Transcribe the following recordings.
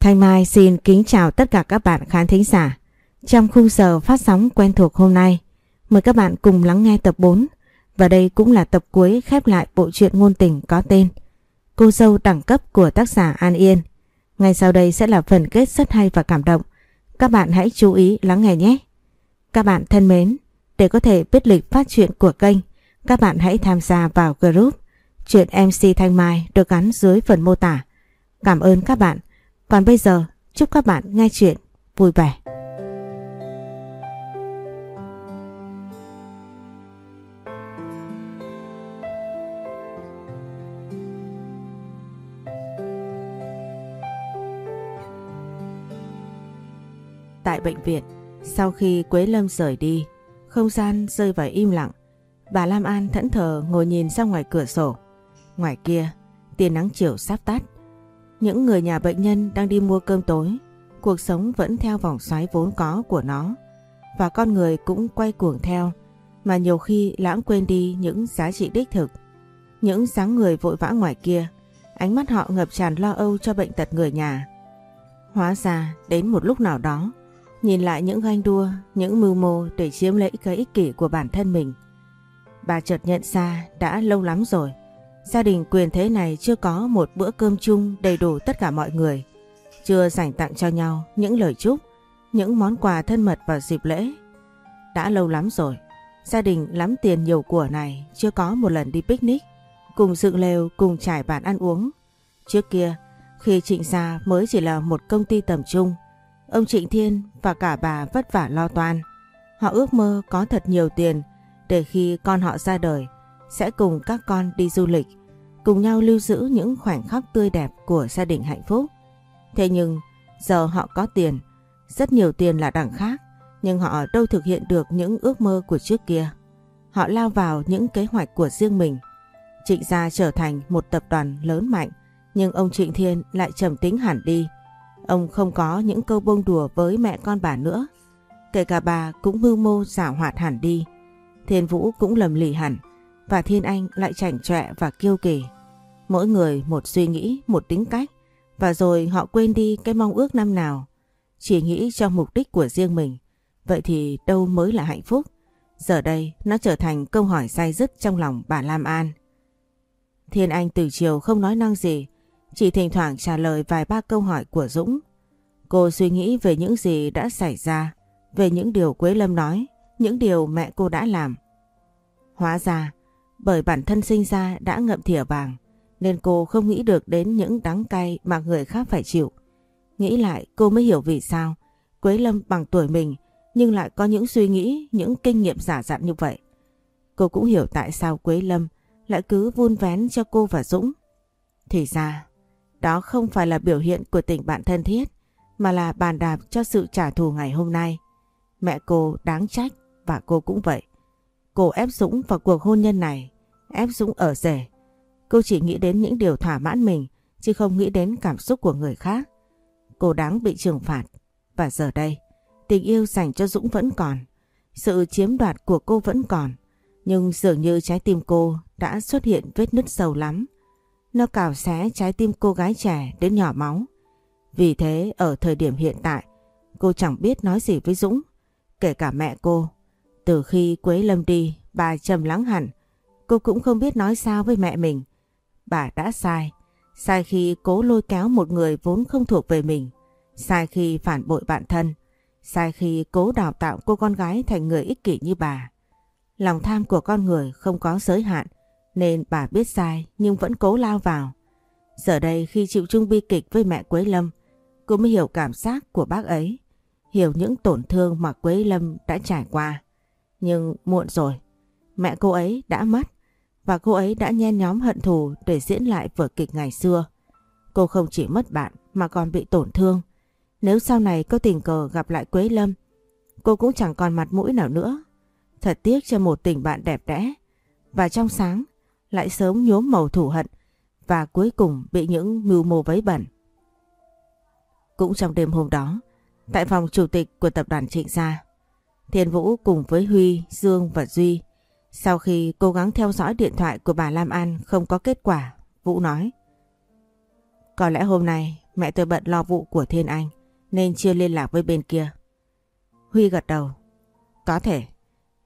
Thanh Mai xin kính chào tất cả các bạn khán thính giả. Trong khung giờ phát sóng quen thuộc hôm nay, mời các bạn cùng lắng nghe tập 4 và đây cũng là tập cuối khép lại bộ truyện ngôn tình có tên Cô dâu đẳng cấp của tác giả An Yên. Ngay sau đây sẽ là phần kết rất hay và cảm động. Các bạn hãy chú ý lắng nghe nhé. Các bạn thân mến, để có thể biết lịch phát truyện của kênh, các bạn hãy tham gia vào group Chuyện MC Thanh Mai được gắn dưới phần mô tả. Cảm ơn các bạn. Còn bây giờ, chúc các bạn nghe chuyện vui vẻ. Tại bệnh viện, sau khi Quế Lâm rời đi, không gian rơi vào im lặng. Bà Lam An thẫn thờ ngồi nhìn ra ngoài cửa sổ. Ngoài kia, tia nắng chiều sắp tắt. Những người nhà bệnh nhân đang đi mua cơm tối. Cuộc sống vẫn theo vòng xoáy vốn có của nó. Và con người cũng quay cuồng theo. Mà nhiều khi lãng quên đi những giá trị đích thực. Những dáng người vội vã ngoài kia. Ánh mắt họ ngập tràn lo âu cho bệnh tật người nhà. Hóa ra đến một lúc nào đó Nhìn lại những ganh đua, những mưu mô để chiếm lấy cái ích kỷ của bản thân mình. Bà chợt nhận ra đã lâu lắm rồi. Gia đình quyền thế này chưa có một bữa cơm chung đầy đủ tất cả mọi người. Chưa dành tặng cho nhau những lời chúc, những món quà thân mật vào dịp lễ. Đã lâu lắm rồi, gia đình lắm tiền nhiều của này chưa có một lần đi picnic, cùng dựng lều, cùng trải bàn ăn uống. Trước kia, khi Trịnh Gia mới chỉ là một công ty tầm trung, Ông Trịnh Thiên và cả bà vất vả lo toan. Họ ước mơ có thật nhiều tiền để khi con họ ra đời sẽ cùng các con đi du lịch, cùng nhau lưu giữ những khoảnh khắc tươi đẹp của gia đình hạnh phúc. Thế nhưng giờ họ có tiền, rất nhiều tiền là đẳng khác, nhưng họ đâu thực hiện được những ước mơ của trước kia. Họ lao vào những kế hoạch của riêng mình. Trịnh gia trở thành một tập đoàn lớn mạnh, nhưng ông Trịnh Thiên lại trầm tính hẳn đi. Ông không có những câu bông đùa với mẹ con bà nữa. Kể cả bà cũng mưu mô giả hoạt hẳn đi. Thiên Vũ cũng lầm lì hẳn và Thiên Anh lại chảnh chọe và kiêu kỳ. Mỗi người một suy nghĩ, một tính cách và rồi họ quên đi cái mong ước năm nào. Chỉ nghĩ cho mục đích của riêng mình. Vậy thì đâu mới là hạnh phúc? Giờ đây nó trở thành câu hỏi say dứt trong lòng bà Lam An. Thiên Anh từ chiều không nói năng gì chỉ thỉnh thoảng trả lời vài ba câu hỏi của Dũng. Cô suy nghĩ về những gì đã xảy ra, về những điều Quế Lâm nói, những điều mẹ cô đã làm. Hóa ra, bởi bản thân sinh ra đã ngậm thìa vàng, nên cô không nghĩ được đến những đắng cay mà người khác phải chịu. Nghĩ lại cô mới hiểu vì sao Quế Lâm bằng tuổi mình nhưng lại có những suy nghĩ, những kinh nghiệm giả dặn như vậy. Cô cũng hiểu tại sao Quế Lâm lại cứ vun vén cho cô và Dũng. Thì ra đó không phải là biểu hiện của tình bạn thân thiết, mà là bàn đạp cho sự trả thù ngày hôm nay. Mẹ cô đáng trách và cô cũng vậy. Cô ép Dũng vào cuộc hôn nhân này, ép Dũng ở rể. Cô chỉ nghĩ đến những điều thỏa mãn mình, chứ không nghĩ đến cảm xúc của người khác. Cô đáng bị trừng phạt. Và giờ đây, tình yêu dành cho Dũng vẫn còn. Sự chiếm đoạt của cô vẫn còn. Nhưng dường như trái tim cô đã xuất hiện vết nứt sâu lắm. Nó cào xé trái tim cô gái trẻ đến nhỏ máu. Vì thế ở thời điểm hiện tại cô chẳng biết nói gì với Dũng. Kể cả mẹ cô. Từ khi Quế Lâm đi bà trầm lắng hẳn. Cô cũng không biết nói sao với mẹ mình. Bà đã sai. Sai khi cố lôi kéo một người vốn không thuộc về mình. Sai khi phản bội bạn thân. Sai khi cố đào tạo cô con gái thành người ích kỷ như bà. Lòng tham của con người không có giới hạn nên bà biết sai nhưng vẫn cố lao vào. Giờ đây khi chịu chung bi kịch với mẹ Quế Lâm, cô mới hiểu cảm giác của bác ấy, hiểu những tổn thương mà Quế Lâm đã trải qua. Nhưng muộn rồi, mẹ cô ấy đã mất và cô ấy đã nhen nhóm hận thù để diễn lại vở kịch ngày xưa. Cô không chỉ mất bạn mà còn bị tổn thương. Nếu sau này có tình cờ gặp lại Quế Lâm, cô cũng chẳng còn mặt mũi nào nữa. Thật tiếc cho một tình bạn đẹp đẽ và trong sáng lại sớm nhuốm màu thù hận và cuối cùng bị những mưu mô vấy bẩn. Cũng trong đêm hôm đó, tại phòng chủ tịch của tập đoàn Trịnh Gia, Thiên Vũ cùng với Huy, Dương và Duy, sau khi cố gắng theo dõi điện thoại của bà Lam An không có kết quả, Vũ nói Có lẽ hôm nay mẹ tôi bận lo vụ của Thiên Anh nên chưa liên lạc với bên kia. Huy gật đầu. Có thể,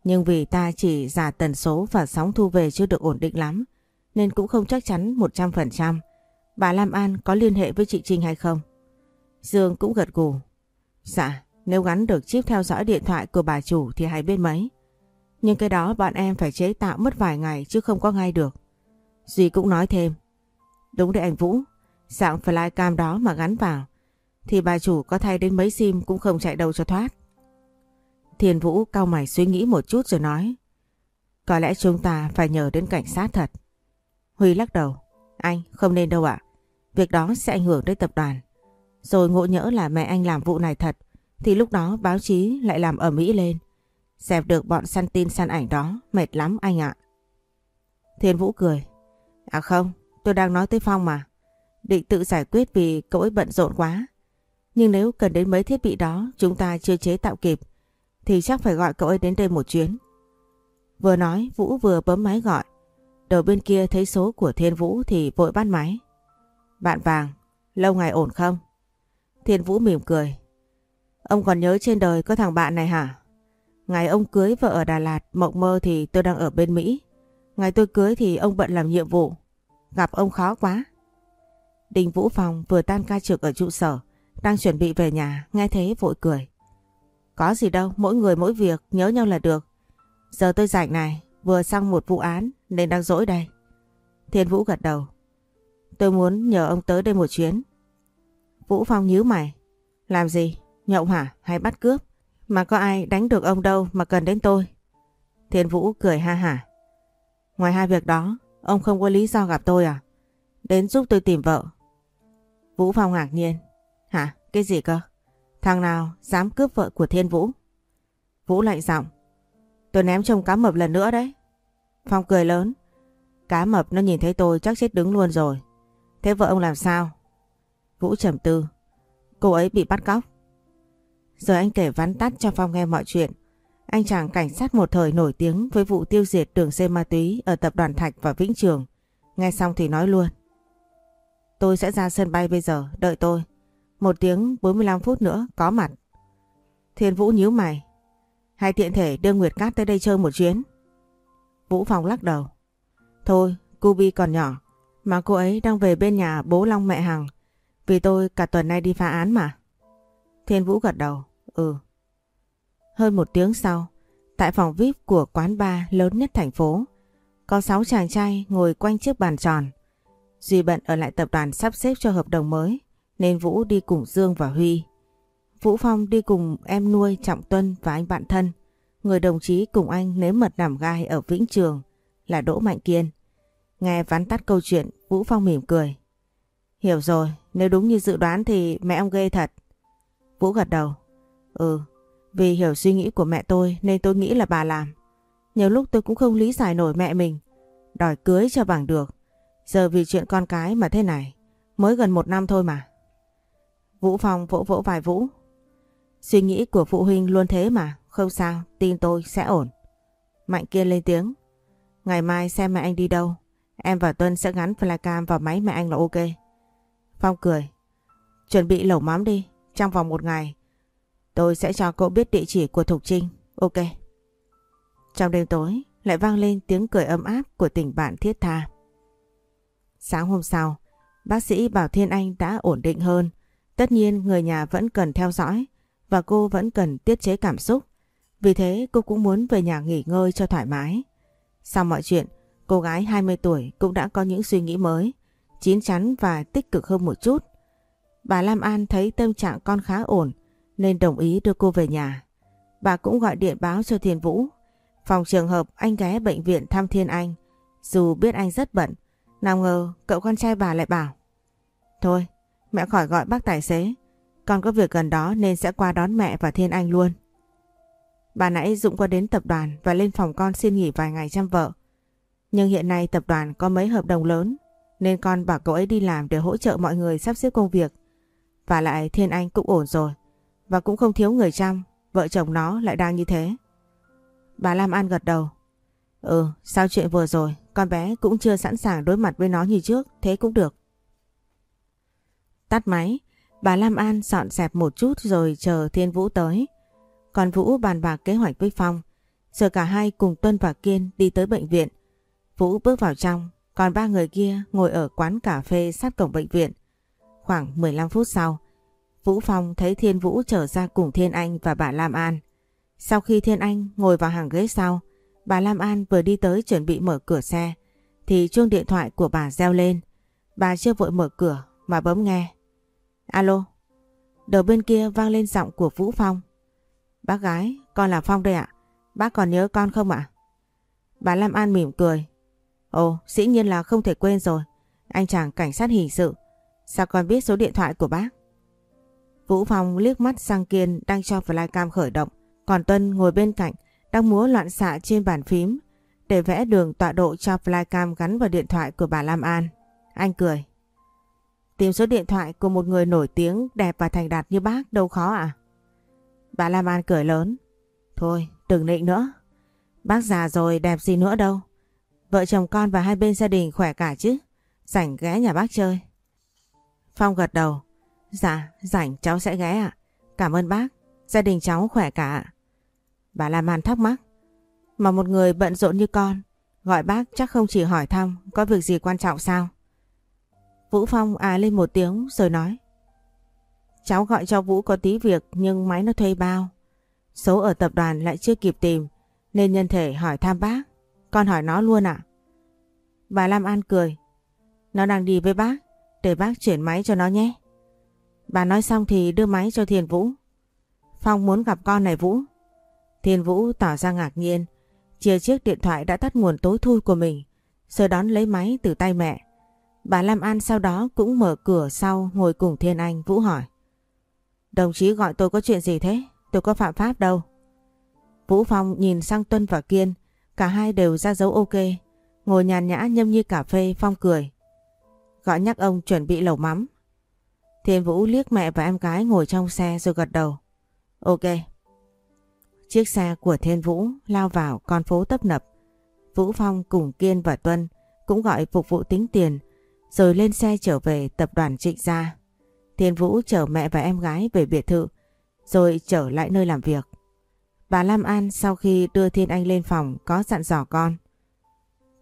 nhưng vì ta chỉ giả tần số và sóng thu về chưa được ổn định lắm nên cũng không chắc chắn 100% bà Lam An có liên hệ với chị Trinh hay không. Dương cũng gật gù. Dạ, nếu gắn được chip theo dõi điện thoại của bà chủ thì hay biết mấy. Nhưng cái đó bọn em phải chế tạo mất vài ngày chứ không có ngay được. Duy cũng nói thêm. Đúng đấy anh Vũ, dạng flycam đó mà gắn vào thì bà chủ có thay đến mấy sim cũng không chạy đâu cho thoát. Thiên Vũ cao mày suy nghĩ một chút rồi nói. Có lẽ chúng ta phải nhờ đến cảnh sát thật. Huy lắc đầu. Anh không nên đâu ạ. Việc đó sẽ ảnh hưởng đến tập đoàn. Rồi ngộ nhỡ là mẹ anh làm vụ này thật thì lúc đó báo chí lại làm ở Mỹ lên. Dẹp được bọn săn tin săn ảnh đó mệt lắm anh ạ. Thiên Vũ cười. À không, tôi đang nói tới Phong mà. Định tự giải quyết vì cậu ấy bận rộn quá. Nhưng nếu cần đến mấy thiết bị đó chúng ta chưa chế tạo kịp thì chắc phải gọi cậu ấy đến đây một chuyến. Vừa nói Vũ vừa bấm máy gọi. Đầu bên kia thấy số của Thiên Vũ thì vội bắt máy. Bạn vàng, lâu ngày ổn không? Thiên Vũ mỉm cười. Ông còn nhớ trên đời có thằng bạn này hả? Ngày ông cưới vợ ở Đà Lạt, mộng mơ thì tôi đang ở bên Mỹ. Ngày tôi cưới thì ông bận làm nhiệm vụ. Gặp ông khó quá. Đình Vũ Phòng vừa tan ca trực ở trụ sở, đang chuẩn bị về nhà, nghe thế vội cười. Có gì đâu, mỗi người mỗi việc, nhớ nhau là được. Giờ tôi rảnh này, vừa xong một vụ án nên đang dỗi đây. Thiên Vũ gật đầu. Tôi muốn nhờ ông tới đây một chuyến. Vũ Phong nhíu mày. Làm gì? Nhậu hả? Hay bắt cướp? Mà có ai đánh được ông đâu mà cần đến tôi? Thiên Vũ cười ha hả. Ngoài hai việc đó, ông không có lý do gặp tôi à? Đến giúp tôi tìm vợ. Vũ Phong ngạc nhiên. Hả? Cái gì cơ? Thằng nào dám cướp vợ của Thiên Vũ? Vũ lạnh giọng. Tôi ném trông cá mập lần nữa đấy. Phong cười lớn. Cá mập nó nhìn thấy tôi chắc chết đứng luôn rồi. Thế vợ ông làm sao? Vũ trầm tư. Cô ấy bị bắt cóc. Giờ anh kể vắn tắt cho Phong nghe mọi chuyện. Anh chàng cảnh sát một thời nổi tiếng với vụ tiêu diệt đường dây ma túy ở tập đoàn Thạch và Vĩnh Trường. Nghe xong thì nói luôn. Tôi sẽ ra sân bay bây giờ, đợi tôi. Một tiếng 45 phút nữa có mặt. Thiên Vũ nhíu mày. hai tiện thể đưa Nguyệt Cát tới đây chơi một chuyến. Vũ Phong lắc đầu. Thôi, cubi còn nhỏ. Mà cô ấy đang về bên nhà bố Long mẹ Hằng. Vì tôi cả tuần nay đi phá án mà. Thiên Vũ gật đầu. Ừ. Hơn một tiếng sau, tại phòng VIP của quán bar lớn nhất thành phố, có sáu chàng trai ngồi quanh chiếc bàn tròn. Duy bận ở lại tập đoàn sắp xếp cho hợp đồng mới, nên Vũ đi cùng Dương và Huy. Vũ Phong đi cùng em nuôi Trọng Tuân và anh bạn thân, người đồng chí cùng anh nếm mật nằm gai ở Vĩnh Trường là Đỗ Mạnh Kiên. Nghe vắn tắt câu chuyện, Vũ Phong mỉm cười. Hiểu rồi, nếu đúng như dự đoán thì mẹ ông ghê thật. Vũ gật đầu. Ừ, vì hiểu suy nghĩ của mẹ tôi nên tôi nghĩ là bà làm. Nhiều lúc tôi cũng không lý giải nổi mẹ mình. Đòi cưới cho bằng được. Giờ vì chuyện con cái mà thế này. Mới gần một năm thôi mà. Vũ Phong vỗ vỗ vài Vũ. Suy nghĩ của phụ huynh luôn thế mà. Không sao, tin tôi sẽ ổn. Mạnh kia lên tiếng. Ngày mai xem mẹ anh đi đâu. Em và Tuân sẽ gắn flycam vào máy mẹ anh là ok. Phong cười. Chuẩn bị lẩu mắm đi. Trong vòng một ngày tôi sẽ cho cậu biết địa chỉ của Thục Trinh. Ok. Trong đêm tối lại vang lên tiếng cười ấm áp của tình bạn thiết tha. Sáng hôm sau, bác sĩ Bảo Thiên Anh đã ổn định hơn. Tất nhiên người nhà vẫn cần theo dõi và cô vẫn cần tiết chế cảm xúc. Vì thế cô cũng muốn về nhà nghỉ ngơi cho thoải mái. Sau mọi chuyện, cô gái 20 tuổi cũng đã có những suy nghĩ mới, chín chắn và tích cực hơn một chút. Bà Lam An thấy tâm trạng con khá ổn nên đồng ý đưa cô về nhà. Bà cũng gọi điện báo cho Thiên Vũ. Phòng trường hợp anh ghé bệnh viện thăm Thiên Anh. Dù biết anh rất bận, nào ngờ cậu con trai bà lại bảo. Thôi, mẹ khỏi gọi bác tài xế. Con có việc gần đó nên sẽ qua đón mẹ và Thiên Anh luôn. Bà nãy Dũng có đến tập đoàn và lên phòng con xin nghỉ vài ngày chăm vợ. Nhưng hiện nay tập đoàn có mấy hợp đồng lớn nên con bảo cậu ấy đi làm để hỗ trợ mọi người sắp xếp công việc. Và lại Thiên Anh cũng ổn rồi và cũng không thiếu người chăm, vợ chồng nó lại đang như thế. Bà Lam An gật đầu. Ừ, sao chuyện vừa rồi, con bé cũng chưa sẵn sàng đối mặt với nó như trước, thế cũng được. Tắt máy, bà Lam An dọn dẹp một chút rồi chờ Thiên Vũ tới. Còn Vũ bàn bạc kế hoạch với Phong. Rồi cả hai cùng Tuân và Kiên đi tới bệnh viện. Vũ bước vào trong, còn ba người kia ngồi ở quán cà phê sát cổng bệnh viện. Khoảng 15 phút sau, Vũ Phong thấy Thiên Vũ trở ra cùng Thiên Anh và bà Lam An. Sau khi Thiên Anh ngồi vào hàng ghế sau, bà Lam An vừa đi tới chuẩn bị mở cửa xe, thì chuông điện thoại của bà reo lên. Bà chưa vội mở cửa mà bấm nghe. Alo, đầu bên kia vang lên giọng của Vũ Phong. Bác gái, con là Phong đây ạ. Bác còn nhớ con không ạ? Bà Lam An mỉm cười. Ồ, dĩ nhiên là không thể quên rồi. Anh chàng cảnh sát hình sự. Sao con biết số điện thoại của bác? Vũ Phong liếc mắt sang Kiên đang cho flycam khởi động. Còn Tuân ngồi bên cạnh, đang múa loạn xạ trên bàn phím, để vẽ đường tọa độ cho flycam gắn vào điện thoại của bà Lam An. Anh cười. Tìm số điện thoại của một người nổi tiếng, đẹp và thành đạt như bác đâu khó à? Bà Lam An cười lớn. Thôi, đừng nịnh nữa. Bác già rồi, đẹp gì nữa đâu. Vợ chồng con và hai bên gia đình khỏe cả chứ. Rảnh ghé nhà bác chơi. Phong gật đầu. Dạ, rảnh cháu sẽ ghé ạ. Cảm ơn bác. Gia đình cháu khỏe cả ạ. Bà Lam An thắc mắc. Mà một người bận rộn như con, gọi bác chắc không chỉ hỏi thăm có việc gì quan trọng sao? Vũ Phong à lên một tiếng rồi nói. Cháu gọi cho Vũ có tí việc nhưng máy nó thuê bao. Số ở tập đoàn lại chưa kịp tìm nên nhân thể hỏi thăm bác. Con hỏi nó luôn ạ. Bà Lam An cười. Nó đang đi với bác, để bác chuyển máy cho nó nhé. Bà nói xong thì đưa máy cho Thiền Vũ. Phong muốn gặp con này Vũ. Thiền Vũ tỏ ra ngạc nhiên, chia chiếc điện thoại đã tắt nguồn tối thui của mình, rồi đón lấy máy từ tay mẹ. Bà Lam An sau đó cũng mở cửa sau ngồi cùng Thiên Anh Vũ hỏi. Đồng chí gọi tôi có chuyện gì thế? Tôi có phạm pháp đâu. Vũ Phong nhìn sang Tuân và Kiên, cả hai đều ra dấu ok. Ngồi nhàn nhã nhâm nhi cà phê Phong cười. Gọi nhắc ông chuẩn bị lẩu mắm. Thiên Vũ liếc mẹ và em gái ngồi trong xe rồi gật đầu. Ok. Chiếc xe của Thiên Vũ lao vào con phố tấp nập. Vũ Phong cùng Kiên và Tuân cũng gọi phục vụ tính tiền, rồi lên xe trở về tập đoàn Trịnh Gia. Thiên Vũ chở mẹ và em gái về biệt thự, rồi trở lại nơi làm việc. Bà Lam An sau khi đưa Thiên Anh lên phòng có dặn dò con.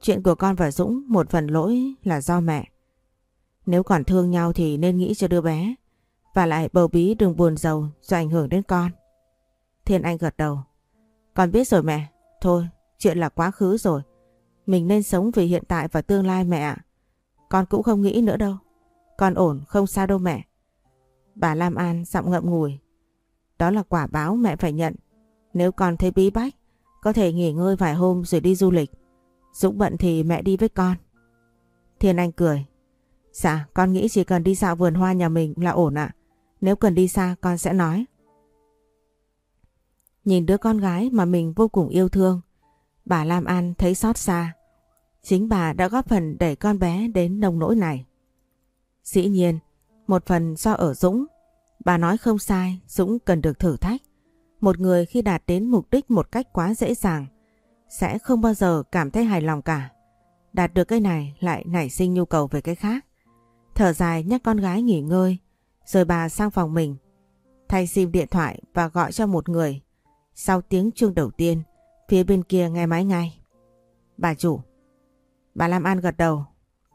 Chuyện của con và Dũng một phần lỗi là do mẹ. Nếu còn thương nhau thì nên nghĩ cho đứa bé. Và lại bầu bí đừng buồn giàu do ảnh hưởng đến con. Thiên Anh gật đầu. Con biết rồi mẹ. Thôi, chuyện là quá khứ rồi. Mình nên sống vì hiện tại và tương lai mẹ ạ. Con cũng không nghĩ nữa đâu. Con ổn, không sao đâu mẹ. Bà Lam An giọng ngậm ngùi. Đó là quả báo mẹ phải nhận. Nếu con thấy bí bách, có thể nghỉ ngơi vài hôm rồi đi du lịch. Dũng bận thì mẹ đi với con. Thiên Anh cười. Dạ, con nghĩ chỉ cần đi dạo vườn hoa nhà mình là ổn ạ. Nếu cần đi xa con sẽ nói. Nhìn đứa con gái mà mình vô cùng yêu thương, bà Lam An thấy xót xa. Chính bà đã góp phần đẩy con bé đến nông nỗi này. Dĩ nhiên, một phần do ở Dũng. Bà nói không sai, Dũng cần được thử thách. Một người khi đạt đến mục đích một cách quá dễ dàng, sẽ không bao giờ cảm thấy hài lòng cả. Đạt được cái này lại nảy sinh nhu cầu về cái khác. Thở dài nhắc con gái nghỉ ngơi, rồi bà sang phòng mình, thay sim điện thoại và gọi cho một người. Sau tiếng chuông đầu tiên, phía bên kia nghe máy ngay. Bà chủ. Bà Lam An gật đầu.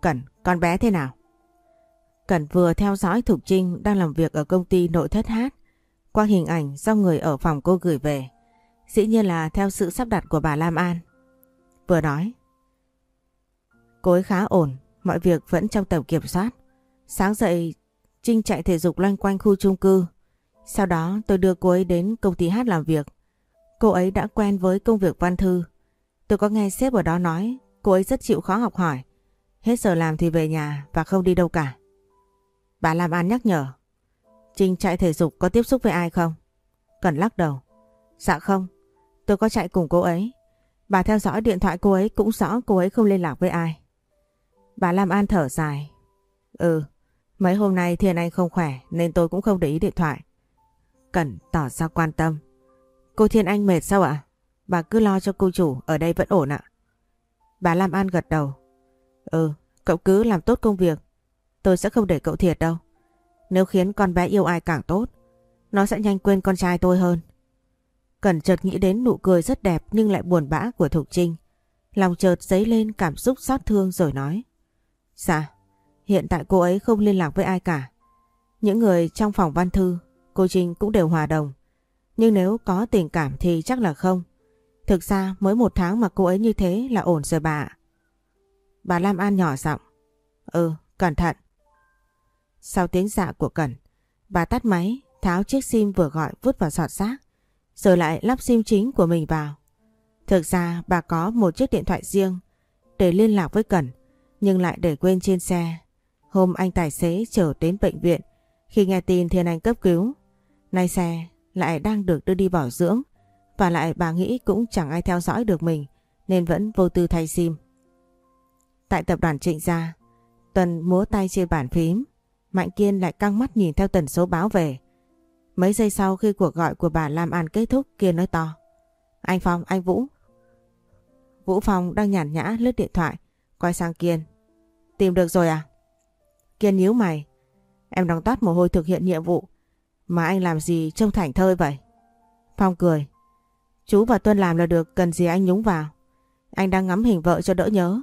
Cẩn, con bé thế nào? Cẩn vừa theo dõi Thục Trinh đang làm việc ở công ty nội thất hát qua hình ảnh do người ở phòng cô gửi về. Dĩ nhiên là theo sự sắp đặt của bà Lam An. Vừa nói. Cô ấy khá ổn, mọi việc vẫn trong tầm kiểm soát. Sáng dậy, Trinh chạy thể dục loanh quanh khu chung cư. Sau đó tôi đưa cô ấy đến công ty hát làm việc. Cô ấy đã quen với công việc văn thư. Tôi có nghe sếp ở đó nói cô ấy rất chịu khó học hỏi. Hết giờ làm thì về nhà và không đi đâu cả. Bà Lam An nhắc nhở. Trinh chạy thể dục có tiếp xúc với ai không? Cần lắc đầu. Dạ không, tôi có chạy cùng cô ấy. Bà theo dõi điện thoại cô ấy cũng rõ cô ấy không liên lạc với ai. Bà Lam An thở dài. Ừ, mấy hôm nay Thiên Anh không khỏe nên tôi cũng không để ý điện thoại. Cẩn tỏ ra quan tâm. Cô Thiên Anh mệt sao ạ? Bà cứ lo cho cô chủ, ở đây vẫn ổn ạ. Bà Lam An gật đầu. Ừ, cậu cứ làm tốt công việc. Tôi sẽ không để cậu thiệt đâu. Nếu khiến con bé yêu ai càng tốt, nó sẽ nhanh quên con trai tôi hơn. Cẩn chợt nghĩ đến nụ cười rất đẹp nhưng lại buồn bã của Thục Trinh. Lòng chợt dấy lên cảm xúc xót thương rồi nói. Dạ, hiện tại cô ấy không liên lạc với ai cả. Những người trong phòng văn thư, cô Trinh cũng đều hòa đồng. Nhưng nếu có tình cảm thì chắc là không. Thực ra mới một tháng mà cô ấy như thế là ổn rồi bà Bà Lam An nhỏ giọng. Ừ, cẩn thận. Sau tiếng dạ của Cẩn, bà tắt máy, tháo chiếc sim vừa gọi vứt vào sọt rác, rồi lại lắp sim chính của mình vào. Thực ra bà có một chiếc điện thoại riêng để liên lạc với Cẩn, nhưng lại để quên trên xe. Hôm anh tài xế chở đến bệnh viện, khi nghe tin Thiên Anh cấp cứu, nay xe lại đang được đưa đi bảo dưỡng, và lại bà nghĩ cũng chẳng ai theo dõi được mình, nên vẫn vô tư thay sim. Tại tập đoàn Trịnh Gia, Tuần múa tay trên bàn phím, Mạnh Kiên lại căng mắt nhìn theo tần số báo về. Mấy giây sau khi cuộc gọi của bà Lam An kết thúc Kiên nói to. Anh Phong, anh Vũ. Vũ Phong đang nhàn nhã lướt điện thoại, quay sang Kiên. Tìm được rồi à? Kiên nhíu mày. Em đang toát mồ hôi thực hiện nhiệm vụ, mà anh làm gì trông thảnh thơi vậy? Phong cười. Chú và Tuân làm là được, cần gì anh nhúng vào. Anh đang ngắm hình vợ cho đỡ nhớ.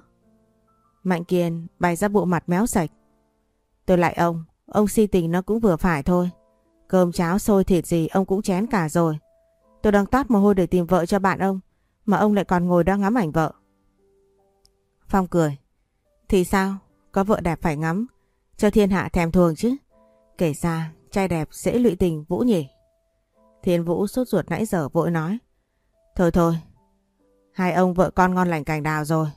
Mạnh Kiên bày ra bộ mặt méo sạch. Tôi lại ông, ông si tình nó cũng vừa phải thôi. Cơm cháo xôi thịt gì ông cũng chén cả rồi. Tôi đang toát mồ hôi để tìm vợ cho bạn ông, mà ông lại còn ngồi đang ngắm ảnh vợ. Phong cười. Thì sao? Có vợ đẹp phải ngắm, cho thiên hạ thèm thuồng chứ. Kể ra, trai đẹp dễ lụy tình Vũ nhỉ. Thiên Vũ sốt ruột nãy giờ vội nói. Thôi thôi, hai ông vợ con ngon lành cành đào rồi.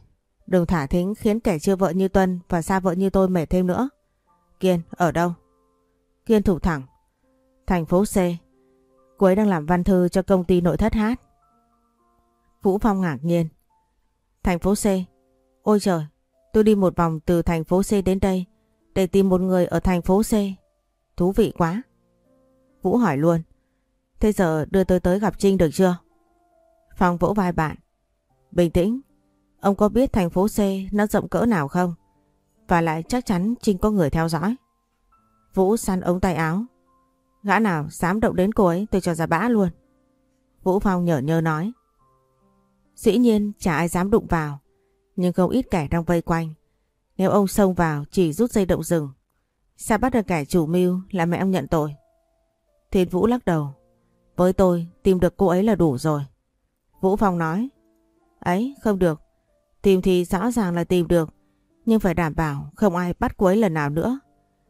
Đừng thả thính khiến kẻ chưa vợ như Tuân và xa vợ như tôi mệt thêm nữa. Kiên, ở đâu? Kiên thủ thẳng. Thành phố C. Cô ấy đang làm văn thư cho công ty nội thất hát. Vũ Phong ngạc nhiên. Thành phố C. Ôi trời, tôi đi một vòng từ thành phố C đến đây để tìm một người ở thành phố C. Thú vị quá. Vũ hỏi luôn. Thế giờ đưa tôi tới gặp Trinh được chưa? Phong vỗ vai bạn. Bình tĩnh, Ông có biết thành phố C nó rộng cỡ nào không? Và lại chắc chắn Trinh có người theo dõi. Vũ săn ống tay áo. Gã nào dám động đến cô ấy tôi cho ra bã luôn. Vũ Phong nhở nhơ nói. Dĩ nhiên chả ai dám đụng vào. Nhưng không ít kẻ đang vây quanh. Nếu ông xông vào chỉ rút dây động rừng. Sao bắt được kẻ chủ mưu là mẹ ông nhận tội? Thiên Vũ lắc đầu. Với tôi tìm được cô ấy là đủ rồi. Vũ Phong nói. Ấy không được. Tìm thì rõ ràng là tìm được, nhưng phải đảm bảo không ai bắt cô ấy lần nào nữa.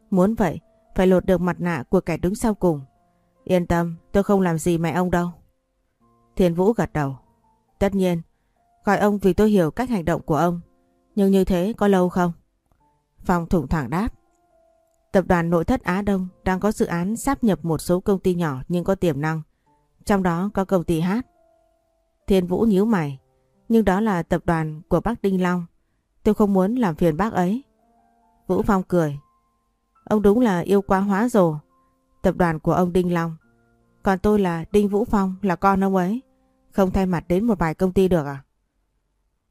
Muốn vậy, phải lột được mặt nạ của kẻ đứng sau cùng. Yên tâm, tôi không làm gì mẹ ông đâu. Thiên Vũ gật đầu. Tất nhiên, gọi ông vì tôi hiểu cách hành động của ông. Nhưng như thế có lâu không? Phong thủng thẳng đáp. Tập đoàn nội thất Á Đông đang có dự án sáp nhập một số công ty nhỏ nhưng có tiềm năng. Trong đó có công ty hát. Thiên Vũ nhíu mày. Nhưng đó là tập đoàn của bác Đinh Long. Tôi không muốn làm phiền bác ấy. Vũ Phong cười. Ông đúng là yêu quá hóa rồi. Tập đoàn của ông Đinh Long. Còn tôi là Đinh Vũ Phong, là con ông ấy. Không thay mặt đến một vài công ty được à?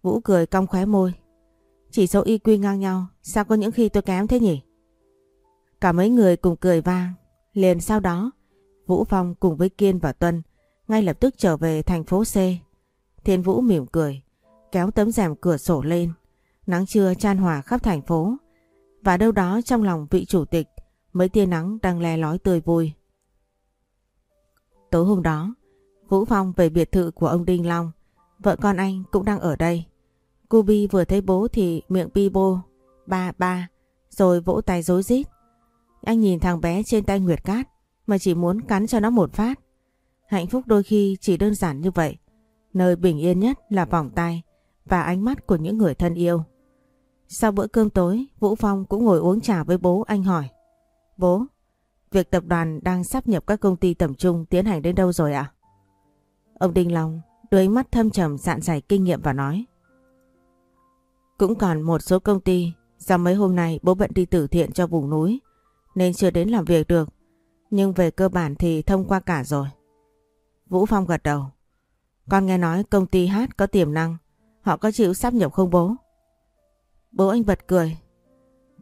Vũ cười cong khóe môi. Chỉ số IQ ngang nhau. Sao có những khi tôi kém thế nhỉ? Cả mấy người cùng cười vang. Liền sau đó, Vũ Phong cùng với Kiên và Tuân ngay lập tức trở về thành phố C Thiên Vũ mỉm cười, kéo tấm rèm cửa sổ lên. Nắng trưa chan hòa khắp thành phố. Và đâu đó trong lòng vị chủ tịch, mấy tia nắng đang le lói tươi vui. Tối hôm đó, Vũ Phong về biệt thự của ông Đinh Long. Vợ con anh cũng đang ở đây. Cô Bi vừa thấy bố thì miệng bi bô, ba ba, rồi vỗ tay rối rít. Anh nhìn thằng bé trên tay Nguyệt Cát mà chỉ muốn cắn cho nó một phát. Hạnh phúc đôi khi chỉ đơn giản như vậy. Nơi bình yên nhất là vòng tay và ánh mắt của những người thân yêu. Sau bữa cơm tối, Vũ Phong cũng ngồi uống trà với bố anh hỏi. Bố, việc tập đoàn đang sắp nhập các công ty tầm trung tiến hành đến đâu rồi ạ? Ông Đinh Long đưa ánh mắt thâm trầm dạn dày kinh nghiệm và nói. Cũng còn một số công ty do mấy hôm nay bố bận đi từ thiện cho vùng núi nên chưa đến làm việc được. Nhưng về cơ bản thì thông qua cả rồi. Vũ Phong gật đầu. Con nghe nói công ty hát có tiềm năng. Họ có chịu sắp nhập không bố? Bố anh bật cười.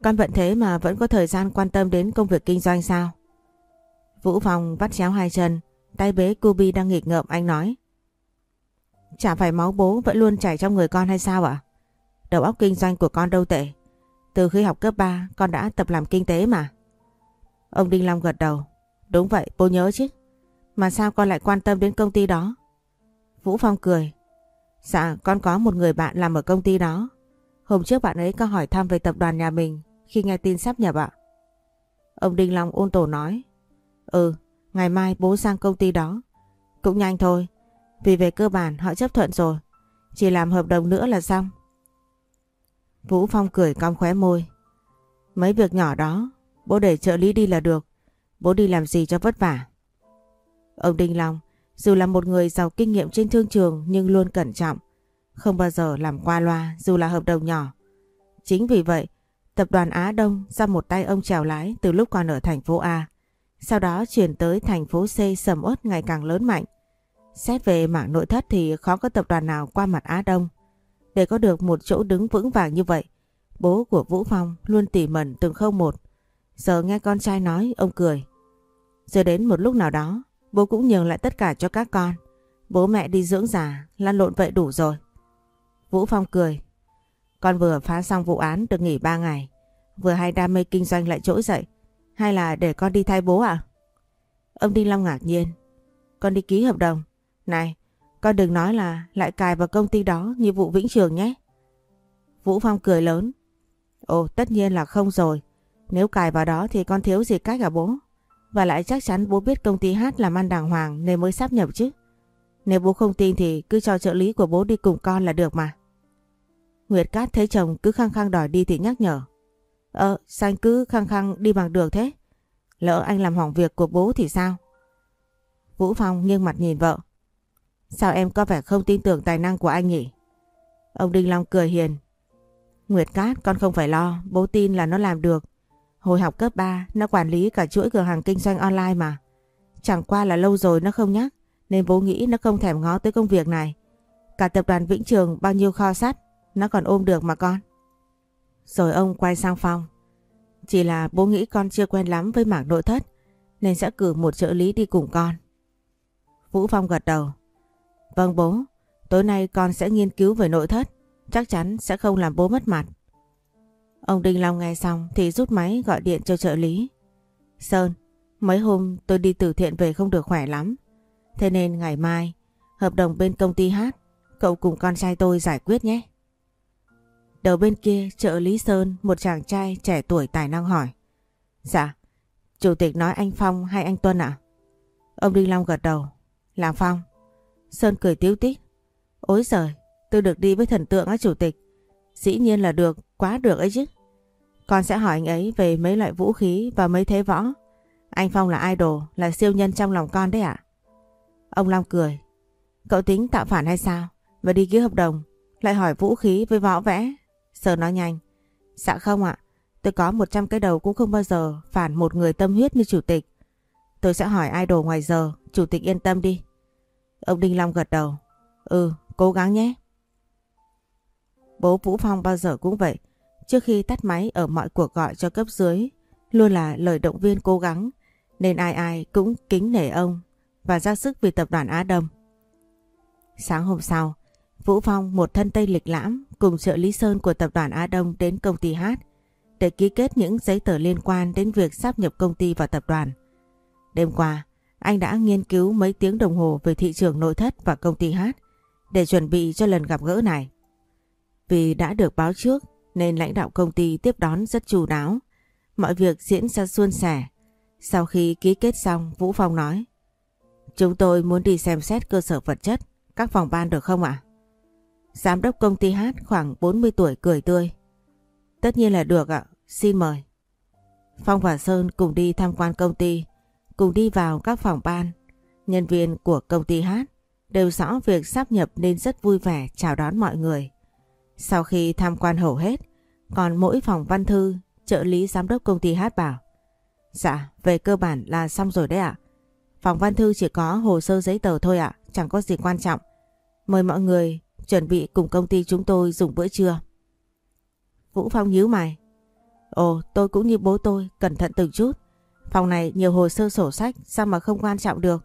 Con vẫn thế mà vẫn có thời gian quan tâm đến công việc kinh doanh sao? Vũ Phong vắt chéo hai chân, tay bế Cubi đang nghịch ngợm anh nói. Chả phải máu bố vẫn luôn chảy trong người con hay sao ạ? Đầu óc kinh doanh của con đâu tệ. Từ khi học cấp 3 con đã tập làm kinh tế mà. Ông Đinh Long gật đầu. Đúng vậy bố nhớ chứ. Mà sao con lại quan tâm đến công ty đó? Vũ Phong cười. Dạ con có một người bạn làm ở công ty đó. Hôm trước bạn ấy có hỏi thăm về tập đoàn nhà mình khi nghe tin sắp nhập ạ. Ông Đinh Long ôn tổ nói. Ừ, ngày mai bố sang công ty đó. Cũng nhanh thôi. Vì về cơ bản họ chấp thuận rồi. Chỉ làm hợp đồng nữa là xong. Vũ Phong cười cong khóe môi. Mấy việc nhỏ đó, bố để trợ lý đi là được. Bố đi làm gì cho vất vả. Ông Đinh Long, dù là một người giàu kinh nghiệm trên thương trường nhưng luôn cẩn trọng. Không bao giờ làm qua loa dù là hợp đồng nhỏ. Chính vì vậy, tập đoàn Á Đông do một tay ông trèo lái từ lúc còn ở thành phố A. Sau đó chuyển tới thành phố C sầm uất ngày càng lớn mạnh. Xét về mảng nội thất thì khó có tập đoàn nào qua mặt Á Đông. Để có được một chỗ đứng vững vàng như vậy, bố của Vũ Phong luôn tỉ mẩn từng khâu một. Giờ nghe con trai nói, ông cười. Rồi đến một lúc nào đó, bố cũng nhường lại tất cả cho các con. Bố mẹ đi dưỡng già, lăn lộn vậy đủ rồi. Vũ Phong cười. Con vừa phá xong vụ án được nghỉ 3 ngày. Vừa hay đam mê kinh doanh lại trỗi dậy. Hay là để con đi thay bố à? Ông Đinh Long ngạc nhiên. Con đi ký hợp đồng. Này, con đừng nói là lại cài vào công ty đó như vụ Vĩnh Trường nhé. Vũ Phong cười lớn. Ồ tất nhiên là không rồi. Nếu cài vào đó thì con thiếu gì cách à bố? Và lại chắc chắn bố biết công ty hát làm ăn đàng hoàng nên mới sắp nhập chứ. Nếu bố không tin thì cứ cho trợ lý của bố đi cùng con là được mà. Nguyệt Cát thấy chồng cứ khăng khăng đòi đi thì nhắc nhở. Ờ, sao anh cứ khăng khăng đi bằng được thế? Lỡ anh làm hỏng việc của bố thì sao? Vũ Phong nghiêng mặt nhìn vợ. Sao em có vẻ không tin tưởng tài năng của anh nhỉ? Ông Đinh Long cười hiền. Nguyệt Cát con không phải lo, bố tin là nó làm được. Hồi học cấp 3 nó quản lý cả chuỗi cửa hàng kinh doanh online mà. Chẳng qua là lâu rồi nó không nhắc nên bố nghĩ nó không thèm ngó tới công việc này. Cả tập đoàn Vĩnh Trường bao nhiêu kho sắt nó còn ôm được mà con. Rồi ông quay sang phòng. Chỉ là bố nghĩ con chưa quen lắm với mảng nội thất nên sẽ cử một trợ lý đi cùng con. Vũ Phong gật đầu. Vâng bố, tối nay con sẽ nghiên cứu về nội thất, chắc chắn sẽ không làm bố mất mặt. Ông Đinh Long nghe xong thì rút máy gọi điện cho trợ lý. Sơn, mấy hôm tôi đi từ thiện về không được khỏe lắm. Thế nên ngày mai, hợp đồng bên công ty hát, cậu cùng con trai tôi giải quyết nhé. Đầu bên kia trợ lý Sơn, một chàng trai trẻ tuổi tài năng hỏi. Dạ, chủ tịch nói anh Phong hay anh Tuân ạ? Ông Đinh Long gật đầu. Là Phong. Sơn cười tiếu tít. Ôi giời, tôi được đi với thần tượng á chủ tịch. Dĩ nhiên là được, quá được ấy chứ. Con sẽ hỏi anh ấy về mấy loại vũ khí và mấy thế võ. Anh Phong là idol, là siêu nhân trong lòng con đấy ạ. Ông Long cười. Cậu tính tạo phản hay sao? Và đi ký hợp đồng, lại hỏi vũ khí với võ vẽ. Sơn nói nhanh. Dạ không ạ, tôi có 100 cái đầu cũng không bao giờ phản một người tâm huyết như chủ tịch. Tôi sẽ hỏi idol ngoài giờ, chủ tịch yên tâm đi. Ông Đinh Long gật đầu. Ừ, cố gắng nhé. Bố Vũ Phong bao giờ cũng vậy. Trước khi tắt máy ở mọi cuộc gọi cho cấp dưới, luôn là lời động viên cố gắng, nên ai ai cũng kính nể ông và ra sức vì tập đoàn Á Đông. Sáng hôm sau, Vũ Phong một thân tây lịch lãm cùng trợ lý Sơn của tập đoàn Á Đông đến công ty hát để ký kết những giấy tờ liên quan đến việc sáp nhập công ty vào tập đoàn. Đêm qua, anh đã nghiên cứu mấy tiếng đồng hồ về thị trường nội thất và công ty hát để chuẩn bị cho lần gặp gỡ này. Vì đã được báo trước nên lãnh đạo công ty tiếp đón rất chu đáo. Mọi việc diễn ra suôn sẻ. Sau khi ký kết xong, Vũ Phong nói Chúng tôi muốn đi xem xét cơ sở vật chất, các phòng ban được không ạ? Giám đốc công ty hát khoảng 40 tuổi cười tươi. Tất nhiên là được ạ, xin mời. Phong và Sơn cùng đi tham quan công ty, cùng đi vào các phòng ban. Nhân viên của công ty hát đều rõ việc sắp nhập nên rất vui vẻ chào đón mọi người. Sau khi tham quan hầu hết, còn mỗi phòng văn thư, trợ lý giám đốc công ty hát bảo. Dạ, về cơ bản là xong rồi đấy ạ. Phòng văn thư chỉ có hồ sơ giấy tờ thôi ạ, chẳng có gì quan trọng. Mời mọi người chuẩn bị cùng công ty chúng tôi dùng bữa trưa. Vũ Phong nhíu mày. Ồ, tôi cũng như bố tôi, cẩn thận từng chút. Phòng này nhiều hồ sơ sổ sách, sao mà không quan trọng được.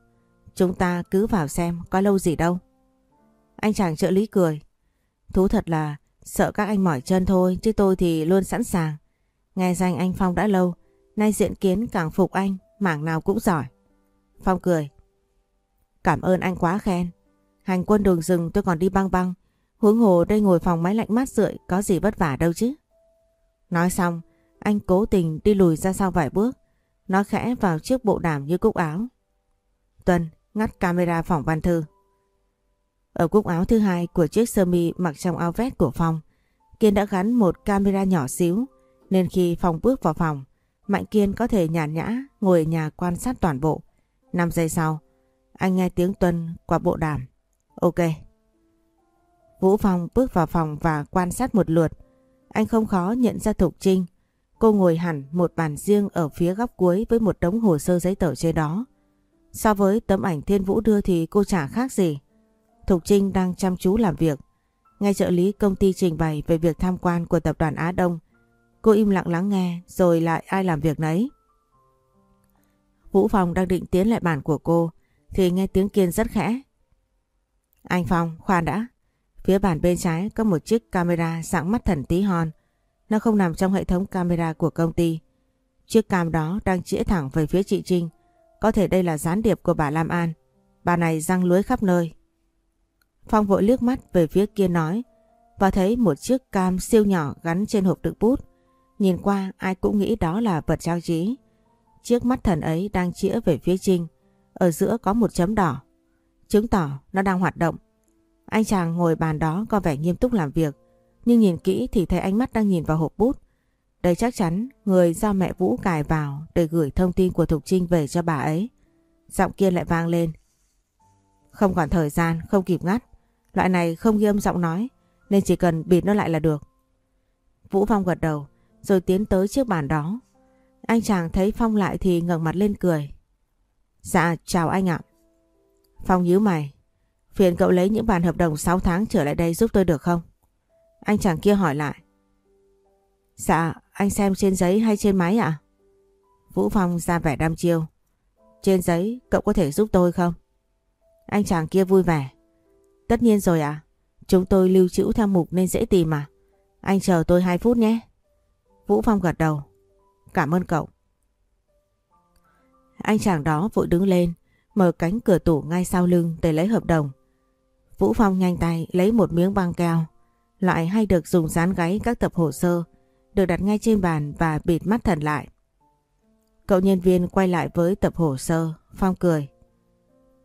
Chúng ta cứ vào xem, có lâu gì đâu. Anh chàng trợ lý cười. Thú thật là sợ các anh mỏi chân thôi, chứ tôi thì luôn sẵn sàng. Nghe danh anh Phong đã lâu, nay diện kiến càng phục anh, mảng nào cũng giỏi. Phong cười. Cảm ơn anh quá khen. Hành quân đường rừng tôi còn đi băng băng. Huống hồ đây ngồi phòng máy lạnh mát rượi có gì vất vả đâu chứ. Nói xong, anh cố tình đi lùi ra sau vài bước. Nó khẽ vào chiếc bộ đàm như cúc áo. Tuân ngắt camera phòng văn thư. Ở cúc áo thứ hai của chiếc sơ mi mặc trong áo vest của Phong, Kiên đã gắn một camera nhỏ xíu nên khi Phong bước vào phòng, Mạnh Kiên có thể nhàn nhã ngồi ở nhà quan sát toàn bộ. 5 giây sau, anh nghe tiếng Tuân qua bộ đàm. Ok. Vũ Phong bước vào phòng và quan sát một lượt. Anh không khó nhận ra Thục Trinh. Cô ngồi hẳn một bàn riêng ở phía góc cuối với một đống hồ sơ giấy tờ trên đó. So với tấm ảnh Thiên Vũ đưa thì cô chả khác gì. Thục Trinh đang chăm chú làm việc. nghe trợ lý công ty trình bày về việc tham quan của tập đoàn Á Đông. Cô im lặng lắng nghe rồi lại ai làm việc nấy. Vũ Phong đang định tiến lại bàn của cô thì nghe tiếng Kiên rất khẽ. Anh Phong, khoan đã. Phía bàn bên trái có một chiếc camera sẵn mắt thần tí hon. Nó không nằm trong hệ thống camera của công ty. Chiếc cam đó đang chĩa thẳng về phía chị Trinh. Có thể đây là gián điệp của bà Lam An. Bà này răng lưới khắp nơi. Phong vội liếc mắt về phía kia nói, và thấy một chiếc cam siêu nhỏ gắn trên hộp đựng bút. Nhìn qua, ai cũng nghĩ đó là vật trang trí. Chiếc mắt thần ấy đang chĩa về phía Trinh. Ở giữa có một chấm đỏ. Chứng tỏ nó đang hoạt động. Anh chàng ngồi bàn đó có vẻ nghiêm túc làm việc. Nhưng nhìn kỹ thì thấy ánh mắt đang nhìn vào hộp bút. Đây chắc chắn người do mẹ Vũ cài vào để gửi thông tin của Thục Trinh về cho bà ấy. Giọng kia lại vang lên. Không còn thời gian, không kịp ngắt. Loại này không ghi âm giọng nói nên chỉ cần bịt nó lại là được. Vũ Phong gật đầu rồi tiến tới chiếc bàn đó. Anh chàng thấy Phong lại thì ngẩng mặt lên cười. Dạ chào anh ạ. Phong nhíu mày. Phiền cậu lấy những bản hợp đồng 6 tháng trở lại đây giúp tôi được không? Anh chàng kia hỏi lại. Dạ anh xem trên giấy hay trên máy ạ? Vũ Phong ra vẻ đam chiêu. Trên giấy cậu có thể giúp tôi không? Anh chàng kia vui vẻ. Tất nhiên rồi ạ. Chúng tôi lưu trữ theo mục nên dễ tìm mà. Anh chờ tôi 2 phút nhé. Vũ Phong gật đầu. Cảm ơn cậu. Anh chàng đó vội đứng lên, mở cánh cửa tủ ngay sau lưng để lấy hợp đồng. Vũ Phong nhanh tay lấy một miếng băng keo, loại hay được dùng dán gáy các tập hồ sơ, được đặt ngay trên bàn và bịt mắt thần lại. Cậu nhân viên quay lại với tập hồ sơ, Phong cười.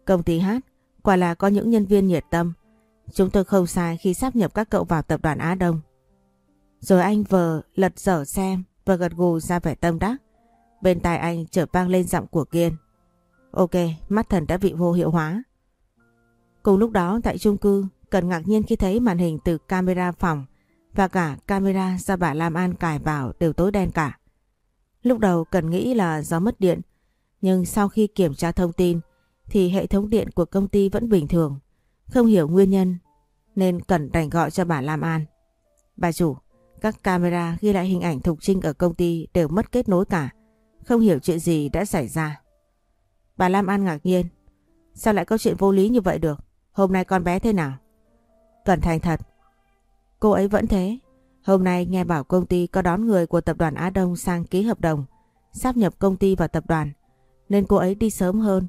Công ty hát, quả là có những nhân viên nhiệt tâm. Chúng tôi không sai khi sắp nhập các cậu vào tập đoàn Á Đông. Rồi anh vờ lật dở xem và gật gù ra vẻ tâm đắc. Bên tai anh trở vang lên giọng của Kiên. Ok, mắt thần đã bị vô hiệu hóa. Cùng lúc đó tại chung cư, Cần ngạc nhiên khi thấy màn hình từ camera phòng và cả camera do bà Lam An cài vào đều tối đen cả. Lúc đầu Cần nghĩ là do mất điện, nhưng sau khi kiểm tra thông tin thì hệ thống điện của công ty vẫn bình thường. Không hiểu nguyên nhân nên Cần đành gọi cho bà Lam An. Bà chủ, các camera ghi lại hình ảnh Thục Trinh ở công ty đều mất kết nối cả. Không hiểu chuyện gì đã xảy ra. Bà Lam An ngạc nhiên. Sao lại có chuyện vô lý như vậy được? Hôm nay con bé thế nào? Cẩn thành thật. Cô ấy vẫn thế. Hôm nay nghe bảo công ty có đón người của tập đoàn Á Đông sang ký hợp đồng, sắp nhập công ty vào tập đoàn, nên cô ấy đi sớm hơn.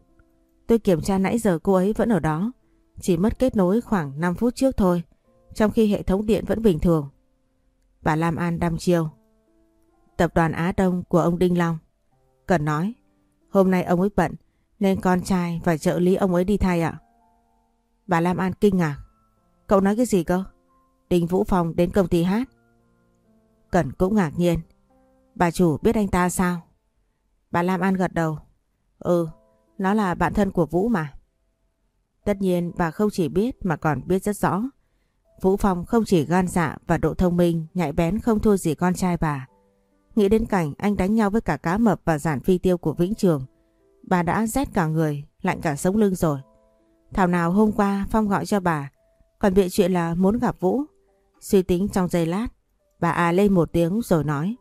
Tôi kiểm tra nãy giờ cô ấy vẫn ở đó, chỉ mất kết nối khoảng 5 phút trước thôi, trong khi hệ thống điện vẫn bình thường. Bà Lam An đăm chiêu. Tập đoàn Á Đông của ông Đinh Long. Cần nói, hôm nay ông ấy bận nên con trai và trợ lý ông ấy đi thay ạ. Bà Lam An kinh ngạc. Cậu nói cái gì cơ? Đình Vũ Phong đến công ty hát. Cẩn cũng ngạc nhiên. Bà chủ biết anh ta sao? Bà Lam An gật đầu. Ừ, nó là bạn thân của Vũ mà. Tất nhiên bà không chỉ biết mà còn biết rất rõ. Vũ Phong không chỉ gan dạ và độ thông minh nhạy bén không thua gì con trai bà. Nghĩ đến cảnh anh đánh nhau với cả cá mập và giản phi tiêu của Vĩnh Trường. Bà đã rét cả người, lạnh cả sống lưng rồi. Thảo nào hôm qua Phong gọi cho bà, còn bịa chuyện là muốn gặp Vũ. Suy tính trong giây lát, bà à lên một tiếng rồi nói.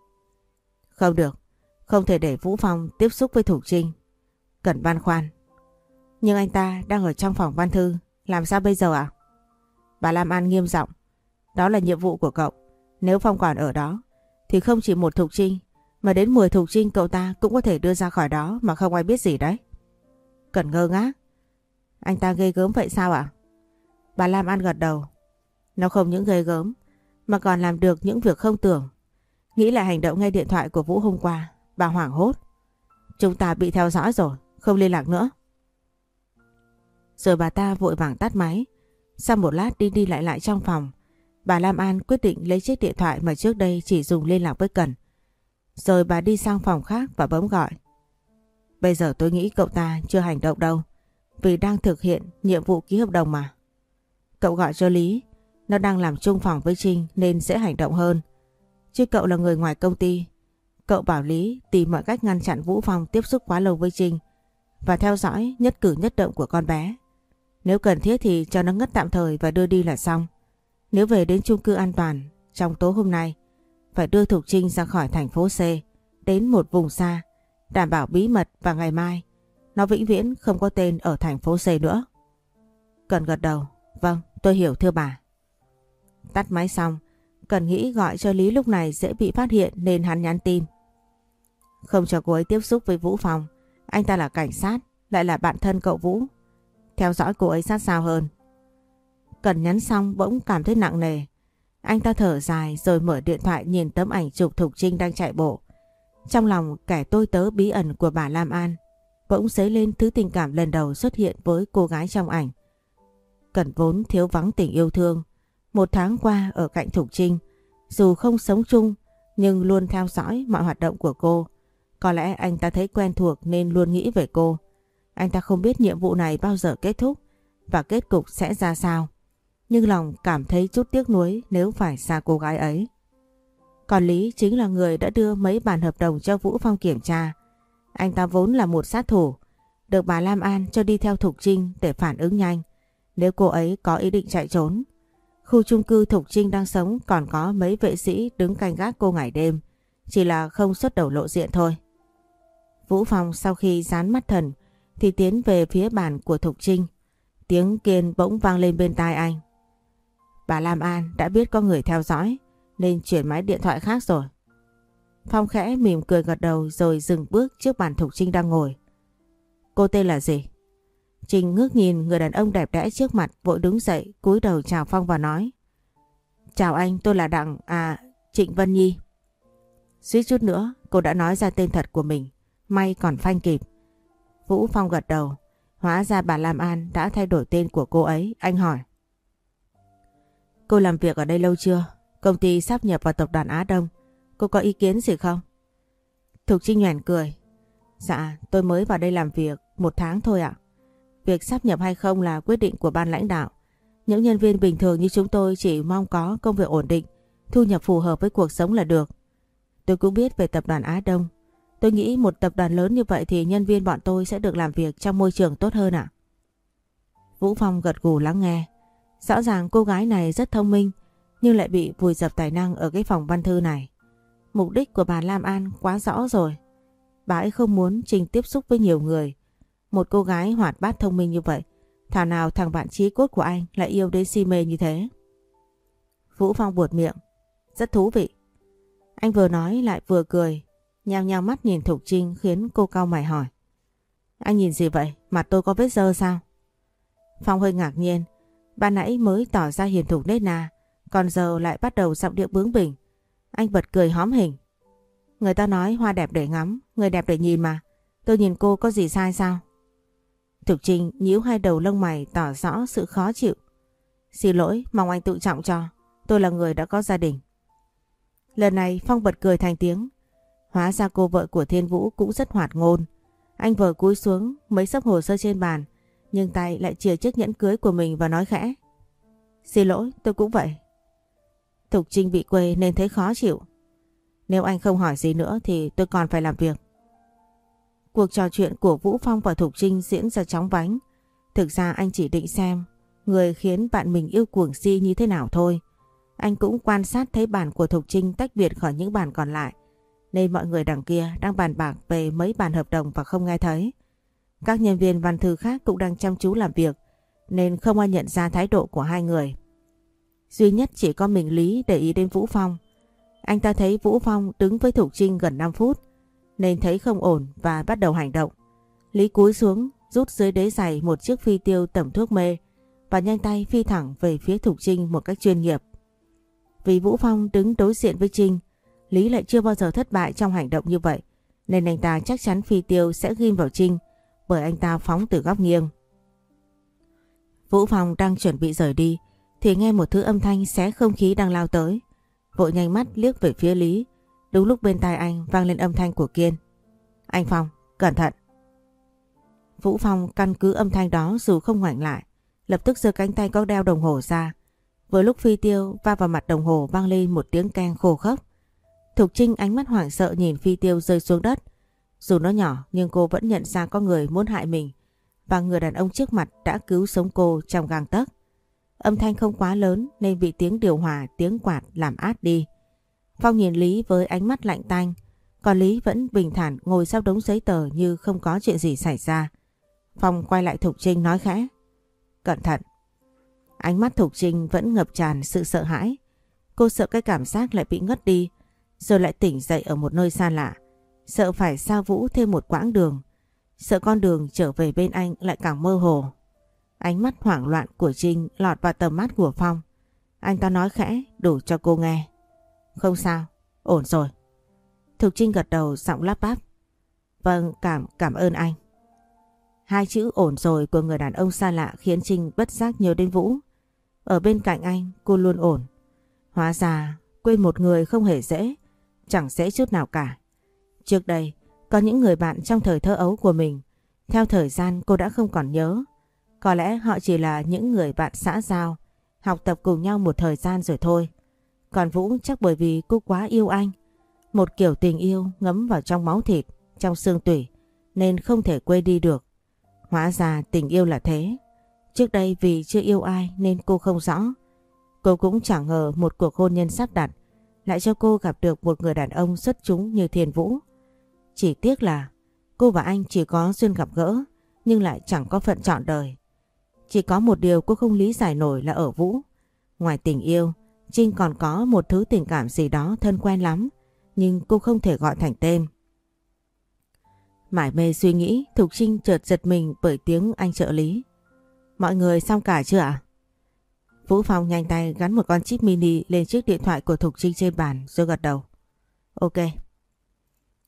Không được, không thể để Vũ Phong tiếp xúc với Thủ Trinh. Cần băn khoan. Nhưng anh ta đang ở trong phòng văn thư, làm sao bây giờ ạ? Bà Lam An nghiêm giọng Đó là nhiệm vụ của cậu. Nếu Phong còn ở đó, thì không chỉ một Thục Trinh, mà đến 10 Thục Trinh cậu ta cũng có thể đưa ra khỏi đó mà không ai biết gì đấy. Cần ngơ ngác. Anh ta ghê gớm vậy sao ạ? Bà Lam An gật đầu. Nó không những ghê gớm, mà còn làm được những việc không tưởng. Nghĩ lại hành động nghe điện thoại của Vũ hôm qua, bà hoảng hốt. Chúng ta bị theo dõi rồi, không liên lạc nữa. Rồi bà ta vội vàng tắt máy. Sau một lát đi đi lại lại trong phòng, bà Lam An quyết định lấy chiếc điện thoại mà trước đây chỉ dùng liên lạc với Cần. Rồi bà đi sang phòng khác và bấm gọi. Bây giờ tôi nghĩ cậu ta chưa hành động đâu, vì đang thực hiện nhiệm vụ ký hợp đồng mà. Cậu gọi cho Lý, nó đang làm chung phòng với Trinh nên sẽ hành động hơn. Chứ cậu là người ngoài công ty. Cậu bảo Lý tìm mọi cách ngăn chặn Vũ Phong tiếp xúc quá lâu với Trinh và theo dõi nhất cử nhất động của con bé. Nếu cần thiết thì cho nó ngất tạm thời và đưa đi là xong. Nếu về đến chung cư an toàn trong tối hôm nay phải đưa Thục Trinh ra khỏi thành phố C đến một vùng xa đảm bảo bí mật và ngày mai nó vĩnh viễn không có tên ở thành phố C nữa. Cần gật đầu. Vâng, tôi hiểu thưa bà. Tắt máy xong, Cần nghĩ gọi cho Lý lúc này dễ bị phát hiện nên hắn nhắn tin. Không cho cô ấy tiếp xúc với Vũ phòng Anh ta là cảnh sát, lại là bạn thân cậu Vũ. Theo dõi cô ấy sát sao hơn. Cần nhắn xong bỗng cảm thấy nặng nề. Anh ta thở dài rồi mở điện thoại nhìn tấm ảnh chụp Thục Trinh đang chạy bộ. Trong lòng kẻ tôi tớ bí ẩn của bà Lam An bỗng dấy lên thứ tình cảm lần đầu xuất hiện với cô gái trong ảnh. Cẩn vốn thiếu vắng tình yêu thương. Một tháng qua ở cạnh Thục Trinh, dù không sống chung nhưng luôn theo dõi mọi hoạt động của cô. Có lẽ anh ta thấy quen thuộc nên luôn nghĩ về cô. Anh ta không biết nhiệm vụ này bao giờ kết thúc và kết cục sẽ ra sao. Nhưng lòng cảm thấy chút tiếc nuối nếu phải xa cô gái ấy. Còn Lý chính là người đã đưa mấy bản hợp đồng cho Vũ Phong kiểm tra. Anh ta vốn là một sát thủ, được bà Lam An cho đi theo Thục Trinh để phản ứng nhanh. Nếu cô ấy có ý định chạy trốn, khu chung cư Thục Trinh đang sống còn có mấy vệ sĩ đứng canh gác cô ngày đêm, chỉ là không xuất đầu lộ diện thôi. Vũ Phong sau khi dán mắt thần thì tiến về phía bàn của Thục Trinh. Tiếng kiên bỗng vang lên bên tai anh. Bà Lam An đã biết có người theo dõi nên chuyển máy điện thoại khác rồi. Phong khẽ mỉm cười gật đầu rồi dừng bước trước bàn Thục Trinh đang ngồi. Cô tên là gì? Trình ngước nhìn người đàn ông đẹp đẽ trước mặt vội đứng dậy cúi đầu chào Phong và nói. Chào anh tôi là Đặng, à Trịnh Vân Nhi. Suýt chút nữa cô đã nói ra tên thật của mình, may còn phanh kịp. Vũ Phong gật đầu, hóa ra bà Lam An đã thay đổi tên của cô ấy, anh hỏi. Cô làm việc ở đây lâu chưa? Công ty sắp nhập vào tập đoàn Á Đông, cô có ý kiến gì không? Thục Trinh Nhoèn cười. Dạ, tôi mới vào đây làm việc một tháng thôi ạ. Việc sắp nhập hay không là quyết định của ban lãnh đạo. Những nhân viên bình thường như chúng tôi chỉ mong có công việc ổn định, thu nhập phù hợp với cuộc sống là được. Tôi cũng biết về tập đoàn Á Đông. Tôi nghĩ một tập đoàn lớn như vậy thì nhân viên bọn tôi sẽ được làm việc trong môi trường tốt hơn ạ. Vũ Phong gật gù lắng nghe. Rõ ràng cô gái này rất thông minh nhưng lại bị vùi dập tài năng ở cái phòng văn thư này. Mục đích của bà Lam An quá rõ rồi. Bà ấy không muốn trình tiếp xúc với nhiều người. Một cô gái hoạt bát thông minh như vậy, thảo nào thằng bạn trí cốt của anh lại yêu đến si mê như thế. Vũ Phong buột miệng. Rất thú vị. Anh vừa nói lại vừa cười, nhao nhao mắt nhìn Thục Trinh khiến cô cau mày hỏi. Anh nhìn gì vậy? Mặt tôi có vết dơ sao? Phong hơi ngạc nhiên. Ban nãy mới tỏ ra hiền thục nết na, còn giờ lại bắt đầu giọng điệu bướng bỉnh. Anh bật cười hóm hình. Người ta nói hoa đẹp để ngắm, người đẹp để nhìn mà. Tôi nhìn cô có gì sai sao? Thục Trinh nhíu hai đầu lông mày tỏ rõ sự khó chịu. Xin lỗi, mong anh tự trọng cho. Tôi là người đã có gia đình. Lần này Phong bật cười thành tiếng. Hóa ra cô vợ của Thiên Vũ cũng rất hoạt ngôn. Anh vợ cúi xuống mấy sấp hồ sơ trên bàn, nhưng tay lại chìa chiếc nhẫn cưới của mình và nói khẽ. Xin lỗi, tôi cũng vậy. Thục Trinh bị quê nên thấy khó chịu. Nếu anh không hỏi gì nữa thì tôi còn phải làm việc. Cuộc trò chuyện của Vũ Phong và Thục Trinh diễn ra chóng vánh. Thực ra anh chỉ định xem người khiến bạn mình yêu cuồng si như thế nào thôi. Anh cũng quan sát thấy bản của Thục Trinh tách biệt khỏi những bản còn lại. nên mọi người đằng kia đang bàn bạc về mấy bản hợp đồng và không nghe thấy. Các nhân viên văn thư khác cũng đang chăm chú làm việc, nên không ai nhận ra thái độ của hai người. Duy nhất chỉ có mình Lý để ý đến Vũ Phong. Anh ta thấy Vũ Phong đứng với Thục Trinh gần 5 phút nên thấy không ổn và bắt đầu hành động. Lý cúi xuống rút dưới đế giày một chiếc phi tiêu tẩm thuốc mê và nhanh tay phi thẳng về phía Thục Trinh một cách chuyên nghiệp. Vì Vũ Phong đứng đối diện với Trinh, Lý lại chưa bao giờ thất bại trong hành động như vậy nên anh ta chắc chắn phi tiêu sẽ ghim vào Trinh bởi anh ta phóng từ góc nghiêng. Vũ Phong đang chuẩn bị rời đi thì nghe một thứ âm thanh xé không khí đang lao tới. Vội nhanh mắt liếc về phía Lý. Đúng lúc bên tai anh vang lên âm thanh của Kiên. Anh Phong, cẩn thận. Vũ Phong căn cứ âm thanh đó dù không ngoảnh lại. Lập tức giơ cánh tay có đeo đồng hồ ra. Vừa lúc phi tiêu va vào mặt đồng hồ vang lên một tiếng keng khô khốc. Thục Trinh ánh mắt hoảng sợ nhìn phi tiêu rơi xuống đất. Dù nó nhỏ nhưng cô vẫn nhận ra có người muốn hại mình và người đàn ông trước mặt đã cứu sống cô trong gang tấc. Âm thanh không quá lớn nên bị tiếng điều hòa, tiếng quạt làm át đi. Phong nhìn Lý với ánh mắt lạnh tanh, còn Lý vẫn bình thản ngồi sau đống giấy tờ như không có chuyện gì xảy ra. Phong quay lại Thục Trinh nói khẽ. Cẩn thận. Ánh mắt Thục Trinh vẫn ngập tràn sự sợ hãi. Cô sợ cái cảm giác lại bị ngất đi, rồi lại tỉnh dậy ở một nơi xa lạ. Sợ phải xa Vũ thêm một quãng đường. Sợ con đường trở về bên anh lại càng mơ hồ. Ánh mắt hoảng loạn của Trinh lọt vào tầm mắt của Phong. Anh ta nói khẽ đủ cho cô nghe. Không sao, ổn rồi. Thục Trinh gật đầu giọng lắp bắp. Vâng, cảm cảm ơn anh. Hai chữ ổn rồi của người đàn ông xa lạ khiến Trinh bất giác nhớ đến Vũ. Ở bên cạnh anh cô luôn ổn. Hóa ra quên một người không hề dễ, chẳng dễ chút nào cả. Trước đây có những người bạn trong thời thơ ấu của mình, theo thời gian cô đã không còn nhớ. Có lẽ họ chỉ là những người bạn xã giao, học tập cùng nhau một thời gian rồi thôi. Còn Vũ chắc bởi vì cô quá yêu anh. Một kiểu tình yêu ngấm vào trong máu thịt, trong xương tủy, nên không thể quên đi được. Hóa ra tình yêu là thế. Trước đây vì chưa yêu ai nên cô không rõ. Cô cũng chẳng ngờ một cuộc hôn nhân sắp đặt lại cho cô gặp được một người đàn ông xuất chúng như Thiền Vũ. Chỉ tiếc là cô và anh chỉ có duyên gặp gỡ nhưng lại chẳng có phận chọn đời. Chỉ có một điều cô không lý giải nổi là ở Vũ. Ngoài tình yêu, Trinh còn có một thứ tình cảm gì đó thân quen lắm, nhưng cô không thể gọi thành tên. Mải mê suy nghĩ, Thục Trinh chợt giật mình bởi tiếng anh trợ lý. Mọi người xong cả chưa ạ? Vũ Phong nhanh tay gắn một con chip mini lên chiếc điện thoại của Thục Trinh trên bàn rồi gật đầu. Ok.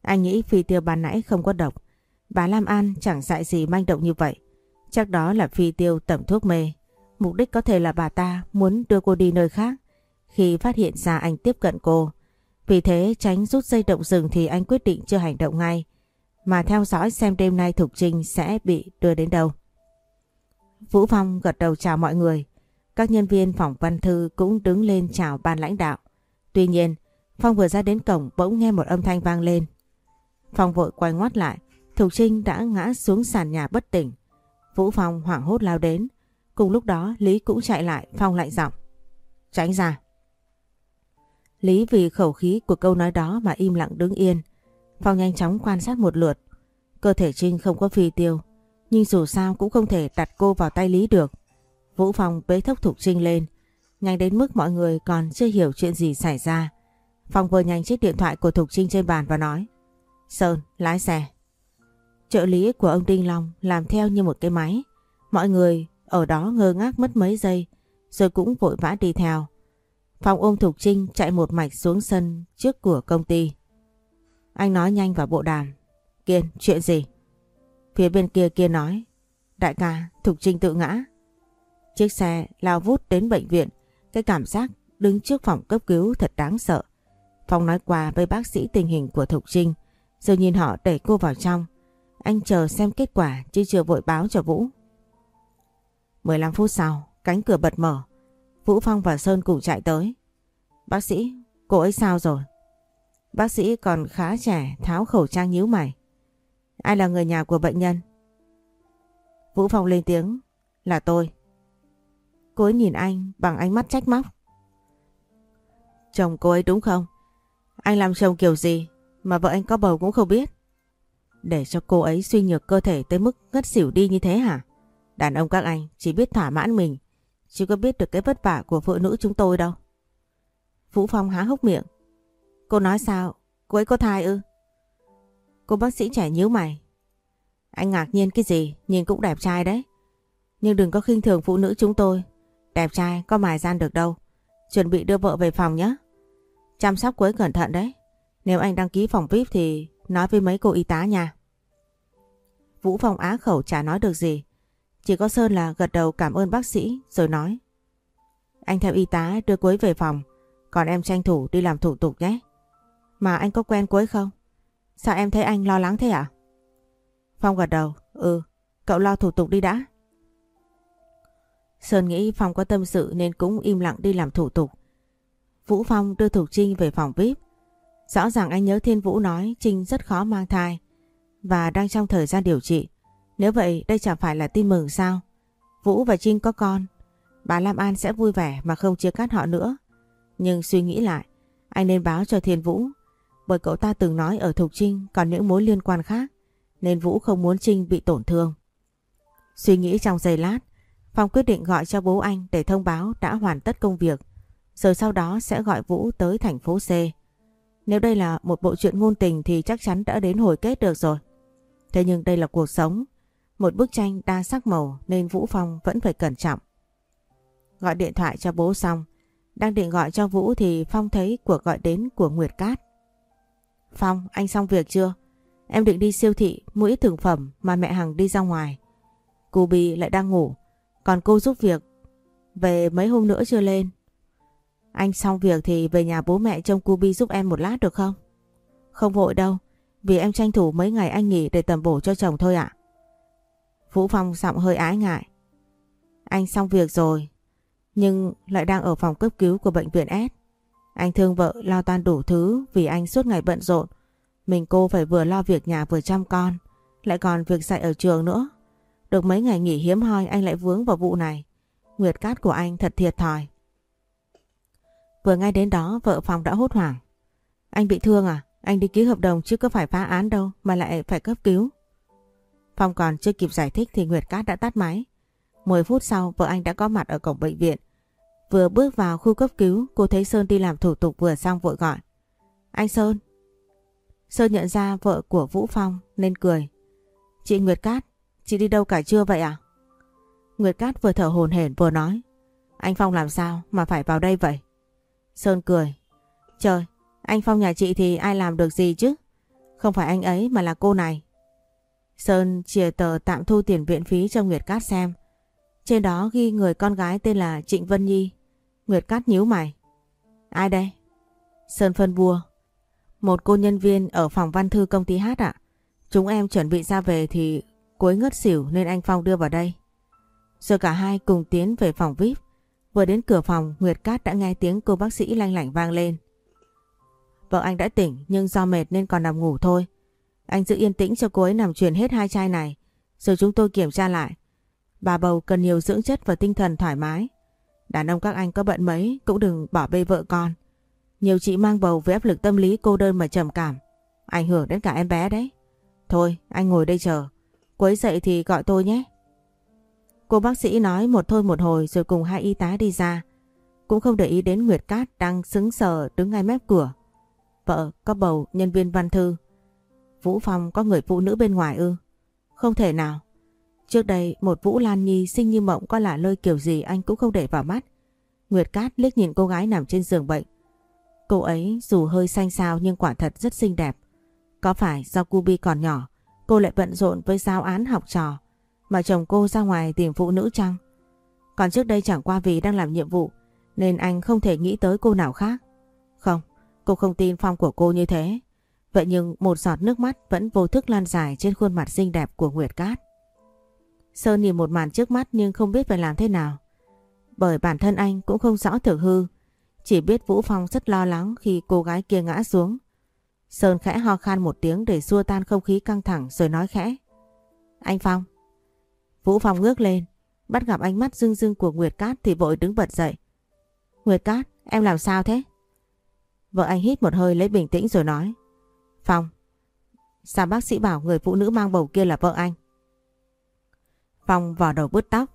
Anh nghĩ phi tiêu ban nãy không có độc. Bà Lam An chẳng dại gì manh động như vậy. Chắc đó là phi tiêu tẩm thuốc mê. Mục đích có thể là bà ta muốn đưa cô đi nơi khác khi phát hiện ra anh tiếp cận cô. Vì thế tránh rút dây động rừng thì anh quyết định chưa hành động ngay mà theo dõi xem đêm nay Thục Trinh sẽ bị đưa đến đâu. Vũ Phong gật đầu chào mọi người. Các nhân viên phòng văn thư cũng đứng lên chào ban lãnh đạo. Tuy nhiên, Phong vừa ra đến cổng bỗng nghe một âm thanh vang lên. Phong vội quay ngoắt lại, Thục Trinh đã ngã xuống sàn nhà bất tỉnh. Vũ Phong hoảng hốt lao đến. Cùng lúc đó Lý cũng chạy lại, Phong lại giọng. Tránh ra. Lý vì khẩu khí của câu nói đó mà im lặng đứng yên. Phong nhanh chóng quan sát một lượt. Cơ thể Trinh không có phi tiêu, nhưng dù sao cũng không thể đặt cô vào tay Lý được. Vũ Phong bế thốc Thục Trinh lên, nhanh đến mức mọi người còn chưa hiểu chuyện gì xảy ra. Phong vừa nhanh chiếc điện thoại của Thục Trinh trên bàn và nói Sơn, lái xe. Trợ lý của ông Đinh Long làm theo như một cái máy. Mọi người ở đó ngơ ngác mất mấy giây rồi cũng vội vã đi theo. Phong ôm Thục Trinh chạy một mạch xuống sân trước của công ty. Anh nói nhanh vào bộ đàm. Kiên, chuyện gì? Phía bên kia kia nói. Đại ca, Thục Trinh tự ngã. Chiếc xe lao vút đến bệnh viện. Cái cảm giác đứng trước phòng cấp cứu thật đáng sợ. Phong nói qua với bác sĩ tình hình của Thục Trinh. Rồi nhìn họ đẩy cô vào trong. Anh chờ xem kết quả chứ chưa vội báo cho Vũ. 15 phút sau, cánh cửa bật mở. Vũ Phong và Sơn cùng chạy tới. Bác sĩ, cô ấy sao rồi? Bác sĩ còn khá trẻ tháo khẩu trang nhíu mày. Ai là người nhà của bệnh nhân? Vũ Phong lên tiếng. Là tôi. Cô ấy nhìn anh bằng ánh mắt trách móc. Chồng cô ấy đúng không? Anh làm chồng kiểu gì mà vợ anh có bầu cũng không biết. Để cho cô ấy suy nhược cơ thể tới mức ngất xỉu đi như thế hả? Đàn ông các anh chỉ biết thỏa mãn mình, chứ có biết được cái vất vả của phụ nữ chúng tôi đâu. Vũ Phong há hốc miệng. Cô nói sao? Cô ấy có thai ư? Cô bác sĩ trẻ nhíu mày. Anh ngạc nhiên cái gì? Nhìn cũng đẹp trai đấy. Nhưng đừng có khinh thường phụ nữ chúng tôi. Đẹp trai, có mài gian được đâu. Chuẩn bị đưa vợ về phòng nhé. Chăm sóc cô ấy cẩn thận đấy. Nếu anh đăng ký phòng VIP thì nói với mấy cô y tá nha. Vũ Phong á khẩu chả nói được gì. Chỉ có Sơn là gật đầu cảm ơn bác sĩ rồi nói. Anh theo y tá đưa cô ấy về phòng. Còn em tranh thủ đi làm thủ tục nhé. Mà anh có quen cô ấy không? Sao em thấy anh lo lắng thế ạ? À? Phong gật đầu. Ừ, cậu lo thủ tục đi đã. Sơn nghĩ Phong có tâm sự nên cũng im lặng đi làm thủ tục. Vũ Phong đưa Thục Trinh về phòng VIP. Rõ ràng anh nhớ Thiên Vũ nói Trinh rất khó mang thai và đang trong thời gian điều trị. Nếu vậy đây chẳng phải là tin mừng sao? Vũ và Trinh có con. Bà Lam An sẽ vui vẻ mà không chia cắt họ nữa. Nhưng suy nghĩ lại, anh nên báo cho Thiên Vũ. Bởi cậu ta từng nói ở Thục Trinh còn những mối liên quan khác. Nên Vũ không muốn Trinh bị tổn thương. Suy nghĩ trong giây lát, Phong quyết định gọi cho bố anh để thông báo đã hoàn tất công việc. Rồi sau đó sẽ gọi Vũ tới thành phố C. Nếu đây là một bộ truyện ngôn tình thì chắc chắn đã đến hồi kết được rồi. Thế nhưng đây là cuộc sống, một bức tranh đa sắc màu nên Vũ Phong vẫn phải cẩn trọng. Gọi điện thoại cho bố xong, đang định gọi cho Vũ thì Phong thấy cuộc gọi đến của Nguyệt Cát. Phong, anh xong việc chưa? Em định đi siêu thị mua ít thực phẩm mà mẹ Hằng đi ra ngoài. Cô Bì lại đang ngủ, còn cô giúp việc về mấy hôm nữa chưa lên. Anh xong việc thì về nhà bố mẹ trông cô Bi giúp em một lát được không? Không vội đâu, vì em tranh thủ mấy ngày anh nghỉ để tầm bổ cho chồng thôi ạ. Vũ Phong giọng hơi ái ngại. Anh xong việc rồi, nhưng lại đang ở phòng cấp cứu của bệnh viện S. Anh thương vợ lo toan đủ thứ vì anh suốt ngày bận rộn. Mình cô phải vừa lo việc nhà vừa chăm con, lại còn việc dạy ở trường nữa. Được mấy ngày nghỉ hiếm hoi anh lại vướng vào vụ này. Nguyệt cát của anh thật thiệt thòi. Vừa ngay đến đó vợ phòng đã hốt hoảng. Anh bị thương à? Anh đi ký hợp đồng chứ có phải phá án đâu mà lại phải cấp cứu. Phong còn chưa kịp giải thích thì Nguyệt Cát đã tắt máy. 10 phút sau vợ anh đã có mặt ở cổng bệnh viện. Vừa bước vào khu cấp cứu cô thấy Sơn đi làm thủ tục vừa xong vội gọi. Anh Sơn. Sơn nhận ra vợ của Vũ Phong nên cười. Chị Nguyệt Cát, chị đi đâu cả trưa vậy à? Nguyệt Cát vừa thở hồn hển vừa nói. Anh Phong làm sao mà phải vào đây vậy? Sơn cười. Trời, anh Phong nhà chị thì ai làm được gì chứ? Không phải anh ấy mà là cô này. Sơn chìa tờ tạm thu tiền viện phí cho Nguyệt Cát xem. Trên đó ghi người con gái tên là Trịnh Vân Nhi. Nguyệt Cát nhíu mày. Ai đây? Sơn phân bua. Một cô nhân viên ở phòng văn thư công ty hát ạ. Chúng em chuẩn bị ra về thì cuối ngất xỉu nên anh Phong đưa vào đây. Rồi cả hai cùng tiến về phòng VIP. Vừa đến cửa phòng, Nguyệt Cát đã nghe tiếng cô bác sĩ lanh lảnh vang lên. Vợ anh đã tỉnh, nhưng do mệt nên còn nằm ngủ thôi. Anh giữ yên tĩnh cho cô ấy nằm truyền hết hai chai này. Rồi chúng tôi kiểm tra lại. Bà bầu cần nhiều dưỡng chất và tinh thần thoải mái. Đàn ông các anh có bận mấy, cũng đừng bỏ bê vợ con. Nhiều chị mang bầu với áp lực tâm lý cô đơn mà trầm cảm. Ảnh hưởng đến cả em bé đấy. Thôi, anh ngồi đây chờ. Cô ấy dậy thì gọi tôi nhé. Cô bác sĩ nói một thôi một hồi rồi cùng hai y tá đi ra. Cũng không để ý đến Nguyệt Cát đang sững sờ đứng ngay mép cửa. Vợ có bầu nhân viên văn thư. Vũ Phong có người phụ nữ bên ngoài ư? Không thể nào. Trước đây một Vũ Lan Nhi sinh như mộng có là lơi kiểu gì anh cũng không để vào mắt. Nguyệt Cát liếc nhìn cô gái nằm trên giường bệnh. Cô ấy dù hơi xanh xao nhưng quả thật rất xinh đẹp. Có phải do Cubi còn nhỏ, cô lại bận rộn với giáo án học trò mà chồng cô ra ngoài tìm phụ nữ chăng? Còn trước đây chẳng qua vì đang làm nhiệm vụ nên anh không thể nghĩ tới cô nào khác. Không, cô không tin phong của cô như thế. Vậy nhưng một giọt nước mắt vẫn vô thức lan dài trên khuôn mặt xinh đẹp của Nguyệt Cát. Sơn nhìn một màn trước mắt nhưng không biết phải làm thế nào. Bởi bản thân anh cũng không rõ thực hư. Chỉ biết Vũ Phong rất lo lắng khi cô gái kia ngã xuống. Sơn khẽ ho khan một tiếng để xua tan không khí căng thẳng rồi nói khẽ. Anh Phong. Vũ Phong ngước lên, bắt gặp ánh mắt rưng rưng của Nguyệt Cát thì vội đứng bật dậy. Nguyệt Cát, em làm sao thế? Vợ anh hít một hơi lấy bình tĩnh rồi nói. Phong, sao bác sĩ bảo người phụ nữ mang bầu kia là vợ anh? Phong vò đầu bứt tóc.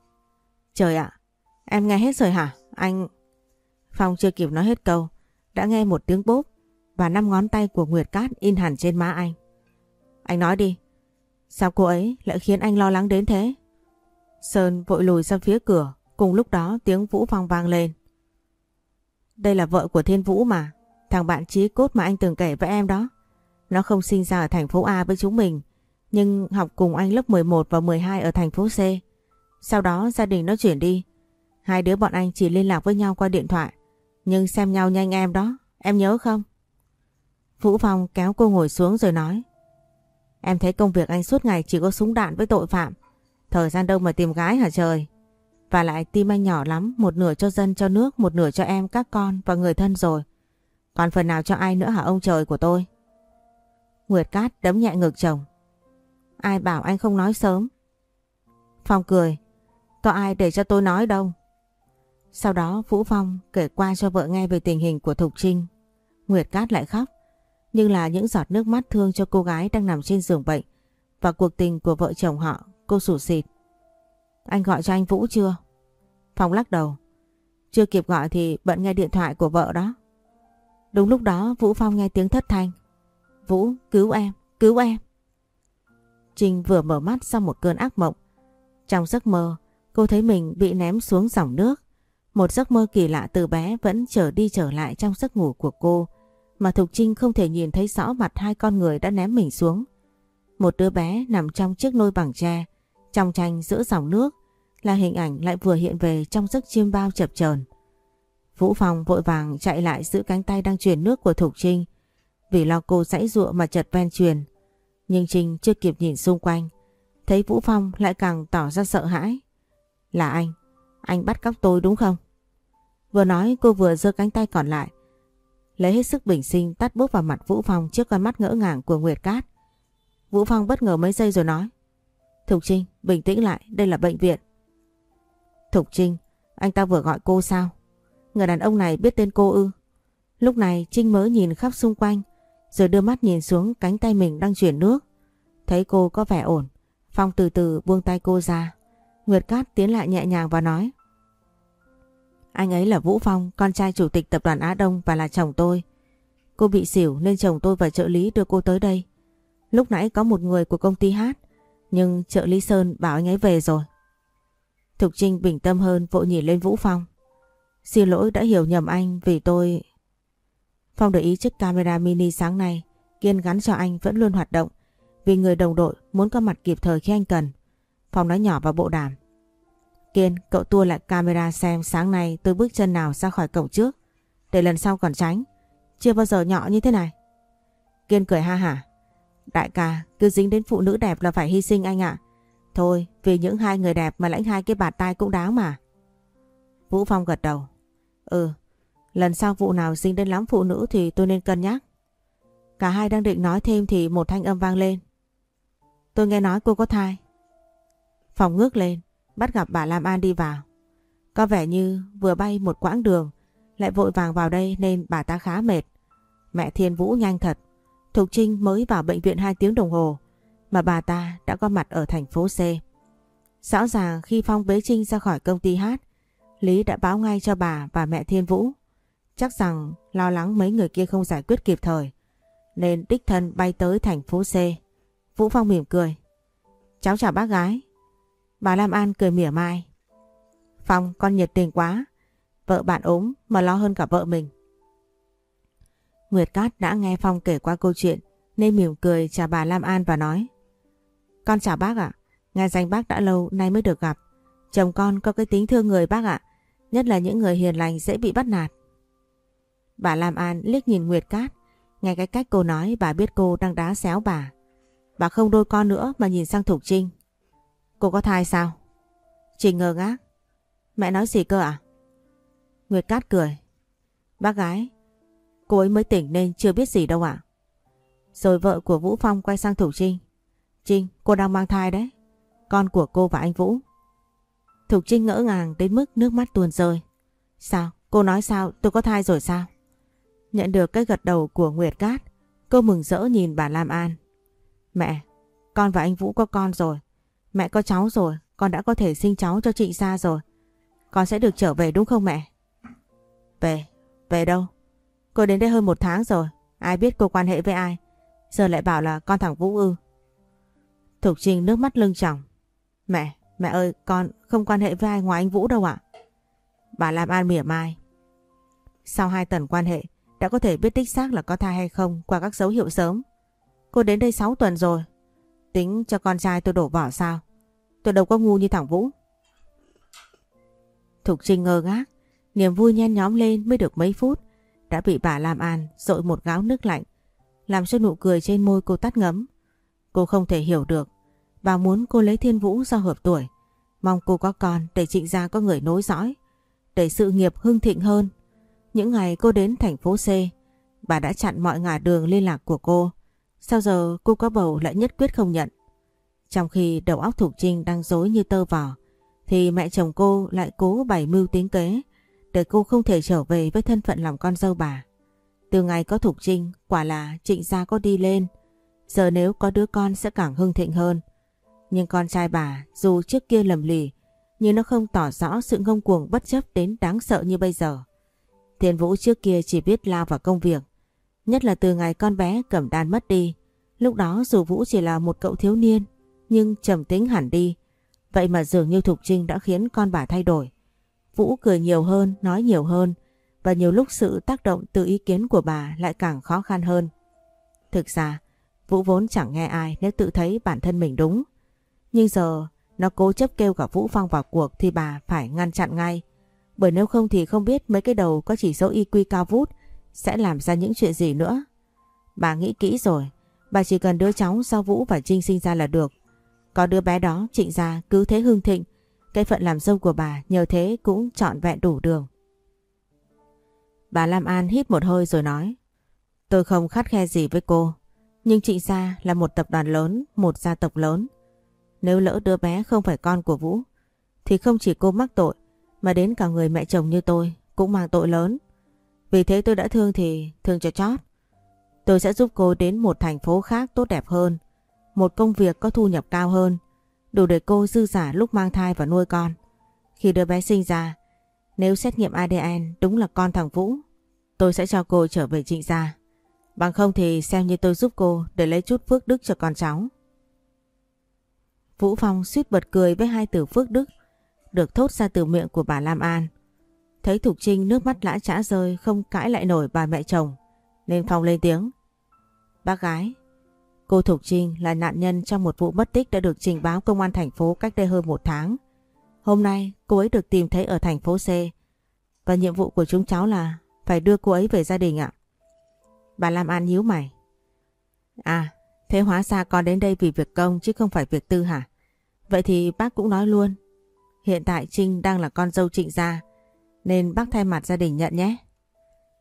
Trời ạ, em nghe hết rồi hả? Anh... Phong chưa kịp nói hết câu, đã nghe một tiếng bốp và năm ngón tay của Nguyệt Cát in hẳn trên má anh. Anh nói đi, sao cô ấy lại khiến anh lo lắng đến thế? Sơn vội lùi ra phía cửa, cùng lúc đó tiếng Vũ Phong vang lên. Đây là vợ của Thiên Vũ mà, thằng bạn trí cốt mà anh từng kể với em đó. Nó không sinh ra ở thành phố A với chúng mình, nhưng học cùng anh lớp 11 và 12 ở thành phố C. Sau đó gia đình nó chuyển đi. Hai đứa bọn anh chỉ liên lạc với nhau qua điện thoại, nhưng xem nhau nhanh em đó, em nhớ không? Vũ Phong kéo cô ngồi xuống rồi nói. Em thấy công việc anh suốt ngày chỉ có súng đạn với tội phạm. Thời gian đâu mà tìm gái hả trời? Và lại tim anh nhỏ lắm, một nửa cho dân cho nước, một nửa cho em, các con và người thân rồi. Còn phần nào cho ai nữa hả ông trời của tôi? Nguyệt Cát đấm nhẹ ngực chồng. Ai bảo anh không nói sớm? Phong cười. Có ai để cho tôi nói đâu. Sau đó Vũ Phong kể qua cho vợ nghe về tình hình của Thục Trinh. Nguyệt Cát lại khóc. Nhưng là những giọt nước mắt thương cho cô gái đang nằm trên giường bệnh và cuộc tình của vợ chồng họ, cô sủ xịt. Anh gọi cho anh Vũ chưa? Phong lắc đầu. Chưa kịp gọi thì bận nghe điện thoại của vợ đó. Đúng lúc đó Vũ Phong nghe tiếng thất thanh. Vũ, cứu em, cứu em. Trinh vừa mở mắt sau một cơn ác mộng. Trong giấc mơ, cô thấy mình bị ném xuống dòng nước. Một giấc mơ kỳ lạ từ bé vẫn trở đi trở lại trong giấc ngủ của cô, mà Thục Trinh không thể nhìn thấy rõ mặt hai con người đã ném mình xuống. Một đứa bé nằm trong chiếc nôi bằng tre, trong tranh giữa dòng nước, là hình ảnh lại vừa hiện về trong giấc chiêm bao chập chờn. Vũ Phong vội vàng chạy lại giữ cánh tay đang truyền nước của Thục Trinh, vì lo cô dãy dụa mà chật ven truyền. Nhưng Trinh chưa kịp nhìn xung quanh, thấy Vũ Phong lại càng tỏ ra sợ hãi. Là anh, anh bắt cóc tôi đúng không? Vừa nói cô vừa giơ cánh tay còn lại, lấy hết sức bình sinh tắt bút vào mặt Vũ Phong trước con mắt ngỡ ngàng của Nguyệt Cát. Vũ Phong bất ngờ mấy giây rồi nói. Thục Trinh, bình tĩnh lại, đây là bệnh viện. Thục Trinh, anh ta vừa gọi cô sao? Người đàn ông này biết tên cô ư? Lúc này Trinh mới nhìn khắp xung quanh, rồi đưa mắt nhìn xuống cánh tay mình đang chuyển nước. Thấy cô có vẻ ổn, Phong từ từ buông tay cô ra. Nguyệt Cát tiến lại nhẹ nhàng và nói. Anh ấy là Vũ Phong, con trai chủ tịch tập đoàn Á Đông và là chồng tôi. Cô bị xỉu nên chồng tôi và trợ lý đưa cô tới đây. Lúc nãy có một người của công ty hát, nhưng trợ lý Sơn bảo anh ấy về rồi. Thục Trinh bình tâm hơn vội nhìn lên Vũ Phong. Xin lỗi đã hiểu nhầm anh vì tôi... Phong để ý chiếc camera mini sáng nay Kiên gắn cho anh vẫn luôn hoạt động vì người đồng đội muốn có mặt kịp thời khi anh cần. Phong nói nhỏ vào bộ đàm. Kiên, cậu tua lại camera xem sáng nay tôi bước chân nào ra khỏi cổng trước để lần sau còn tránh. Chưa bao giờ nhỏ như thế này. Kiên cười ha hả. Đại ca, cứ dính đến phụ nữ đẹp là phải hy sinh anh ạ. Thôi, vì những hai người đẹp mà lãnh hai cái bạt tai cũng đáng mà. Vũ Phong gật đầu. Ừ, lần sau vụ nào dính đến lắm phụ nữ thì tôi nên cân nhắc. Cả hai đang định nói thêm thì một thanh âm vang lên. Tôi nghe nói cô có thai. Phòng ngước lên, bắt gặp bà Lam An đi vào. Có vẻ như vừa bay một quãng đường, lại vội vàng vào đây nên bà ta khá mệt. Mẹ Thiên Vũ nhanh thật. Thục Trinh mới vào bệnh viện 2 tiếng đồng hồ, mà bà ta đã có mặt ở thành phố C. Rõ ràng khi Phong bế Trinh ra khỏi công ty hát, Lý đã báo ngay cho bà và mẹ Thiên Vũ. Chắc rằng lo lắng mấy người kia không giải quyết kịp thời, nên đích thân bay tới thành phố C. Vũ Phong mỉm cười. Cháu chào bác gái. Bà Lam An cười mỉa mai. Phong con nhiệt tình quá. Vợ bạn ốm mà lo hơn cả vợ mình. Nguyệt Cát đã nghe Phong kể qua câu chuyện nên mỉm cười chào bà Lam An và nói Con chào bác ạ, nghe danh bác đã lâu nay mới được gặp. Chồng con có cái tính thương người bác ạ, nhất là những người hiền lành dễ bị bắt nạt. Bà Lam An liếc nhìn Nguyệt Cát, nghe cái cách cô nói bà biết cô đang đá xéo bà. Bà không đôi con nữa mà nhìn sang Thục Trinh. Cô có thai sao? Trinh ngơ ngác. Mẹ nói gì cơ à? Nguyệt Cát cười. Bác gái, cô ấy mới tỉnh nên chưa biết gì đâu ạ. Rồi vợ của Vũ Phong quay sang Thục Trinh. Trinh, cô đang mang thai đấy. Con của cô và anh Vũ. Thục Trinh ngỡ ngàng đến mức nước mắt tuôn rơi. Sao? Cô nói sao? Tôi có thai rồi sao? Nhận được cái gật đầu của Nguyệt Cát, Cô mừng rỡ nhìn bà Lam An. Mẹ, con và anh Vũ có con rồi. Mẹ có cháu rồi, con đã có thể sinh cháu cho chị Ra rồi. Con sẽ được trở về đúng không mẹ? Về, về đâu? Cô đến đây hơn một tháng rồi, ai biết cô quan hệ với ai? Giờ lại bảo là con thằng Vũ ư. Thục Trinh nước mắt lưng tròng. Mẹ, mẹ ơi, con không quan hệ với ai ngoài anh Vũ đâu ạ. Bà Lam An mỉa mai. Sau hai tuần quan hệ, đã có thể biết đích xác là có thai hay không qua các dấu hiệu sớm. Cô đến đây 6 tuần rồi. Tính cho con trai tôi đổ vỏ sao? Tôi đâu có ngu như thằng Vũ. Thục Trinh ngơ ngác, niềm vui nhen nhóm lên mới được mấy phút. Đã bị bà làm An dội một gáo nước lạnh, làm cho nụ cười trên môi cô tắt ngấm. Cô không thể hiểu được. Bà muốn cô lấy Thiên Vũ do hợp tuổi. Mong cô có con để trịnh gia có người nối dõi. Để sự nghiệp hưng thịnh hơn. Những ngày cô đến thành phố C, bà đã chặn mọi ngả đường liên lạc của cô. Sao giờ cô có bầu lại nhất quyết không nhận? Trong khi đầu óc Thục Trinh đang dối như tơ vò, thì mẹ chồng cô lại cố bày mưu tính kế để cô không thể trở về với thân phận làm con dâu bà. Từ ngày có Thục Trinh, quả là trịnh gia có đi lên. Giờ nếu có đứa con sẽ càng hưng thịnh hơn. Nhưng con trai bà dù trước kia lầm lì, nhưng nó không tỏ rõ sự ngông cuồng bất chấp đến đáng sợ như bây giờ. Thiên Vũ trước kia chỉ biết lao vào công việc. Nhất là từ ngày con bé cầm đàn mất đi. Lúc đó dù Vũ chỉ là một cậu thiếu niên, nhưng trầm tính hẳn đi. Vậy mà dường như Thục Trinh đã khiến con bà thay đổi. Vũ cười nhiều hơn, nói nhiều hơn và nhiều lúc sự tác động từ ý kiến của bà lại càng khó khăn hơn. Thực ra, Vũ vốn chẳng nghe ai nếu tự thấy bản thân mình đúng. Nhưng giờ nó cố chấp kêu cả Vũ Phong vào cuộc thì bà phải ngăn chặn ngay. Bởi nếu không thì không biết mấy cái đầu có chỉ số IQ cao vút sẽ làm ra những chuyện gì nữa. Bà nghĩ kỹ rồi, bà chỉ cần đứa cháu sau Vũ và Trinh sinh ra là được. Có đứa bé đó trịnh ra cứ thế hưng thịnh, cái phận làm dâu của bà nhờ thế cũng trọn vẹn đủ đường. Bà Lam An hít một hơi rồi nói Tôi không khắt khe gì với cô Nhưng Trịnh Gia là một tập đoàn lớn Một gia tộc lớn Nếu lỡ đứa bé không phải con của Vũ Thì không chỉ cô mắc tội mà đến cả người mẹ chồng như tôi Cũng mang tội lớn Vì thế tôi đã thương thì thương cho chót Tôi sẽ giúp cô đến một thành phố khác tốt đẹp hơn Một công việc có thu nhập cao hơn Đủ để cô dư giả lúc mang thai và nuôi con Khi đứa bé sinh ra nếu xét nghiệm ADN đúng là con thằng Vũ, tôi sẽ cho cô trở về trịnh gia. Bằng không thì xem như tôi giúp cô để lấy chút phước đức cho con cháu. Vũ Phong suýt bật cười với hai từ phước đức được thốt ra từ miệng của bà Lam An. Thấy Thục Trinh nước mắt lã trã rơi không cãi lại nổi bà mẹ chồng nên Phong lên tiếng. Bác gái, cô Thục Trinh là nạn nhân trong một vụ mất tích đã được trình báo công an thành phố cách đây hơn một tháng. Hôm nay cô ấy được tìm thấy ở thành phố C và nhiệm vụ của chúng cháu là phải đưa cô ấy về gia đình ạ. Bà Lam An nhíu mày. À, thế hóa ra con đến đây vì việc công chứ không phải việc tư hả? Vậy thì bác cũng nói luôn. Hiện tại Trinh đang là con dâu trịnh gia nên bác thay mặt gia đình nhận nhé.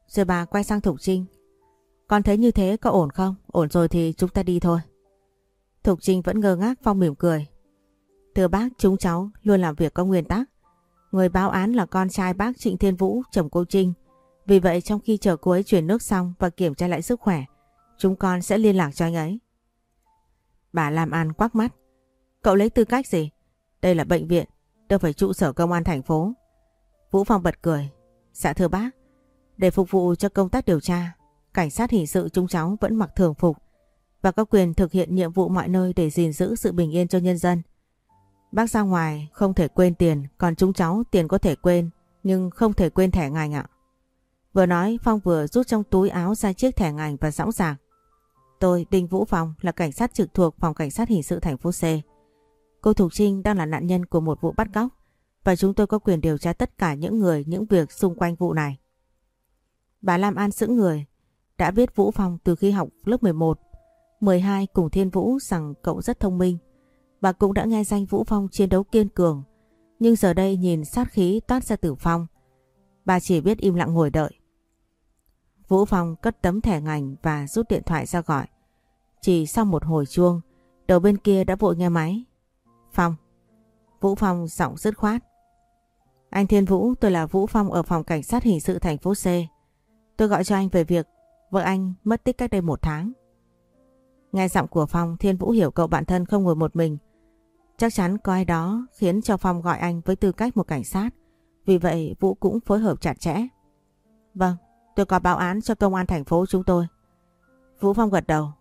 Rồi bà quay sang Thục Trinh. Con thấy như thế có ổn không? Ổn rồi thì chúng ta đi thôi. Thục Trinh vẫn ngơ ngác Phong mỉm cười. Thưa bác, chúng cháu luôn làm việc có nguyên tắc. Người báo án là con trai bác Trịnh Thiên Vũ, chồng cô Trinh. Vì vậy trong khi chờ cô ấy chuyển nước xong và kiểm tra lại sức khỏe, chúng con sẽ liên lạc cho anh ấy. Bà làm ăn quắc mắt. Cậu lấy tư cách gì? Đây là bệnh viện, đâu phải trụ sở công an thành phố. Vũ Phong bật cười. Dạ thưa bác, để phục vụ cho công tác điều tra, cảnh sát hình sự chúng cháu vẫn mặc thường phục và có quyền thực hiện nhiệm vụ mọi nơi để gìn giữ sự bình yên cho nhân dân. Bác ra ngoài không thể quên tiền, còn chúng cháu tiền có thể quên, nhưng không thể quên thẻ ngành ạ. Vừa nói Phong vừa rút trong túi áo ra chiếc thẻ ngành và dõng dạc. Tôi, Đinh Vũ Phong, là cảnh sát trực thuộc phòng cảnh sát hình sự thành phố C. Cô Thục Trinh đang là nạn nhân của một vụ bắt cóc và chúng tôi có quyền điều tra tất cả những người, những việc xung quanh vụ này. Bà Lam An sững người, đã biết Vũ Phong từ khi học lớp 11, 12 cùng Thiên Vũ rằng cậu rất thông minh Bà cũng đã nghe danh Vũ Phong chiến đấu kiên cường. Nhưng giờ đây nhìn sát khí toát ra từ Phong. Bà chỉ biết im lặng ngồi đợi. Vũ Phong cất tấm thẻ ngành và rút điện thoại ra gọi. Chỉ sau một hồi chuông, đầu bên kia đã vội nghe máy. Phong. Vũ Phong giọng dứt khoát. Anh Thiên Vũ, tôi là Vũ Phong ở phòng cảnh sát hình sự thành phố C. Tôi gọi cho anh về việc vợ anh mất tích cách đây một tháng. Nghe giọng của Phong, Thiên Vũ hiểu cậu bạn thân không ngồi một mình. Chắc chắn có ai đó khiến cho Phong gọi anh với tư cách một cảnh sát. Vì vậy Vũ cũng phối hợp chặt chẽ. Vâng, tôi có báo án cho công an thành phố chúng tôi. Vũ Phong gật đầu.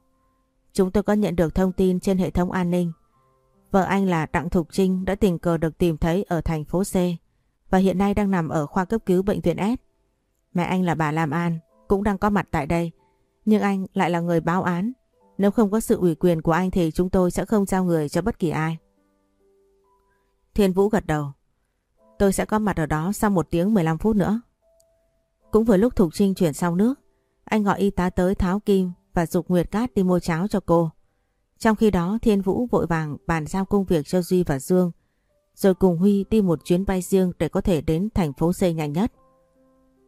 Chúng tôi có nhận được thông tin trên hệ thống an ninh. Vợ anh là Đặng Thục Trinh đã tình cờ được tìm thấy ở thành phố C và hiện nay đang nằm ở khoa cấp cứu bệnh viện S. Mẹ anh là bà Lam An, cũng đang có mặt tại đây. Nhưng anh lại là người báo án. Nếu không có sự ủy quyền của anh thì chúng tôi sẽ không giao người cho bất kỳ ai. Thiên Vũ gật đầu. Tôi sẽ có mặt ở đó sau một tiếng 15 phút nữa. Cũng vừa lúc Thục Trinh chuyển xong nước, anh gọi y tá tới tháo kim và dục Nguyệt Cát đi mua cháo cho cô. Trong khi đó Thiên Vũ vội vàng bàn giao công việc cho Duy và Dương, rồi cùng Huy đi một chuyến bay riêng để có thể đến thành phố C nhanh nhất.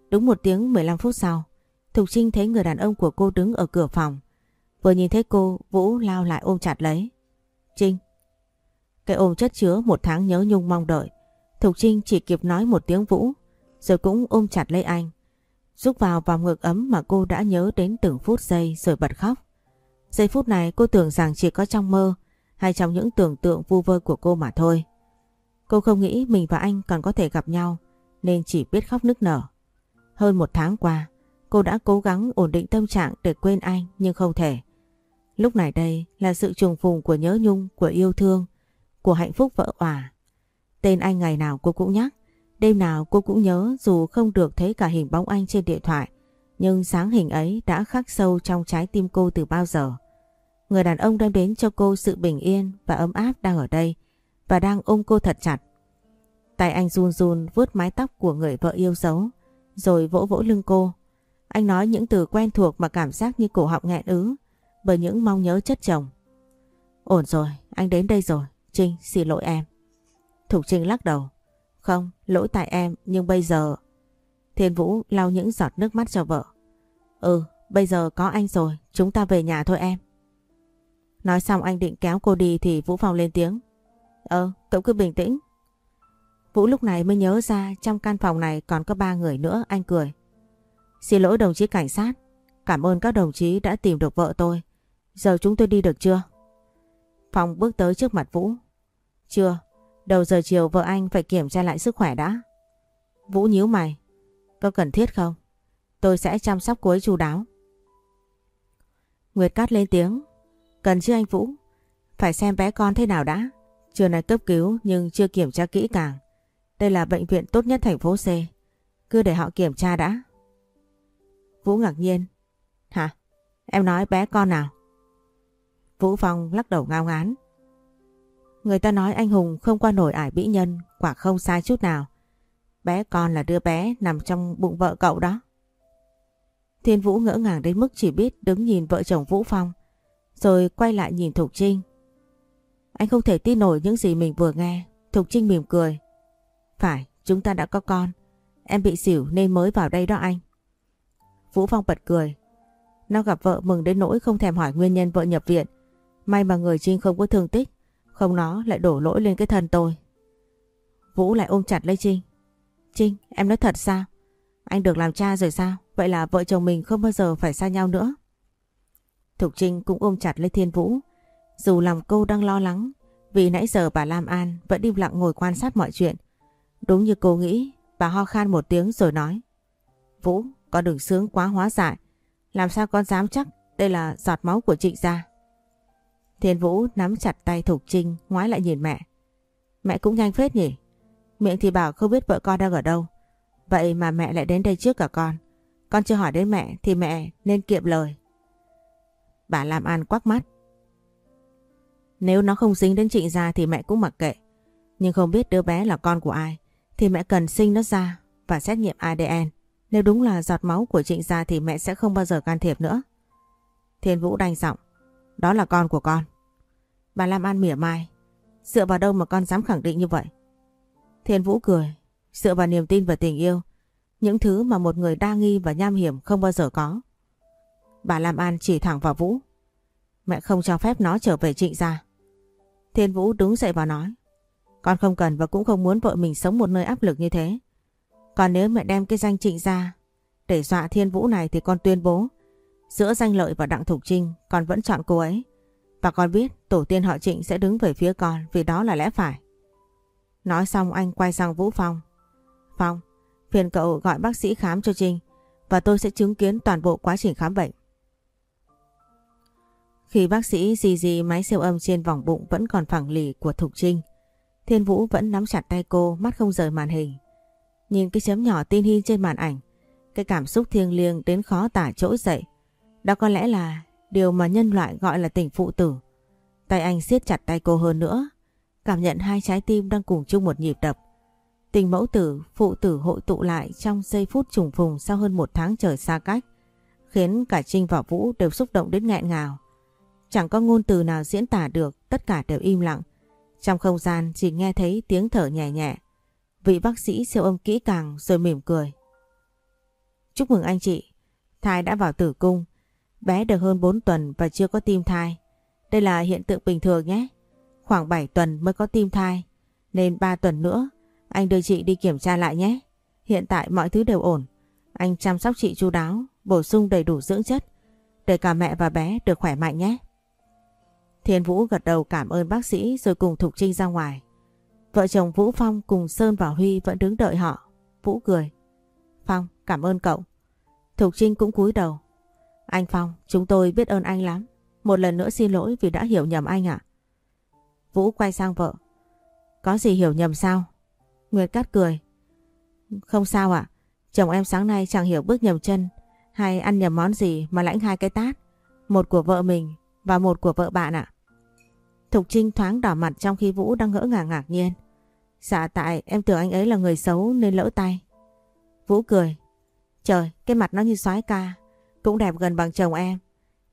Đúng một tiếng 15 phút sau, Thục Trinh thấy người đàn ông của cô đứng ở cửa phòng. Vừa nhìn thấy cô, Vũ lao lại ôm chặt lấy. Trinh. Cái ôm chất chứa một tháng nhớ nhung mong đợi. Thục Trinh chỉ kịp nói một tiếng Vũ, rồi cũng ôm chặt lấy anh. rút vào vòng ngực ấm mà cô đã nhớ đến từng phút giây rồi bật khóc. Giây phút này cô tưởng rằng chỉ có trong mơ hay trong những tưởng tượng vu vơ của cô mà thôi. Cô không nghĩ mình và anh còn có thể gặp nhau nên chỉ biết khóc nức nở. Hơn một tháng qua, cô đã cố gắng ổn định tâm trạng để quên anh nhưng không thể. Lúc này đây là sự trùng phùng của nhớ nhung, của yêu thương, của hạnh phúc vỡ òa. Tên anh ngày nào cô cũng nhắc, đêm nào cô cũng nhớ dù không được thấy cả hình bóng anh trên điện thoại. Nhưng sáng hình ấy đã khắc sâu trong trái tim cô từ bao giờ. Người đàn ông đem đến cho cô sự bình yên và ấm áp đang ở đây và đang ôm cô thật chặt. Tay anh run run vuốt mái tóc của người vợ yêu dấu rồi vỗ vỗ lưng cô. Anh nói những từ quen thuộc mà cảm giác như cổ họng nghẹn ứ bởi những mong nhớ chất chồng. Ổn rồi, anh đến đây rồi. Trinh, xin lỗi em. Thục Trinh lắc đầu. Không, lỗi tại em, nhưng bây giờ... Thiên Vũ lau những giọt nước mắt cho vợ. Ừ, bây giờ có anh rồi, chúng ta về nhà thôi em. Nói xong anh định kéo cô đi thì Vũ Phong lên tiếng. Ờ, cậu cứ bình tĩnh. Vũ lúc này mới nhớ ra trong căn phòng này còn có ba người nữa, anh cười. Xin lỗi đồng chí cảnh sát, cảm ơn các đồng chí đã tìm được vợ tôi. Giờ chúng tôi đi được chưa? Phong bước tới trước mặt Vũ. Chưa, đầu giờ chiều vợ anh phải kiểm tra lại sức khỏe đã. Vũ nhíu mày. Có cần thiết không? Tôi sẽ chăm sóc cô ấy chu đáo. Nguyệt Cát lên tiếng. Cần chứ anh Vũ? Phải xem bé con thế nào đã. Trưa này cấp cứu nhưng chưa kiểm tra kỹ càng. Đây là bệnh viện tốt nhất thành phố C. Cứ để họ kiểm tra đã. Vũ ngạc nhiên. Hả? Em nói bé con nào? Vũ Phong lắc đầu ngao ngán. Người ta nói anh Hùng không qua nổi ải bĩ nhân, quả không sai chút nào. Bé con là đứa bé nằm trong bụng vợ cậu đó. Thiên Vũ ngỡ ngàng đến mức chỉ biết đứng nhìn vợ chồng Vũ Phong, rồi quay lại nhìn Thục Trinh. Anh không thể tin nổi những gì mình vừa nghe. Thục Trinh mỉm cười. Phải, chúng ta đã có con. Em bị xỉu nên mới vào đây đó anh. Vũ Phong bật cười. Nó gặp vợ mừng đến nỗi không thèm hỏi nguyên nhân vợ nhập viện. May mà người Trinh không có thương tích. Không nó lại đổ lỗi lên cái thân tôi. Vũ lại ôm chặt lấy Trinh. Trinh, em nói thật sao? Anh được làm cha rồi sao? Vậy là vợ chồng mình không bao giờ phải xa nhau nữa. Thục Trinh cũng ôm chặt lấy Thiên Vũ. Dù lòng cô đang lo lắng vì nãy giờ bà Lam An vẫn im lặng ngồi quan sát mọi chuyện. Đúng như cô nghĩ, bà ho khan một tiếng rồi nói. Vũ, con đừng sướng quá hóa dại. Làm sao con dám chắc đây là giọt máu của Trịnh gia? Thiên Vũ nắm chặt tay Thục Trinh ngoái lại nhìn mẹ. Mẹ cũng nhanh phết nhỉ? Miệng thì bảo không biết vợ con đang ở đâu. Vậy mà mẹ lại đến đây trước cả con. Con chưa hỏi đến mẹ thì mẹ nên kiệm lời. Bà làm An quắc mắt. Nếu nó không dính đến trịnh gia thì mẹ cũng mặc kệ. Nhưng không biết đứa bé là con của ai thì mẹ cần sinh nó ra và xét nghiệm ADN. Nếu đúng là giọt máu của trịnh gia thì mẹ sẽ không bao giờ can thiệp nữa. Thiên Vũ đanh giọng. Đó là con của con. Bà Lam An mỉa mai. Dựa vào đâu mà con dám khẳng định như vậy? Thiên Vũ cười. Dựa vào niềm tin và tình yêu. Những thứ mà một người đa nghi và nham hiểm không bao giờ có. Bà Lam An chỉ thẳng vào Vũ. Mẹ không cho phép nó trở về trịnh gia. Thiên Vũ đứng dậy và nói. Con không cần và cũng không muốn vợ mình sống một nơi áp lực như thế. Còn nếu mẹ đem cái danh trịnh ra để dọa Thiên Vũ này thì con tuyên bố giữa danh lợi và Đặng Thục Trinh con vẫn chọn cô ấy. Và con biết tổ tiên họ Trịnh sẽ đứng về phía con vì đó là lẽ phải. Nói xong anh quay sang Vũ Phong. Phong, phiền cậu gọi bác sĩ khám cho Trinh và tôi sẽ chứng kiến toàn bộ quá trình khám bệnh. Khi bác sĩ gì gì máy siêu âm trên vòng bụng vẫn còn phẳng lì của Thục Trinh, Thiên Vũ vẫn nắm chặt tay cô, mắt không rời màn hình. Nhìn cái chấm nhỏ tin hi trên màn ảnh, cái cảm xúc thiêng liêng đến khó tả trỗi dậy. Đó có lẽ là điều mà nhân loại gọi là tình phụ tử. Tay anh siết chặt tay cô hơn nữa, cảm nhận hai trái tim đang cùng chung một nhịp đập. Tình mẫu tử, phụ tử hội tụ lại trong giây phút trùng phùng sau hơn một tháng trời xa cách, khiến cả Trinh và Vũ đều xúc động đến nghẹn ngào. Chẳng có ngôn từ nào diễn tả được, tất cả đều im lặng. Trong không gian chỉ nghe thấy tiếng thở nhẹ nhẹ. Vị bác sĩ siêu âm kỹ càng rồi mỉm cười. Chúc mừng anh chị, thai đã vào tử cung. Bé được hơn 4 tuần và chưa có tim thai. Đây là hiện tượng bình thường nhé. Khoảng 7 tuần mới có tim thai. Nên 3 tuần nữa anh đưa chị đi kiểm tra lại nhé. Hiện tại mọi thứ đều ổn. Anh chăm sóc chị chu đáo, bổ sung đầy đủ dưỡng chất. Để cả mẹ và bé được khỏe mạnh nhé. Thiên Vũ gật đầu cảm ơn bác sĩ rồi cùng Thục Trinh ra ngoài. Vợ chồng Vũ Phong cùng Sơn và Huy vẫn đứng đợi họ. Vũ cười. Phong, cảm ơn cậu. Thục Trinh cũng cúi đầu. Anh Phong, chúng tôi biết ơn anh lắm. Một lần nữa xin lỗi vì đã hiểu nhầm anh ạ. Vũ quay sang vợ. Có gì hiểu nhầm sao? Nguyệt cắt cười. Không sao ạ. Chồng em sáng nay chẳng hiểu bước nhầm chân hay ăn nhầm món gì mà lãnh hai cái tát. Một của vợ mình và một của vợ bạn ạ. Thục Trinh thoáng đỏ mặt trong khi Vũ đang ngỡ ngàng ngạc nhiên. Dạ tại em tưởng anh ấy là người xấu nên lỡ tay. Vũ cười. Trời, cái mặt nó như soái ca, cũng đẹp gần bằng chồng em.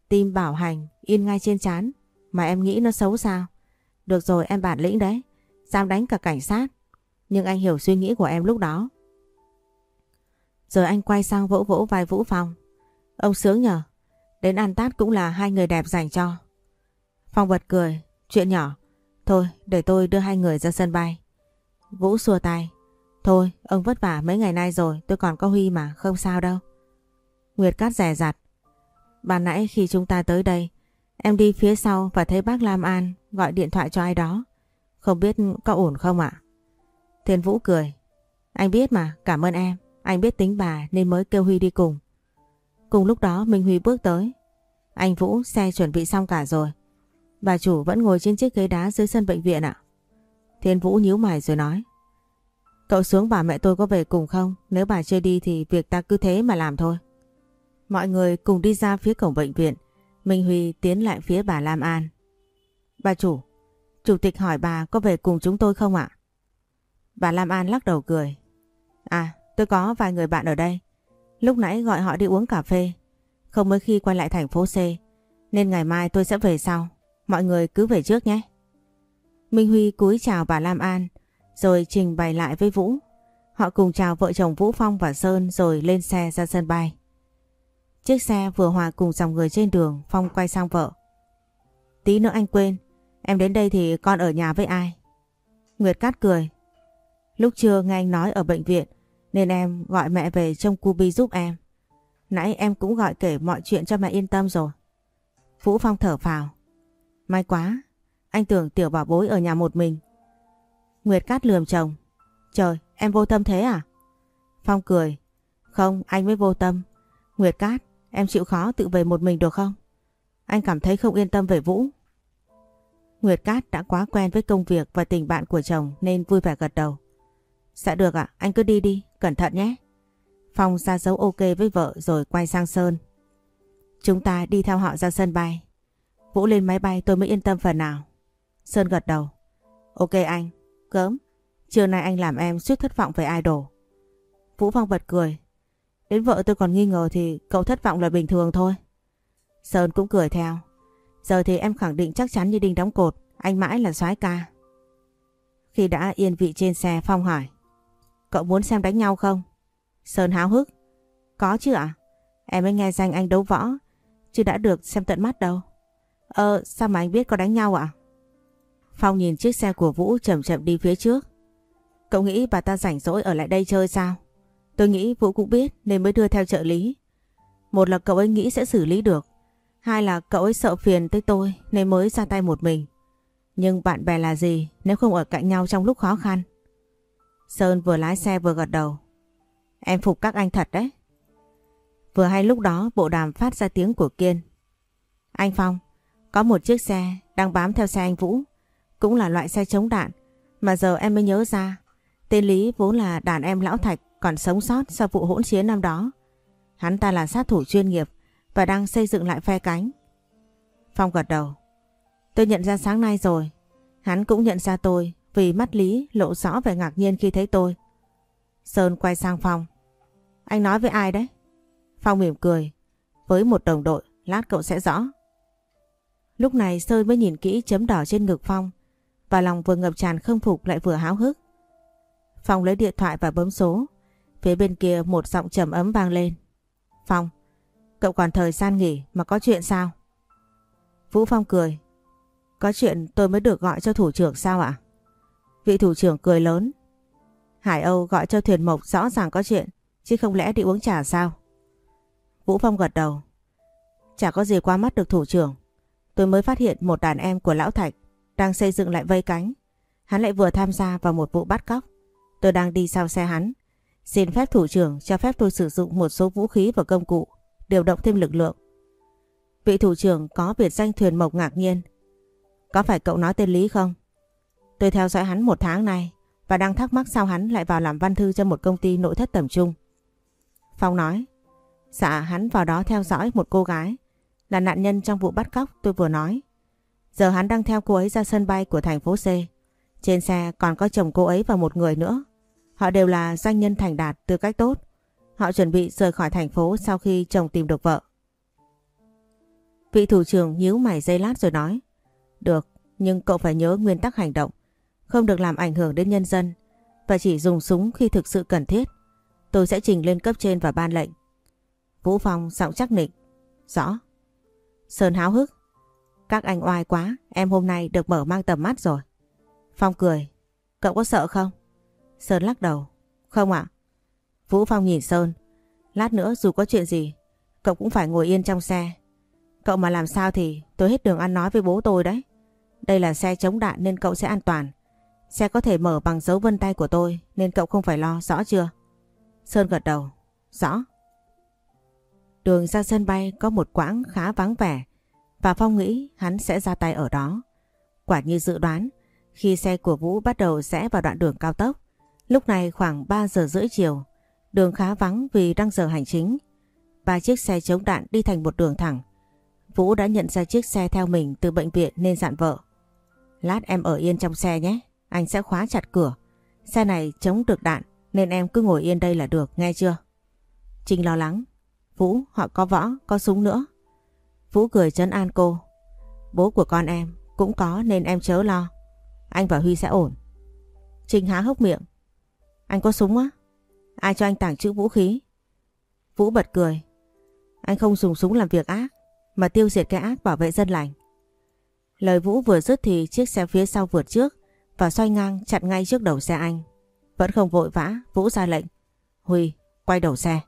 Tim bảo hành, in ngay trên chán, mà em nghĩ nó xấu sao? Được rồi em bản lĩnh đấy, dám đánh cả cảnh sát. Nhưng anh hiểu suy nghĩ của em lúc đó. Rồi anh quay sang vỗ vỗ vai Vũ Phong. Ông sướng nhờ, đến ăn tát cũng là hai người đẹp dành cho. Phong bật cười, chuyện nhỏ. Thôi, để tôi đưa hai người ra sân bay. Vũ xua tay. Thôi, ông vất vả mấy ngày nay rồi, tôi còn có Huy mà, không sao đâu. Nguyệt cát rẻ rặt. Bà nãy khi chúng ta tới đây, em đi phía sau và thấy bác Lam An gọi điện thoại cho ai đó. Không biết có ổn không ạ? Thiên Vũ cười. Anh biết mà, cảm ơn em. Anh biết tính bà nên mới kêu Huy đi cùng. Cùng lúc đó Minh Huy bước tới. Anh Vũ xe chuẩn bị xong cả rồi. Bà chủ vẫn ngồi trên chiếc ghế đá dưới sân bệnh viện ạ. Thiên Vũ nhíu mày rồi nói. Cậu xuống bà mẹ tôi có về cùng không? Nếu bà chưa đi thì việc ta cứ thế mà làm thôi. Mọi người cùng đi ra phía cổng bệnh viện. Minh Huy tiến lại phía bà Lam An. Bà chủ, chủ tịch hỏi bà có về cùng chúng tôi không ạ? Bà Lam An lắc đầu cười. À, tôi có vài người bạn ở đây. Lúc nãy gọi họ đi uống cà phê. Không mới khi quay lại thành phố C. Nên ngày mai tôi sẽ về sau. Mọi người cứ về trước nhé. Minh Huy cúi chào bà Lam An rồi trình bày lại với Vũ. Họ cùng chào vợ chồng Vũ Phong và Sơn rồi lên xe ra sân bay. Chiếc xe vừa hòa cùng dòng người trên đường, Phong quay sang vợ. Tí nữa anh quên, em đến đây thì con ở nhà với ai? Nguyệt Cát cười. Lúc trưa nghe anh nói ở bệnh viện nên em gọi mẹ về trông Cubi giúp em. Nãy em cũng gọi kể mọi chuyện cho mẹ yên tâm rồi. Vũ Phong thở phào. May quá, anh tưởng tiểu bảo bối ở nhà một mình. Nguyệt Cát lườm chồng. Trời, em vô tâm thế à? Phong cười. Không, anh mới vô tâm. Nguyệt Cát, em chịu khó tự về một mình được không? Anh cảm thấy không yên tâm về Vũ. Nguyệt Cát đã quá quen với công việc và tình bạn của chồng nên vui vẻ gật đầu. Dạ được ạ, anh cứ đi đi, cẩn thận nhé. Phong ra dấu ok với vợ rồi quay sang Sơn. Chúng ta đi theo họ ra sân bay. Vũ lên máy bay tôi mới yên tâm phần nào. Sơn gật đầu. Ok anh, Gớm, trưa nay anh làm em suýt thất vọng về idol. Vũ Phong bật cười. Đến vợ tôi còn nghi ngờ thì cậu thất vọng là bình thường thôi. Sơn cũng cười theo. Giờ thì em khẳng định chắc chắn như đinh đóng cột, anh mãi là soái ca. Khi đã yên vị trên xe Phong hỏi. Cậu muốn xem đánh nhau không? Sơn háo hức. Có chứ ạ? Em mới nghe danh anh đấu võ, chứ đã được xem tận mắt đâu. Ờ, sao mà anh biết có đánh nhau ạ? Phong nhìn chiếc xe của Vũ chậm chậm đi phía trước. Cậu nghĩ bà ta rảnh rỗi ở lại đây chơi sao? Tôi nghĩ Vũ cũng biết nên mới đưa theo trợ lý. Một là cậu ấy nghĩ sẽ xử lý được. Hai là cậu ấy sợ phiền tới tôi nên mới ra tay một mình. Nhưng bạn bè là gì nếu không ở cạnh nhau trong lúc khó khăn? Sơn vừa lái xe vừa gật đầu. Em phục các anh thật đấy. Vừa hay lúc đó bộ đàm phát ra tiếng của Kiên. Anh Phong, có một chiếc xe đang bám theo xe anh Vũ. Cũng là loại xe chống đạn. Mà giờ em mới nhớ ra. Tên Lý vốn là đàn em lão Thạch còn sống sót sau vụ hỗn chiến năm đó. Hắn ta là sát thủ chuyên nghiệp và đang xây dựng lại phe cánh. Phong gật đầu. Tôi nhận ra sáng nay rồi. Hắn cũng nhận ra tôi vì mắt Lý lộ rõ vẻ ngạc nhiên khi thấy tôi. Sơn quay sang Phong. Anh nói với ai đấy? Phong mỉm cười. Với một đồng đội, lát cậu sẽ rõ. Lúc này Sơn mới nhìn kỹ chấm đỏ trên ngực Phong và lòng vừa ngập tràn không phục lại vừa háo hức. Phong lấy điện thoại và bấm số. Phía bên kia một giọng trầm ấm vang lên. Phong, cậu còn thời gian nghỉ mà có chuyện sao? Vũ Phong cười. Có chuyện tôi mới được gọi cho thủ trưởng sao ạ? Vị thủ trưởng cười lớn. Hải Âu gọi cho thuyền mộc rõ ràng có chuyện, chứ không lẽ đi uống trà sao? Vũ Phong gật đầu. Chả có gì qua mắt được thủ trưởng. Tôi mới phát hiện một đàn em của Lão Thạch đang xây dựng lại vây cánh. Hắn lại vừa tham gia vào một vụ bắt cóc. Tôi đang đi sau xe hắn. Xin phép thủ trưởng cho phép tôi sử dụng một số vũ khí và công cụ, điều động thêm lực lượng. Vị thủ trưởng có biệt danh thuyền mộc ngạc nhiên. Có phải cậu nói tên Lý không? Tôi theo dõi hắn một tháng nay và đang thắc mắc sao hắn lại vào làm văn thư cho một công ty nội thất tầm trung. Phong nói, dạ hắn vào đó theo dõi một cô gái là nạn nhân trong vụ bắt cóc tôi vừa nói. Giờ hắn đang theo cô ấy ra sân bay của thành phố C. Trên xe còn có chồng cô ấy và một người nữa. Họ đều là doanh nhân thành đạt tư cách tốt. Họ chuẩn bị rời khỏi thành phố sau khi chồng tìm được vợ. Vị thủ trưởng nhíu mày dây lát rồi nói. Được, nhưng cậu phải nhớ nguyên tắc hành động. Không được làm ảnh hưởng đến nhân dân và chỉ dùng súng khi thực sự cần thiết. Tôi sẽ trình lên cấp trên và ban lệnh. Vũ Phong giọng chắc nịch. Rõ. Sơn háo hức. Các anh oai quá, em hôm nay được mở mang tầm mắt rồi. Phong cười. Cậu có sợ không? Sơn lắc đầu. Không ạ. Vũ Phong nhìn Sơn. Lát nữa dù có chuyện gì, cậu cũng phải ngồi yên trong xe. Cậu mà làm sao thì tôi hết đường ăn nói với bố tôi đấy. Đây là xe chống đạn nên cậu sẽ an toàn. Xe có thể mở bằng dấu vân tay của tôi nên cậu không phải lo, rõ chưa? Sơn gật đầu. Rõ. Đường ra sân bay có một quãng khá vắng vẻ và Phong nghĩ hắn sẽ ra tay ở đó. Quả như dự đoán, khi xe của Vũ bắt đầu rẽ vào đoạn đường cao tốc, lúc này khoảng 3 giờ rưỡi chiều, đường khá vắng vì đang giờ hành chính. Ba chiếc xe chống đạn đi thành một đường thẳng. Vũ đã nhận ra chiếc xe theo mình từ bệnh viện nên dặn vợ. Lát em ở yên trong xe nhé, anh sẽ khóa chặt cửa. Xe này chống được đạn nên em cứ ngồi yên đây là được, nghe chưa? Trinh lo lắng. Vũ, họ có võ, có súng nữa. Vũ cười trấn an cô. Bố của con em cũng có nên em chớ lo. Anh và Huy sẽ ổn. Trinh há hốc miệng. Anh có súng á? Ai cho anh tảng chữ vũ khí? Vũ bật cười. Anh không dùng súng làm việc ác mà tiêu diệt cái ác bảo vệ dân lành. Lời Vũ vừa dứt thì chiếc xe phía sau vượt trước và xoay ngang chặn ngay trước đầu xe anh. Vẫn không vội vã, Vũ ra lệnh. Huy, quay đầu xe.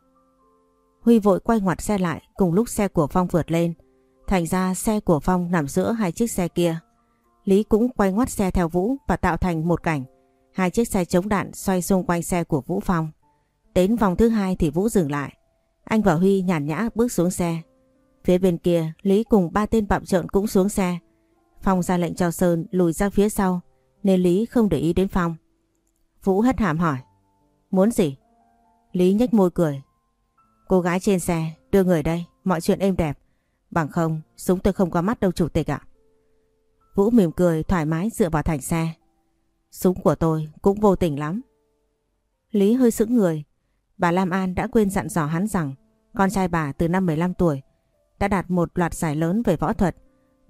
Huy vội quay ngoặt xe lại cùng lúc xe của Phong vượt lên. Thành ra xe của Phong nằm giữa hai chiếc xe kia. Lý cũng quay ngoắt xe theo Vũ và tạo thành một cảnh. Hai chiếc xe chống đạn xoay xung quanh xe của Vũ Phong. Đến vòng thứ hai thì Vũ dừng lại. Anh và Huy nhàn nhã bước xuống xe. Phía bên kia, Lý cùng ba tên bạm trợn cũng xuống xe. Phong ra lệnh cho Sơn lùi ra phía sau, nên Lý không để ý đến Phong. Vũ hất hàm hỏi. Muốn gì? Lý nhếch môi cười. Cô gái trên xe, đưa người đây, mọi chuyện êm đẹp. Bằng không, súng tôi không có mắt đâu chủ tịch ạ. Vũ mỉm cười thoải mái dựa vào thành xe. Súng của tôi cũng vô tình lắm. Lý hơi sững người. Bà Lam An đã quên dặn dò hắn rằng con trai bà từ năm 15 tuổi đã đạt một loạt giải lớn về võ thuật.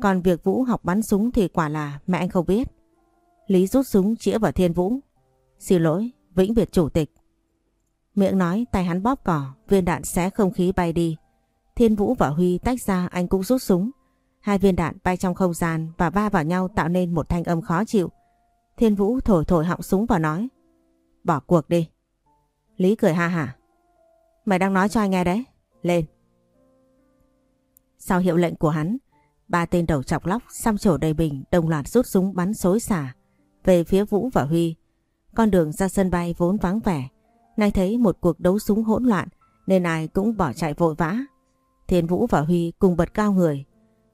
Còn việc Vũ học bắn súng thì quả là mẹ anh không biết. Lý rút súng chĩa vào Thiên Vũ. Xin lỗi, Vĩnh biệt Chủ tịch. Miệng nói tay hắn bóp cỏ, viên đạn xé không khí bay đi. Thiên Vũ và Huy tách ra anh cũng rút súng. Hai viên đạn bay trong không gian và va vào nhau tạo nên một thanh âm khó chịu. Thiên Vũ thổi thổi họng súng và nói Bỏ cuộc đi. Lý cười ha hả. Mày đang nói cho anh nghe đấy. Lên. Sau hiệu lệnh của hắn, ba tên đầu chọc lóc xăm trổ đầy bình đồng loạt rút súng bắn xối xả về phía Vũ và Huy. Con đường ra sân bay vốn vắng vẻ, nay thấy một cuộc đấu súng hỗn loạn nên ai cũng bỏ chạy vội vã. Thiên Vũ và Huy cùng bật cao người,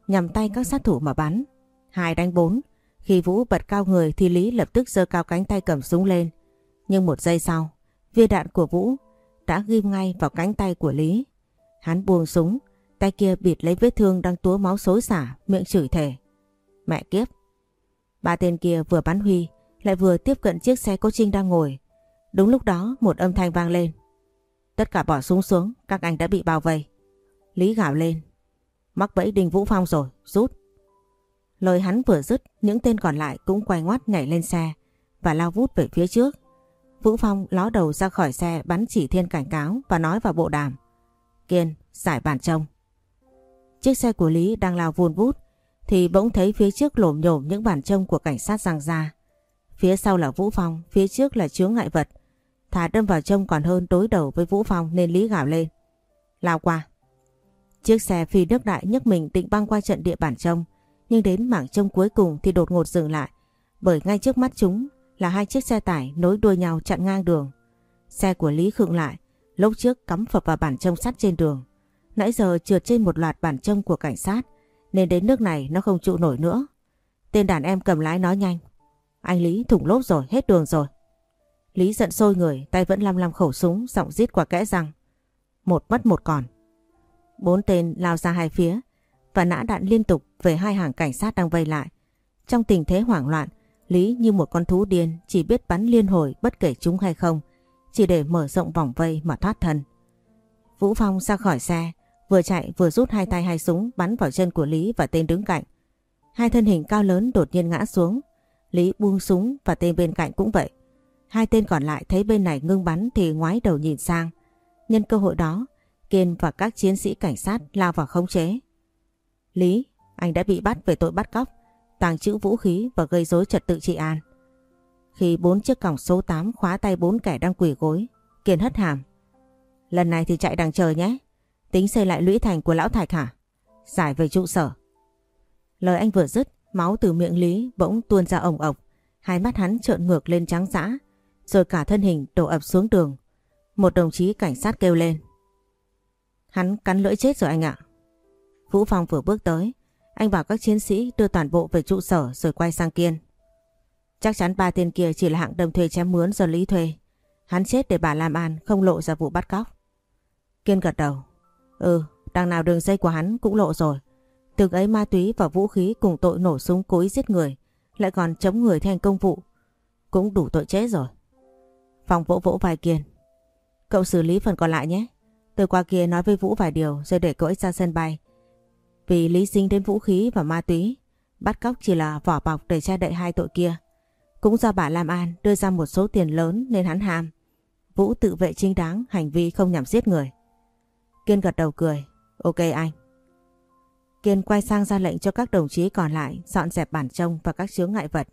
nhằm tay các sát thủ mà bắn. Hai đánh bốn, khi Vũ bật cao người thì Lý lập tức giơ cao cánh tay cầm súng lên. Nhưng một giây sau, viên đạn của Vũ đã ghim ngay vào cánh tay của Lý. Hắn buông súng, tay kia bịt lấy vết thương đang túa máu xối xả, miệng chửi thề. Mẹ kiếp! Ba tên kia vừa bắn Huy, lại vừa tiếp cận chiếc xe cô Trinh đang ngồi. Đúng lúc đó một âm thanh vang lên. Tất cả bỏ súng xuống, các anh đã bị bao vây. Lý gào lên. Mắc bẫy Đinh Vũ Phong rồi, rút. Lời hắn vừa dứt, những tên còn lại cũng quay ngoắt nhảy lên xe và lao vút về phía trước. Vũ Phong ló đầu ra khỏi xe bắn chỉ thiên cảnh cáo và nói vào bộ đàm. Kiên, giải bản trông. Chiếc xe của Lý đang lao vun vút thì bỗng thấy phía trước lổm nhổm những bản trông của cảnh sát giang ra. Phía sau là Vũ Phong, phía trước là chướng ngại vật. Thà đâm vào trông còn hơn đối đầu với Vũ Phong nên Lý gào lên. Lao qua. Chiếc xe phi nước đại nhấc mình định băng qua trận địa bản trông nhưng đến mảng trông cuối cùng thì đột ngột dừng lại bởi ngay trước mắt chúng là hai chiếc xe tải nối đuôi nhau chặn ngang đường. Xe của Lý khựng lại, lốc trước cắm phập vào bản trông sắt trên đường. Nãy giờ trượt trên một loạt bản trông của cảnh sát nên đến nước này nó không trụ nổi nữa. Tên đàn em cầm lái nói nhanh. Anh Lý thủng lốp rồi, hết đường rồi. Lý giận sôi người, tay vẫn lăm lăm khẩu súng, giọng rít qua kẽ răng. Một mất một còn. Bốn tên lao ra hai phía và nã đạn liên tục về hai hàng cảnh sát đang vây lại. Trong tình thế hoảng loạn, Lý như một con thú điên chỉ biết bắn liên hồi bất kể chúng hay không, chỉ để mở rộng vòng vây mà thoát thân. Vũ Phong ra khỏi xe, vừa chạy vừa rút hai tay hai súng bắn vào chân của Lý và tên đứng cạnh. Hai thân hình cao lớn đột nhiên ngã xuống. Lý buông súng và tên bên cạnh cũng vậy. Hai tên còn lại thấy bên này ngưng bắn thì ngoái đầu nhìn sang. Nhân cơ hội đó, Kiên và các chiến sĩ cảnh sát lao vào khống chế. Lý, anh đã bị bắt về tội bắt cóc, tàng trữ vũ khí và gây rối trật tự trị an. Khi bốn chiếc còng số 8 khóa tay bốn kẻ đang quỳ gối, Kiên hất hàm. Lần này thì chạy đằng trời nhé. Tính xây lại lũy thành của lão Thạch hả? Giải về trụ sở. Lời anh vừa dứt, máu từ miệng Lý bỗng tuôn ra ổng ộc. Hai mắt hắn trợn ngược lên trắng dã, rồi cả thân hình đổ ập xuống đường. Một đồng chí cảnh sát kêu lên. Hắn cắn lưỡi chết rồi anh ạ. Vũ Phong vừa bước tới, anh bảo các chiến sĩ đưa toàn bộ về trụ sở rồi quay sang Kiên. Chắc chắn ba tên kia chỉ là hạng đồng thuê chém mướn do Lý thuê. Hắn chết để bà làm an không lộ ra vụ bắt cóc. Kiên gật đầu. Ừ, đằng nào đường dây của hắn cũng lộ rồi. Từng ấy ma túy và vũ khí cùng tội nổ súng cố ý giết người, lại còn chống người thi hành công vụ. Cũng đủ tội chết rồi. Phòng vỗ vỗ vài Kiên. Cậu xử lý phần còn lại nhé. Tôi qua kia nói với Vũ vài điều rồi để cậu ấy ra sân bay. Vì lý sinh đến vũ khí và ma túy, bắt cóc chỉ là vỏ bọc để che đậy hai tội kia. Cũng do bà Lam An đưa ra một số tiền lớn nên hắn ham. Vũ tự vệ chính đáng hành vi không nhằm giết người. Kiên gật đầu cười. Ok anh. Kiên quay sang ra lệnh cho các đồng chí còn lại dọn dẹp bản trông và các chướng ngại vật.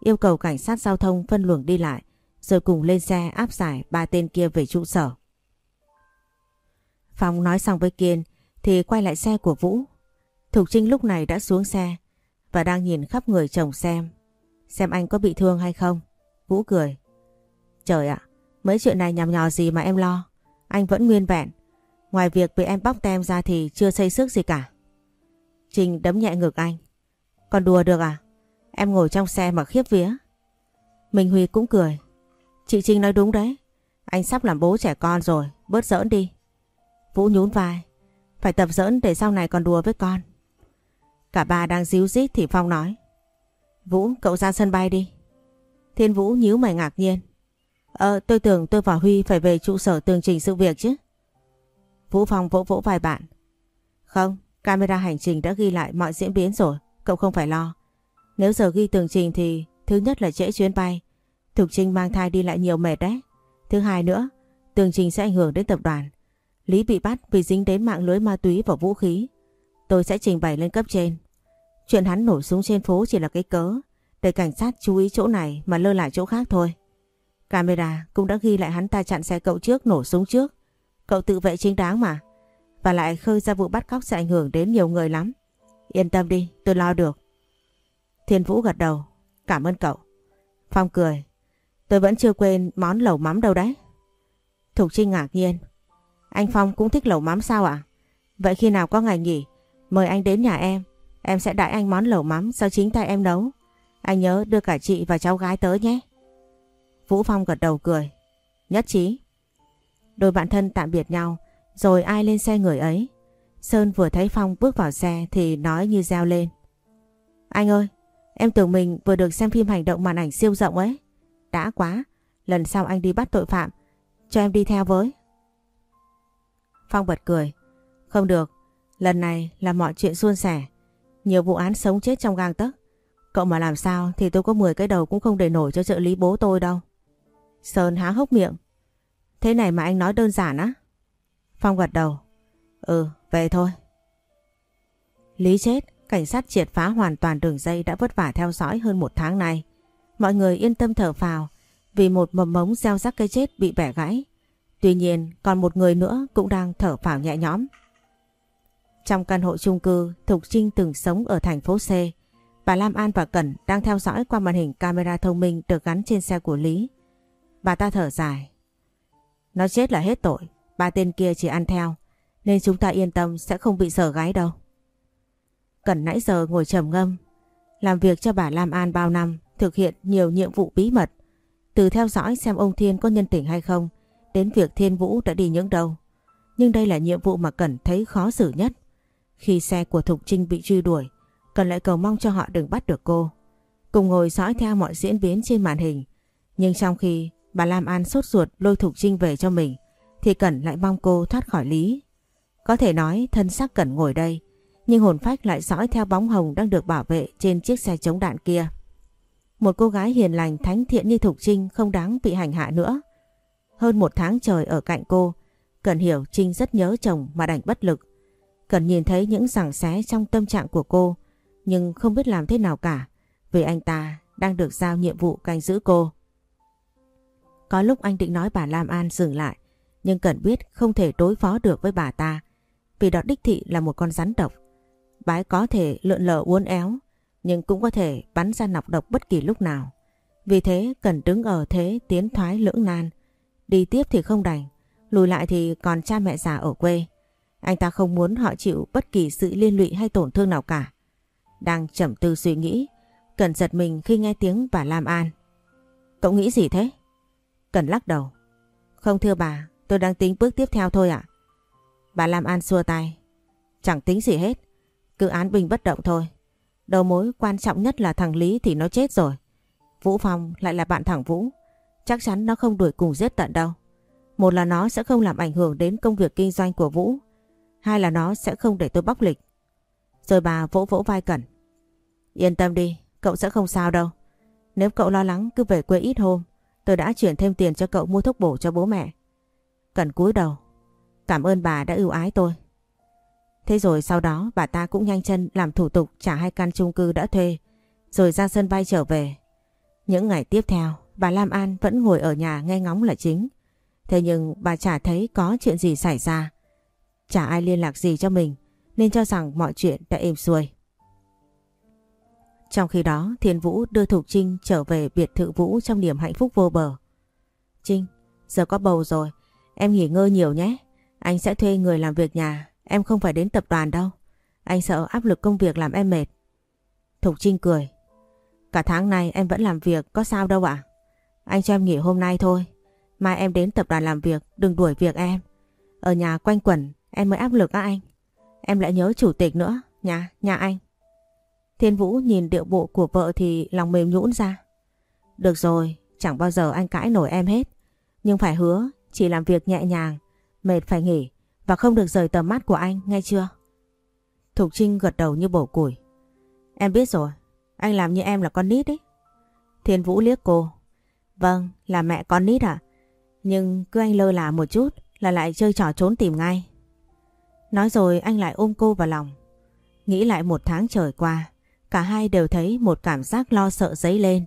Yêu cầu cảnh sát giao thông phân luồng đi lại rồi cùng lên xe áp giải ba tên kia về trụ sở. Phong nói xong với Kiên thì quay lại xe của Vũ. Thục Trinh lúc này đã xuống xe và đang nhìn khắp người chồng xem. Xem anh có bị thương hay không. Vũ cười. Trời ạ, mấy chuyện này nhằm nhò gì mà em lo. Anh vẫn nguyên vẹn. Ngoài việc bị em bóc tem ra thì chưa xây sức gì cả. trình đấm nhẹ ngực anh. Còn đùa được à? Em ngồi trong xe mà khiếp vía. Minh Huy cũng cười. Chị Trinh nói đúng đấy. Anh sắp làm bố trẻ con rồi, bớt giỡn đi. Vũ nhún vai. Phải tập giỡn để sau này còn đùa với con. Cả ba đang díu dít thì Phong nói. Vũ, cậu ra sân bay đi. Thiên Vũ nhíu mày ngạc nhiên. Ờ, tôi tưởng tôi và Huy phải về trụ sở tường trình sự việc chứ. Vũ Phong vỗ vỗ vài bạn. Không, camera hành trình đã ghi lại mọi diễn biến rồi, cậu không phải lo. Nếu giờ ghi tường trình thì thứ nhất là trễ chuyến bay. Thục Trinh mang thai đi lại nhiều mệt đấy. Thứ hai nữa, tường trình sẽ ảnh hưởng đến tập đoàn. Lý bị bắt vì dính đến mạng lưới ma túy và vũ khí. Tôi sẽ trình bày lên cấp trên. Chuyện hắn nổ súng trên phố chỉ là cái cớ để cảnh sát chú ý chỗ này mà lơ lại chỗ khác thôi. Camera cũng đã ghi lại hắn ta chặn xe cậu trước nổ súng trước. Cậu tự vệ chính đáng mà. Và lại khơi ra vụ bắt cóc sẽ ảnh hưởng đến nhiều người lắm. Yên tâm đi, tôi lo được. Thiên Vũ gật đầu. Cảm ơn cậu. Phong cười. Tôi vẫn chưa quên món lẩu mắm đâu đấy. Thục Trinh ngạc nhiên. Anh Phong cũng thích lẩu mắm sao ạ? Vậy khi nào có ngày nghỉ, mời anh đến nhà em. Em sẽ đãi anh món lẩu mắm do chính tay em nấu. Anh nhớ đưa cả chị và cháu gái tới nhé. Vũ Phong gật đầu cười. Nhất trí. Đôi bạn thân tạm biệt nhau, rồi ai lên xe người ấy. Sơn vừa thấy Phong bước vào xe thì nói như reo lên. Anh ơi, em tưởng mình vừa được xem phim hành động màn ảnh siêu rộng ấy. Đã quá, lần sau anh đi bắt tội phạm, cho em đi theo với. Phong bật cười. Không được, lần này là mọi chuyện suôn sẻ. Nhiều vụ án sống chết trong gang tấc. Cậu mà làm sao thì tôi có 10 cái đầu cũng không để nổi cho trợ lý bố tôi đâu. Sơn há hốc miệng. Thế này mà anh nói đơn giản á? Phong gật đầu. Ừ, về thôi. Lý chết, cảnh sát triệt phá hoàn toàn đường dây đã vất vả theo dõi hơn một tháng nay. Mọi người yên tâm thở phào vì một mầm mống gieo rắc cây chết bị bẻ gãy. Tuy nhiên còn một người nữa cũng đang thở phào nhẹ nhõm. Trong căn hộ chung cư, Thục Trinh từng sống ở thành phố C. Bà Lam An và Cẩn đang theo dõi qua màn hình camera thông minh được gắn trên xe của Lý. Bà ta thở dài. Nó chết là hết tội, ba tên kia chỉ ăn theo, nên chúng ta yên tâm sẽ không bị sờ gái đâu. Cẩn nãy giờ ngồi trầm ngâm, làm việc cho bà Lam An bao năm, thực hiện nhiều nhiệm vụ bí mật, từ theo dõi xem ông Thiên có nhân tình hay không, đến việc Thiên Vũ đã đi những đâu. Nhưng đây là nhiệm vụ mà Cẩn thấy khó xử nhất. Khi xe của Thục Trinh bị truy đuổi, Cẩn lại cầu mong cho họ đừng bắt được cô. Cùng ngồi dõi theo mọi diễn biến trên màn hình. Nhưng trong khi bà Lam An sốt ruột lôi Thục Trinh về cho mình, thì Cẩn lại mong cô thoát khỏi lý. Có thể nói thân xác Cẩn ngồi đây, nhưng hồn phách lại dõi theo bóng hồng đang được bảo vệ trên chiếc xe chống đạn kia. Một cô gái hiền lành thánh thiện như Thục Trinh không đáng bị hành hạ nữa. Hơn một tháng trời ở cạnh cô, Cần hiểu Trinh rất nhớ chồng mà đành bất lực. Cần nhìn thấy những sảng xé trong tâm trạng của cô, nhưng không biết làm thế nào cả, vì anh ta đang được giao nhiệm vụ canh giữ cô. Có lúc anh định nói bà Lam An dừng lại, nhưng Cần biết không thể đối phó được với bà ta, vì đó đích thị là một con rắn độc. Bái có thể lượn lờ uốn éo, nhưng cũng có thể bắn ra nọc độc bất kỳ lúc nào. Vì thế cần đứng ở thế tiến thoái lưỡng nan, đi tiếp thì không đành, lùi lại thì còn cha mẹ già ở quê. Anh ta không muốn họ chịu bất kỳ sự liên lụy hay tổn thương nào cả. Đang chậm tư suy nghĩ, Cần giật mình khi nghe tiếng bà Lam An. Cậu nghĩ gì thế? Cần lắc đầu. Không thưa bà, tôi đang tính bước tiếp theo thôi ạ. Bà Lam An xua tay. Chẳng tính gì hết, cứ án bình bất động thôi. Đầu mối quan trọng nhất là thằng Lý thì nó chết rồi. Vũ Phong lại là bạn thằng Vũ. Chắc chắn nó không đuổi cùng giết tận đâu. Một là nó sẽ không làm ảnh hưởng đến công việc kinh doanh của Vũ. Hai là nó sẽ không để tôi bóc lịch. Rồi bà vỗ vỗ vai Cẩn. Yên tâm đi, cậu sẽ không sao đâu. Nếu cậu lo lắng cứ về quê ít hôm, tôi đã chuyển thêm tiền cho cậu mua thuốc bổ cho bố mẹ. cần cúi đầu. Cảm ơn bà đã ưu ái tôi. Thế rồi sau đó bà ta cũng nhanh chân làm thủ tục trả hai căn chung cư đã thuê, rồi ra sân bay trở về. Những ngày tiếp theo, bà Lam An vẫn ngồi ở nhà nghe ngóng là chính. Thế nhưng bà chả thấy có chuyện gì xảy ra. Chả ai liên lạc gì cho mình, nên cho rằng mọi chuyện đã êm xuôi. Trong khi đó, Thiên Vũ đưa Thục Trinh trở về biệt thự Vũ trong niềm hạnh phúc vô bờ. Trinh, giờ có bầu rồi, em nghỉ ngơi nhiều nhé. Anh sẽ thuê người làm việc nhà Em không phải đến tập đoàn đâu. Anh sợ áp lực công việc làm em mệt. Thục Trinh cười. Cả tháng này em vẫn làm việc, có sao đâu ạ? Anh cho em nghỉ hôm nay thôi. Mai em đến tập đoàn làm việc, đừng đuổi việc em. Ở nhà quanh quẩn, em mới áp lực á anh. Em lại nhớ chủ tịch nữa, nhà, nhà anh. Thiên Vũ nhìn điệu bộ của vợ thì lòng mềm nhũn ra. Được rồi, chẳng bao giờ anh cãi nổi em hết. Nhưng phải hứa, chỉ làm việc nhẹ nhàng, mệt phải nghỉ. Và không được rời tầm mắt của anh, nghe chưa? Thục Trinh gật đầu như bổ củi. Em biết rồi, anh làm như em là con nít ấy. Thiên Vũ liếc cô. Vâng, là mẹ con nít à? Nhưng cứ anh lơ là một chút là lại chơi trò trốn tìm ngay. Nói rồi anh lại ôm cô vào lòng. Nghĩ lại một tháng trời qua, cả hai đều thấy một cảm giác lo sợ dấy lên.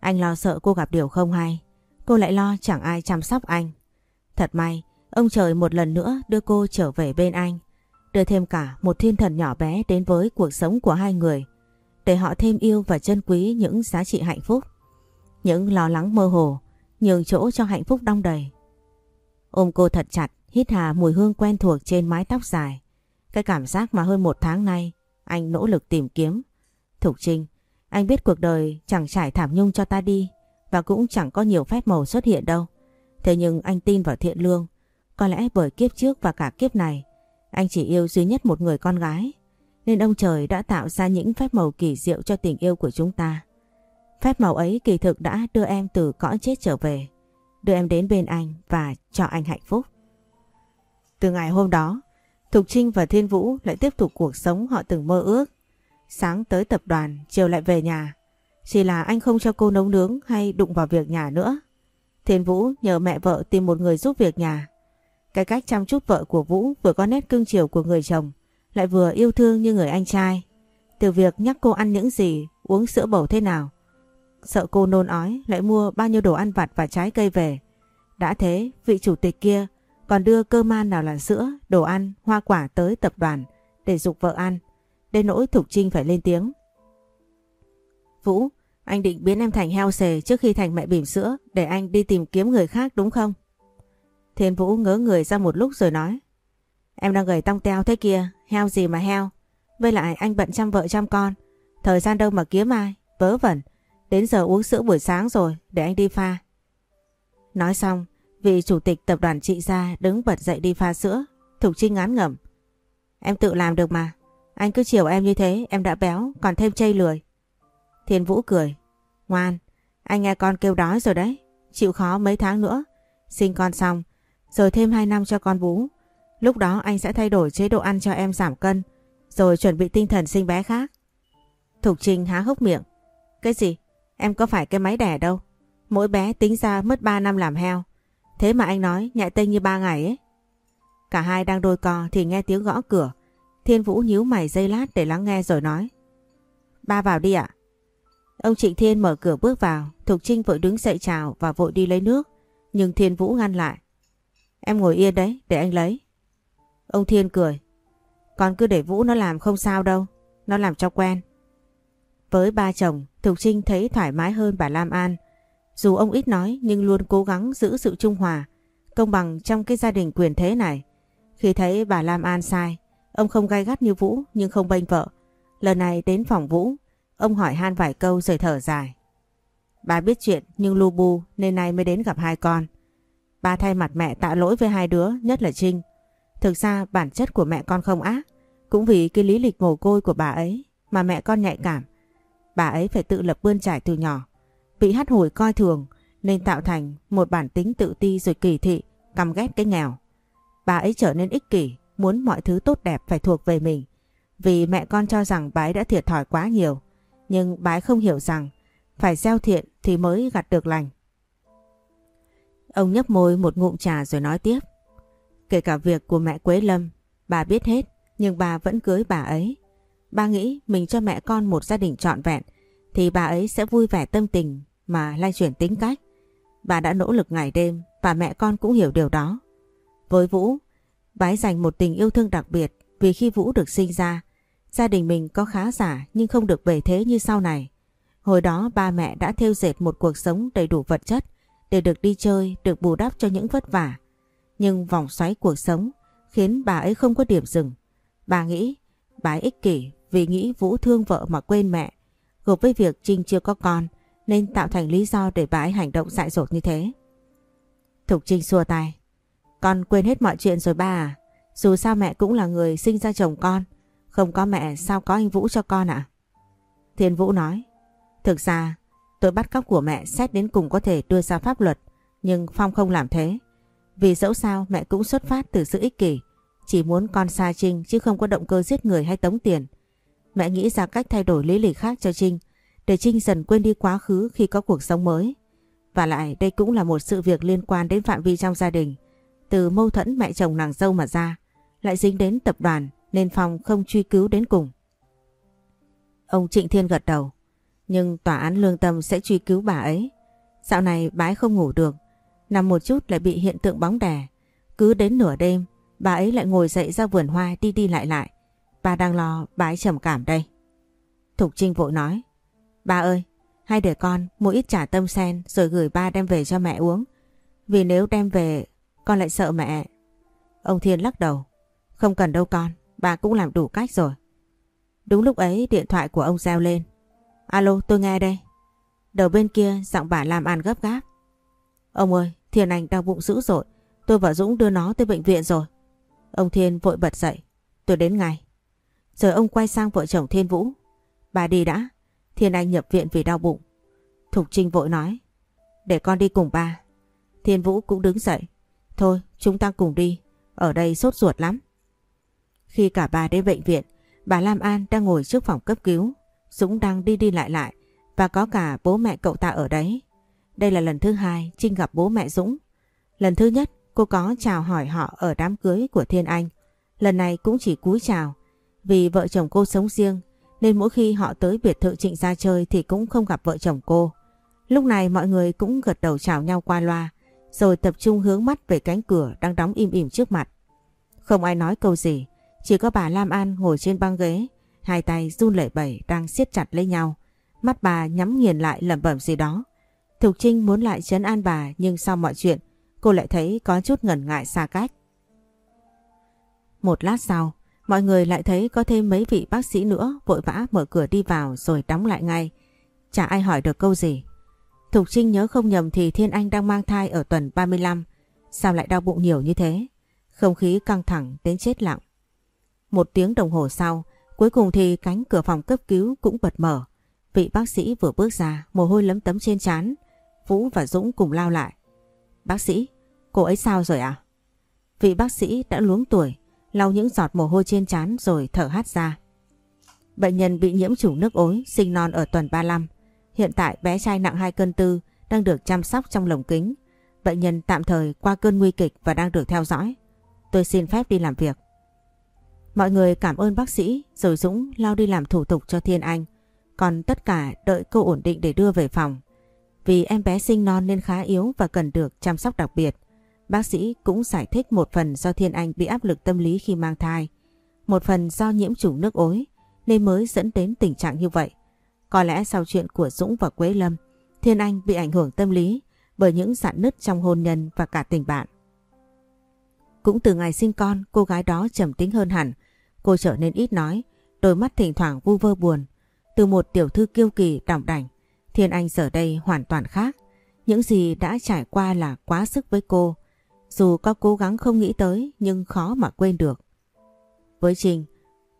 Anh lo sợ cô gặp điều không hay, cô lại lo chẳng ai chăm sóc anh. Thật may, Ông trời một lần nữa đưa cô trở về bên anh. đưa thêm cả một thiên thần nhỏ bé đến với cuộc sống của hai người, để họ thêm yêu và trân quý những giá trị hạnh phúc. Những lo lắng mơ hồ, nhường chỗ cho hạnh phúc đong đầy. Ôm cô thật chặt, hít hà mùi hương quen thuộc trên mái tóc dài. Cái cảm giác mà hơn một tháng nay anh nỗ lực tìm kiếm. Thục Trinh, anh biết cuộc đời chẳng trải thảm nhung cho ta đi và cũng chẳng có nhiều phép màu xuất hiện đâu. Thế nhưng anh tin vào thiện lương. Có lẽ bởi kiếp trước và cả kiếp này anh chỉ yêu duy nhất một người con gái nên ông trời đã tạo ra những phép màu kỳ diệu cho tình yêu của chúng ta. Phép màu ấy kỳ thực đã đưa em từ cõi chết trở về, đưa em đến bên anh và cho anh hạnh phúc. Từ ngày hôm đó, Thục Trinh và Thiên Vũ lại tiếp tục cuộc sống họ từng mơ ước. Sáng tới tập đoàn, chiều lại về nhà. Chỉ là anh không cho cô nấu nướng hay đụng vào việc nhà nữa. Thiên Vũ nhờ mẹ vợ tìm một người giúp việc nhà. Cái cách chăm chút vợ của Vũ vừa có nét cưng chiều của người chồng, lại vừa yêu thương như người anh trai. Từ việc nhắc cô ăn những gì, uống sữa bầu thế nào. Sợ cô nôn ói lại mua bao nhiêu đồ ăn vặt và trái cây về. Đã thế, vị chủ tịch kia còn đưa cơ man nào là sữa, đồ ăn, hoa quả tới tập đoàn để dục vợ ăn. Đến nỗi Thục Trinh phải lên tiếng. Vũ, anh định biến em thành heo xề trước khi thành mẹ bỉm sữa để anh đi tìm kiếm người khác đúng không? Thiên Vũ ngớ người ra một lúc rồi nói. Em đang gầy tong teo thế kia, heo gì mà heo. Với lại anh bận chăm vợ chăm con, thời gian đâu mà kiếm ai, vớ vẩn. Đến giờ uống sữa buổi sáng rồi, để anh đi pha. Nói xong, vị chủ tịch tập đoàn trị gia đứng bật dậy đi pha sữa. Thục Trinh ngán ngẩm. Em tự làm được mà. Anh cứ chiều em như thế, em đã béo, còn thêm chây lười. Thiên Vũ cười. Ngoan, anh nghe con kêu đói rồi đấy. Chịu khó mấy tháng nữa. Sinh con xong, rồi thêm 2 năm cho con bú. Lúc đó anh sẽ thay đổi chế độ ăn cho em giảm cân, rồi chuẩn bị tinh thần sinh bé khác. Thục Trinh há hốc miệng. Cái gì? Em có phải cái máy đẻ đâu. Mỗi bé tính ra mất 3 năm làm heo. Thế mà anh nói nhạy tênh như 3 ngày ấy. Cả hai đang đôi co thì nghe tiếng gõ cửa. Thiên Vũ nhíu mày dây lát để lắng nghe rồi nói. Ba vào đi ạ. Ông Trịnh Thiên mở cửa bước vào. Thục Trinh vội đứng dậy chào và vội đi lấy nước. Nhưng Thiên Vũ ngăn lại. Em ngồi yên đấy để anh lấy. Ông Thiên cười. Con cứ để Vũ nó làm không sao đâu. Nó làm cho quen. Với ba chồng, Thục Trinh thấy thoải mái hơn bà Lam An. Dù ông ít nói nhưng luôn cố gắng giữ sự trung hòa, công bằng trong cái gia đình quyền thế này. Khi thấy bà Lam An sai, ông không gai gắt như Vũ nhưng không bênh vợ. Lần này đến phòng Vũ, ông hỏi han vài câu rồi thở dài. Bà biết chuyện nhưng lu bu nên nay mới đến gặp hai con. Ba thay mặt mẹ tạ lỗi với hai đứa, nhất là Trinh. Thực ra bản chất của mẹ con không ác, cũng vì cái lý lịch mồ côi của bà ấy mà mẹ con nhạy cảm. Bà ấy phải tự lập bươn trải từ nhỏ, bị hắt hủi coi thường nên tạo thành một bản tính tự ti rồi kỳ thị, căm ghét cái nghèo. Bà ấy trở nên ích kỷ, muốn mọi thứ tốt đẹp phải thuộc về mình. Vì mẹ con cho rằng bái đã thiệt thòi quá nhiều, nhưng bái không hiểu rằng phải gieo thiện thì mới gặt được lành. Ông nhấp môi một ngụm trà rồi nói tiếp. Kể cả việc của mẹ Quế Lâm, bà biết hết, nhưng bà vẫn cưới bà ấy. Bà nghĩ mình cho mẹ con một gia đình trọn vẹn, thì bà ấy sẽ vui vẻ tâm tình mà lay chuyển tính cách. Bà đã nỗ lực ngày đêm và mẹ con cũng hiểu điều đó. Với Vũ, Bái dành một tình yêu thương đặc biệt vì khi Vũ được sinh ra, gia đình mình có khá giả nhưng không được bề thế như sau này. Hồi đó ba mẹ đã theo dệt một cuộc sống đầy đủ vật chất để được đi chơi, được bù đắp cho những vất vả. Nhưng vòng xoáy cuộc sống khiến bà ấy không có điểm dừng. Bà nghĩ bà ấy ích kỷ vì nghĩ Vũ thương vợ mà quên mẹ, gộp với việc Trinh chưa có con nên tạo thành lý do để bà ấy hành động dại dột như thế. Thục Trinh xua tay. Con quên hết mọi chuyện rồi ba à? Dù sao mẹ cũng là người sinh ra chồng con. Không có mẹ, sao có anh Vũ cho con ạ? À? Thiên Vũ nói. Thực ra, tôi bắt cóc của mẹ xét đến cùng có thể đưa ra pháp luật. Nhưng Phong không làm thế. Vì dẫu sao, mẹ cũng xuất phát từ sự ích kỷ. Chỉ muốn con xa Trinh chứ không có động cơ giết người hay tống tiền. Mẹ nghĩ ra cách thay đổi lý lịch khác cho Trinh, để Trinh dần quên đi quá khứ khi có cuộc sống mới. Và lại, đây cũng là một sự việc liên quan đến phạm vi trong gia đình. Từ mâu thuẫn mẹ chồng nàng dâu mà ra, lại dính đến tập đoàn nên Phong không truy cứu đến cùng. Ông Trịnh Thiên gật đầu, nhưng tòa án lương tâm sẽ truy cứu bà ấy. Dạo này bà ấy không ngủ được, nằm một chút lại bị hiện tượng bóng đè. Cứ đến nửa đêm, Bà ấy lại ngồi dậy ra vườn hoa đi đi lại lại. Bà đang lo bà ấy trầm cảm đây. Thục Trinh vội nói. Ba ơi, hay để con mua ít trà tâm sen rồi gửi ba đem về cho mẹ uống. Vì nếu đem về con lại sợ mẹ. Ông Thiên lắc đầu. Không cần đâu con, bà cũng làm đủ cách rồi. Đúng lúc ấy điện thoại của ông reo lên. Alo tôi nghe đây. Đầu bên kia giọng bà làm ăn gấp gáp. Ông ơi, Thiên Anh đau bụng dữ rồi Tôi và Dũng đưa nó tới bệnh viện rồi. Ông Thiên vội bật dậy. Tôi đến ngay. Rồi ông quay sang vợ chồng Thiên Vũ. Bà đi đã. Thiên Anh nhập viện vì đau bụng. Thục Trinh vội nói. Để con đi cùng ba. Thiên Vũ cũng đứng dậy. Thôi chúng ta cùng đi. Ở đây sốt ruột lắm. Khi cả bà đến bệnh viện, bà Lam An đang ngồi trước phòng cấp cứu. Dũng đang đi đi lại lại và có cả bố mẹ cậu ta ở đấy. Đây là lần thứ hai Trinh gặp bố mẹ Dũng. Lần thứ nhất cô có chào hỏi họ ở đám cưới của Thiên Anh. Lần này cũng chỉ cúi chào. Vì vợ chồng cô sống riêng nên mỗi khi họ tới biệt thự Trịnh ra chơi thì cũng không gặp vợ chồng cô. Lúc này mọi người cũng gật đầu chào nhau qua loa rồi tập trung hướng mắt về cánh cửa đang đóng im ỉm trước mặt. Không ai nói câu gì, chỉ có bà Lam An ngồi trên băng ghế, hai tay run lẩy bẩy đang siết chặt lấy nhau. Mắt bà nhắm nghiền lại lẩm bẩm gì đó. Thục Trinh muốn lại chấn an bà nhưng sau mọi chuyện cô lại thấy có chút ngần ngại xa cách. Một lát sau, mọi người lại thấy có thêm mấy vị bác sĩ nữa vội vã mở cửa đi vào rồi đóng lại ngay. Chả ai hỏi được câu gì. Thục Trinh nhớ không nhầm thì Thiên Anh đang mang thai ở tuần 35. Sao lại đau bụng nhiều như thế? Không khí căng thẳng đến chết lặng. Một tiếng đồng hồ sau, cuối cùng thì cánh cửa phòng cấp cứu cũng bật mở. Vị bác sĩ vừa bước ra, mồ hôi lấm tấm trên trán. Vũ và Dũng cùng lao lại. Bác sĩ, cô ấy sao rồi à? Vị bác sĩ đã luống tuổi, lau những giọt mồ hôi trên trán rồi thở hắt ra. Bệnh nhân bị nhiễm chủng nước ối, sinh non ở tuần 35. Hiện tại bé trai nặng 2 cân tư, đang được chăm sóc trong lồng kính. Bệnh nhân tạm thời qua cơn nguy kịch và đang được theo dõi. Tôi xin phép đi làm việc. Mọi người cảm ơn bác sĩ, rồi Dũng lao đi làm thủ tục cho Thiên Anh. Còn tất cả đợi cô ổn định để đưa về phòng. Vì em bé sinh non nên khá yếu và cần được chăm sóc đặc biệt. Bác sĩ cũng giải thích một phần do Thiên Anh bị áp lực tâm lý khi mang thai. Một phần do nhiễm chủng nước ối, nên mới dẫn đến tình trạng như vậy. Có lẽ sau chuyện của Dũng và Quế Lâm, Thiên Anh bị ảnh hưởng tâm lý bởi những dạn nứt trong hôn nhân và cả tình bạn. Cũng từ ngày sinh con, cô gái đó trầm tính hơn hẳn. Cô trở nên ít nói, đôi mắt thỉnh thoảng vu vơ buồn. Từ một tiểu thư kiêu kỳ đỏng đảnh, Thiên Anh giờ đây hoàn toàn khác. Những gì đã trải qua là quá sức với cô. Dù có cố gắng không nghĩ tới nhưng khó mà quên được. Với Trình,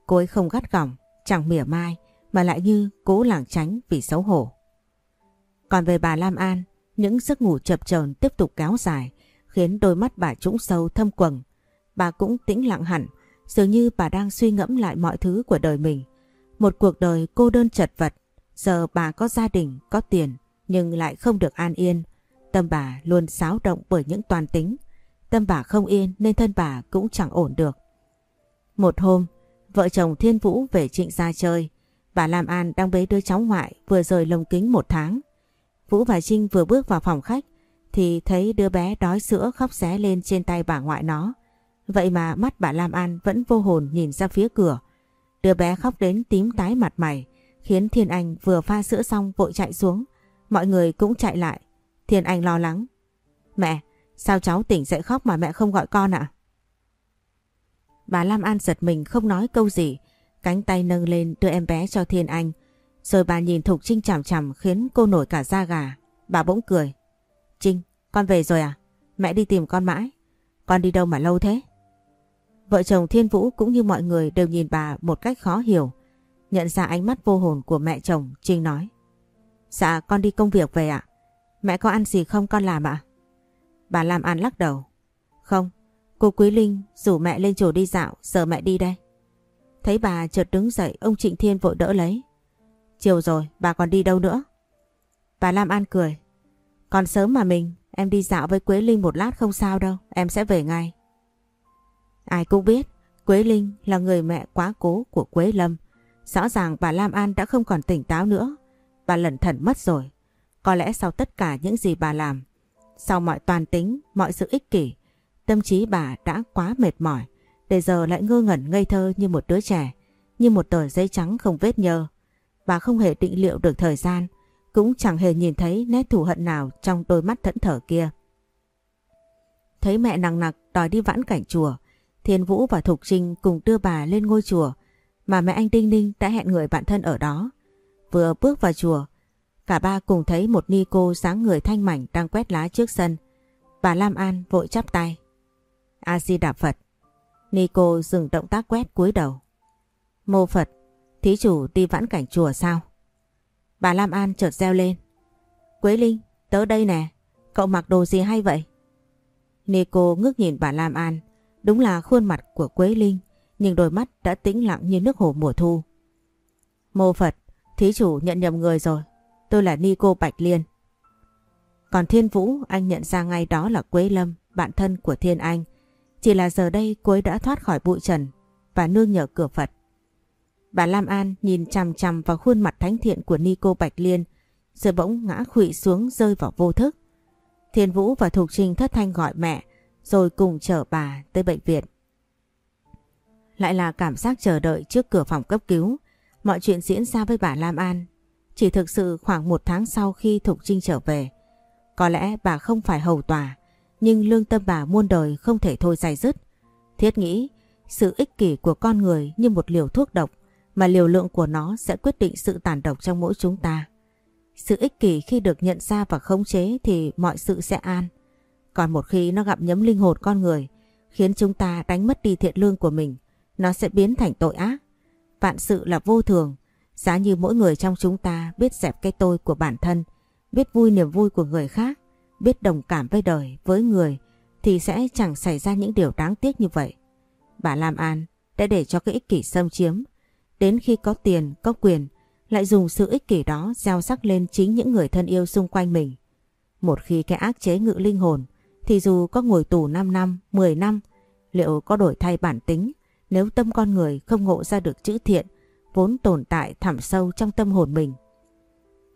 cô ấy không gắt gỏng, chẳng mỉa mai mà lại như cố lảng tránh vì xấu hổ. Còn về bà Lam An, những giấc ngủ chập chờn tiếp tục kéo dài khiến đôi mắt bà trũng sâu thâm quầng. Bà cũng tĩnh lặng hẳn, dường như bà đang suy ngẫm lại mọi thứ của đời mình. Một cuộc đời cô đơn chật vật, giờ bà có gia đình, có tiền nhưng lại không được an yên. Tâm bà luôn xáo động bởi những toàn tính. Tâm bà không yên nên thân bà cũng chẳng ổn được. Một hôm, vợ chồng Thiên Vũ về trịnh gia chơi. Bà Lam An đang bế đứa cháu ngoại vừa rời lồng kính một tháng. Vũ và Trinh vừa bước vào phòng khách thì thấy đứa bé đói sữa khóc ré lên trên tay bà ngoại nó. Vậy mà mắt bà Lam An vẫn vô hồn nhìn ra phía cửa. Đứa bé khóc đến tím tái mặt mày, khiến Thiên Anh vừa pha sữa xong vội chạy xuống. Mọi người cũng chạy lại. Thiên Anh lo lắng. Mẹ, sao cháu tỉnh dậy khóc mà mẹ không gọi con ạ? Bà Lam An giật mình không nói câu gì, cánh tay nâng lên đưa em bé cho Thiên Anh. Rồi bà nhìn Thục Trinh chằm chằm khiến cô nổi cả da gà. Bà bỗng cười. Trinh, con về rồi à? Mẹ đi tìm con mãi. Con đi đâu mà lâu thế? Vợ chồng Thiên Vũ cũng như mọi người đều nhìn bà một cách khó hiểu. Nhận ra ánh mắt vô hồn của mẹ chồng, Trinh nói. Dạ con đi công việc về ạ. Mẹ có ăn gì không con làm ạ? Bà làm ăn lắc đầu. Không, cô Quý Linh rủ mẹ lên chùa đi dạo, giờ mẹ đi đây. Thấy bà chợt đứng dậy, ông Trịnh Thiên vội đỡ lấy. Chiều rồi, bà còn đi đâu nữa? Bà Lam An cười. Còn sớm mà mình, em đi dạo với Quế Linh một lát không sao đâu, em sẽ về ngay. Ai cũng biết, Quế Linh là người mẹ quá cố của Quế Lâm. Rõ ràng bà Lam An đã không còn tỉnh táo nữa. Bà lẩn thẩn mất rồi. Có lẽ sau tất cả những gì bà làm, sau mọi toàn tính, mọi sự ích kỷ, tâm trí bà đã quá mệt mỏi, để giờ lại ngơ ngẩn ngây thơ như một đứa trẻ, như một tờ giấy trắng không vết nhơ. Bà không hề định liệu được thời gian, cũng chẳng hề nhìn thấy nét thù hận nào trong đôi mắt thẫn thở kia. Thấy mẹ nặng nặc đòi đi vãn cảnh chùa, Thiên Vũ và Thục Trinh cùng đưa bà lên ngôi chùa mà mẹ anh Đinh Ninh đã hẹn người bạn thân ở đó. Vừa bước vào chùa, cả ba cùng thấy một ni cô sáng người thanh mảnh đang quét lá trước sân. Bà Lam An vội chắp tay. A-di-đà Phật. Nico dừng động tác quét cúi đầu. Mô Phật, thí chủ đi vãn cảnh chùa sao? Bà Lam An chợt reo lên. Quế Linh, tớ đây nè, cậu mặc đồ gì hay vậy? Nico ngước nhìn bà Lam An, đúng là khuôn mặt của Quế Linh, nhưng đôi mắt đã tĩnh lặng như nước hồ mùa thu. Mô Phật, thí chủ nhận nhầm người rồi, tôi là Nico Bạch Liên. Còn Thiên Vũ anh nhận ra ngay đó là Quế Lâm, bạn thân của Thiên Anh. Chỉ là giờ đây cô ấy đã thoát khỏi bụi trần và nương nhờ cửa Phật. Bà Lam An nhìn chằm chằm vào khuôn mặt thánh thiện của Nico Bạch Liên rồi bỗng ngã khụy xuống rơi vào vô thức. Thiên Vũ và Thục Trinh thất thanh gọi mẹ rồi cùng chở bà tới bệnh viện. Lại là cảm giác chờ đợi trước cửa phòng cấp cứu. Mọi chuyện diễn ra với bà Lam An. Chỉ thực sự khoảng một tháng sau khi Thục Trinh trở về. Có lẽ bà không phải hầu tòa, nhưng lương tâm bà muôn đời không thể thôi dài dứt. Thiết nghĩ, sự ích kỷ của con người như một liều thuốc độc mà liều lượng của nó sẽ quyết định sự tàn độc trong mỗi chúng ta. Sự ích kỷ khi được nhận ra và khống chế thì mọi sự sẽ an. Còn một khi nó gặp nhấm linh hồn con người, khiến chúng ta đánh mất đi thiện lương của mình, nó sẽ biến thành tội ác. Vạn sự là vô thường, giá như mỗi người trong chúng ta biết dẹp cái tôi của bản thân, biết vui niềm vui của người khác, biết đồng cảm với đời, với người, thì sẽ chẳng xảy ra những điều đáng tiếc như vậy. Bà Lam An đã để cho cái ích kỷ xâm chiếm, đến khi có tiền, có quyền, lại dùng sự ích kỷ đó gieo sắc lên chính những người thân yêu xung quanh mình. Một khi cái ác chế ngự linh hồn, thì dù có ngồi tù 5 năm, 10 năm, liệu có đổi thay bản tính nếu tâm con người không ngộ ra được chữ thiện vốn tồn tại thẳm sâu trong tâm hồn mình.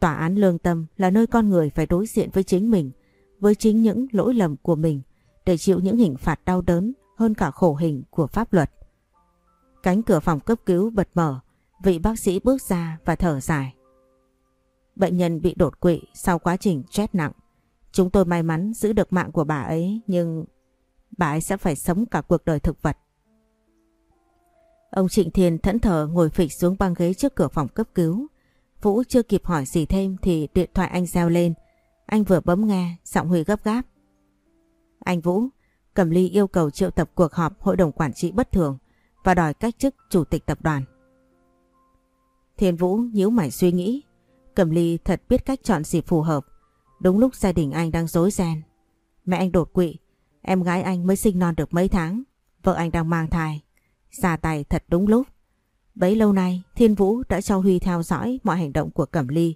Tòa án lương tâm là nơi con người phải đối diện với chính mình, với chính những lỗi lầm của mình để chịu những hình phạt đau đớn hơn cả khổ hình của pháp luật. Cánh cửa phòng cấp cứu bật mở, vị bác sĩ bước ra và thở dài. Bệnh nhân bị đột quỵ sau quá trình chết nặng. Chúng tôi may mắn giữ được mạng của bà ấy nhưng bà ấy sẽ phải sống cả cuộc đời thực vật. Ông Trịnh Thiền thẫn thờ ngồi phịch xuống băng ghế trước cửa phòng cấp cứu. Vũ chưa kịp hỏi gì thêm thì điện thoại anh reo lên. Anh vừa bấm nghe, giọng Huy gấp gáp. Anh Vũ, Cẩm Ly yêu cầu triệu tập cuộc họp hội đồng quản trị bất thường và đòi cách chức chủ tịch tập đoàn. Thiên Vũ nhíu mày suy nghĩ. Cẩm Ly thật biết cách chọn dịp phù hợp. Đúng lúc gia đình anh đang rối ren. Mẹ anh đột quỵ, em gái anh mới sinh non được mấy tháng. Vợ anh đang mang thai. Ra tay thật đúng lúc. Bấy lâu nay Thiên Vũ đã cho Huy theo dõi mọi hành động của Cẩm Ly.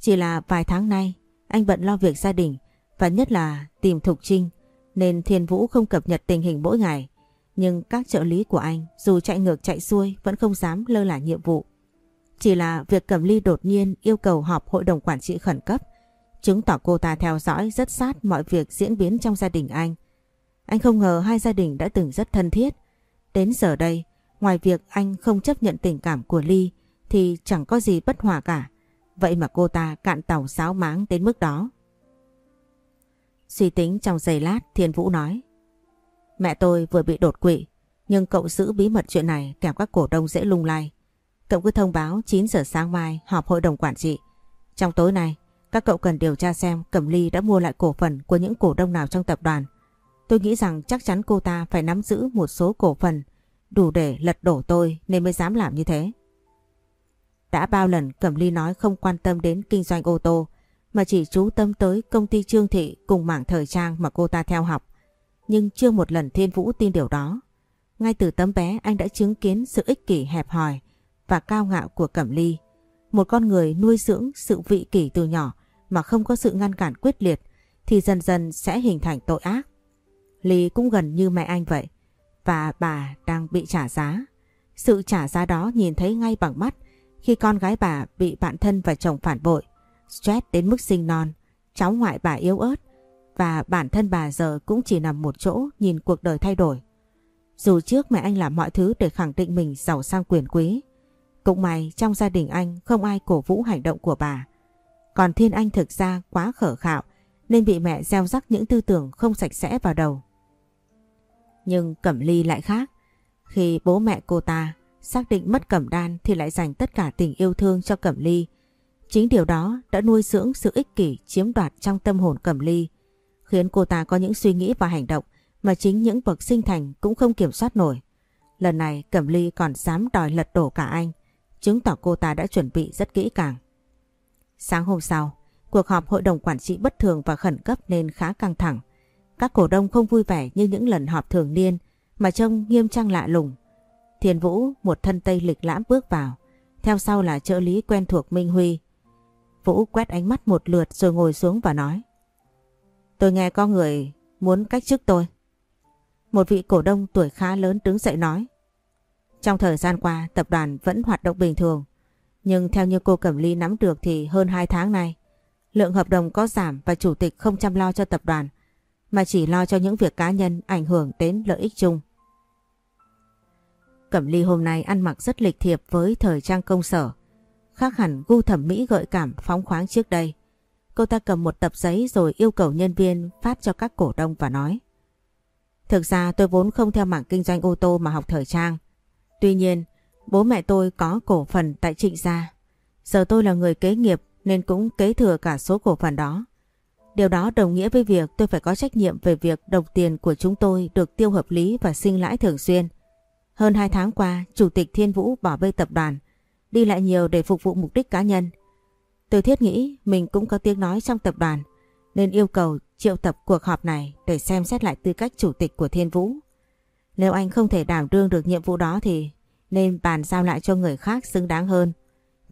Chỉ là vài tháng nay anh bận lo việc gia đình và nhất là tìm Thục Trinh nên Thiên Vũ không cập nhật tình hình mỗi ngày. Nhưng các trợ lý của anh dù chạy ngược chạy xuôi vẫn không dám lơ là nhiệm vụ. Chỉ là việc Cẩm Ly đột nhiên yêu cầu họp hội đồng quản trị khẩn cấp chứng tỏ cô ta theo dõi rất sát mọi việc diễn biến trong gia đình anh. Anh không ngờ hai gia đình đã từng rất thân thiết. Đến giờ đây, ngoài việc anh không chấp nhận tình cảm của Ly thì chẳng có gì bất hòa cả. Vậy mà cô ta cạn tàu sáo máng đến mức đó. Suy tính trong giây lát, Thiên Vũ nói, Mẹ tôi vừa bị đột quỵ, nhưng cậu giữ bí mật chuyện này kẻo các cổ đông dễ lung lay. Cậu cứ thông báo 9 giờ sáng mai họp hội đồng quản trị. Trong tối nay, các cậu cần điều tra xem Cẩm Ly đã mua lại cổ phần của những cổ đông nào trong tập đoàn. Tôi nghĩ rằng chắc chắn cô ta phải nắm giữ một số cổ phần đủ để lật đổ tôi nên mới dám làm như thế. Đã bao lần Cẩm Ly nói không quan tâm đến kinh doanh ô tô, mà chỉ chú tâm tới công ty Trương Thị cùng mảng thời trang mà cô ta theo học. Nhưng chưa một lần Thiên Vũ tin điều đó. Ngay từ tấm bé anh đã chứng kiến sự ích kỷ hẹp hòi và cao ngạo của Cẩm Ly. Một con người nuôi dưỡng sự vị kỷ từ nhỏ mà không có sự ngăn cản quyết liệt thì dần dần sẽ hình thành tội ác. Ly cũng gần như mẹ anh vậy và bà đang bị trả giá. Sự trả giá đó nhìn thấy ngay bằng mắt khi con gái bà bị bạn thân và chồng phản bội, stress đến mức sinh non, cháu ngoại bà yếu ớt và bản thân bà giờ cũng chỉ nằm một chỗ nhìn cuộc đời thay đổi. Dù trước mẹ anh làm mọi thứ để khẳng định mình giàu sang quyền quý. Cũng may trong gia đình anh không ai cổ vũ hành động của bà. Còn Thiên Anh thực ra quá khở khạo nên bị mẹ gieo rắc những tư tưởng không sạch sẽ vào đầu. Nhưng Cẩm Ly lại khác. Khi bố mẹ cô ta xác định mất Cẩm Đan thì lại dành tất cả tình yêu thương cho Cẩm Ly. Chính điều đó đã nuôi dưỡng sự ích kỷ chiếm đoạt trong tâm hồn Cẩm Ly, khiến cô ta có những suy nghĩ và hành động mà chính những bậc sinh thành cũng không kiểm soát nổi. Lần này Cẩm Ly còn dám đòi lật đổ cả anh, chứng tỏ cô ta đã chuẩn bị rất kỹ càng. Sáng hôm sau, cuộc họp hội đồng quản trị bất thường và khẩn cấp nên khá căng thẳng. Các cổ đông không vui vẻ như những lần họp thường niên mà trông nghiêm trang lạ lùng. Thiên Vũ một thân tây lịch lãm bước vào, theo sau là trợ lý quen thuộc Minh Huy. Vũ quét ánh mắt một lượt rồi ngồi xuống và nói. Tôi nghe có người muốn cách chức tôi. Một vị cổ đông tuổi khá lớn đứng dậy nói. Trong thời gian qua tập đoàn vẫn hoạt động bình thường. Nhưng theo như cô Cẩm Ly nắm được thì hơn 2 tháng nay, lượng hợp đồng có giảm và chủ tịch không chăm lo cho tập đoàn, mà chỉ lo cho những việc cá nhân ảnh hưởng đến lợi ích chung. Cẩm Ly hôm nay ăn mặc rất lịch thiệp với thời trang công sở, khác hẳn gu thẩm mỹ gợi cảm phóng khoáng trước đây. Cô ta cầm một tập giấy rồi yêu cầu nhân viên phát cho các cổ đông và nói Thực ra tôi vốn không theo mảng kinh doanh ô tô mà học thời trang. Tuy nhiên, bố mẹ tôi có cổ phần tại trịnh gia. Giờ tôi là người kế nghiệp nên cũng kế thừa cả số cổ phần đó. Điều đó đồng nghĩa với việc tôi phải có trách nhiệm về việc đồng tiền của chúng tôi được tiêu hợp lý và sinh lãi thường xuyên. Hơn 2 tháng qua, Chủ tịch Thiên Vũ bỏ bê tập đoàn, đi lại nhiều để phục vụ mục đích cá nhân. Tôi thiết nghĩ mình cũng có tiếng nói trong tập đoàn, nên yêu cầu triệu tập cuộc họp này để xem xét lại tư cách chủ tịch của Thiên Vũ. Nếu anh không thể đảm đương được nhiệm vụ đó thì nên bàn giao lại cho người khác xứng đáng hơn.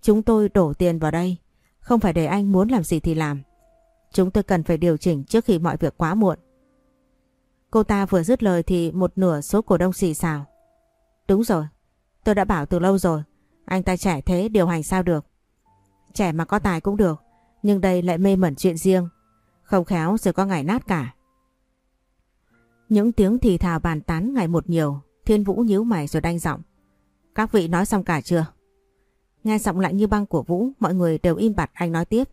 Chúng tôi đổ tiền vào đây, không phải để anh muốn làm gì thì làm. Chúng tôi cần phải điều chỉnh trước khi mọi việc quá muộn. Cô ta vừa dứt lời thì một nửa số cổ đông xì xào. Đúng rồi, tôi đã bảo từ lâu rồi, anh ta trẻ thế điều hành sao được. Trẻ mà có tài cũng được, nhưng đây lại mê mẩn chuyện riêng. Không khéo rồi có ngày nát cả. Những tiếng thì thào bàn tán ngày một nhiều, Thiên Vũ nhíu mày rồi đanh giọng. Các vị nói xong cả chưa? Nghe giọng lạnh như băng của Vũ, mọi người đều im bặt anh nói tiếp.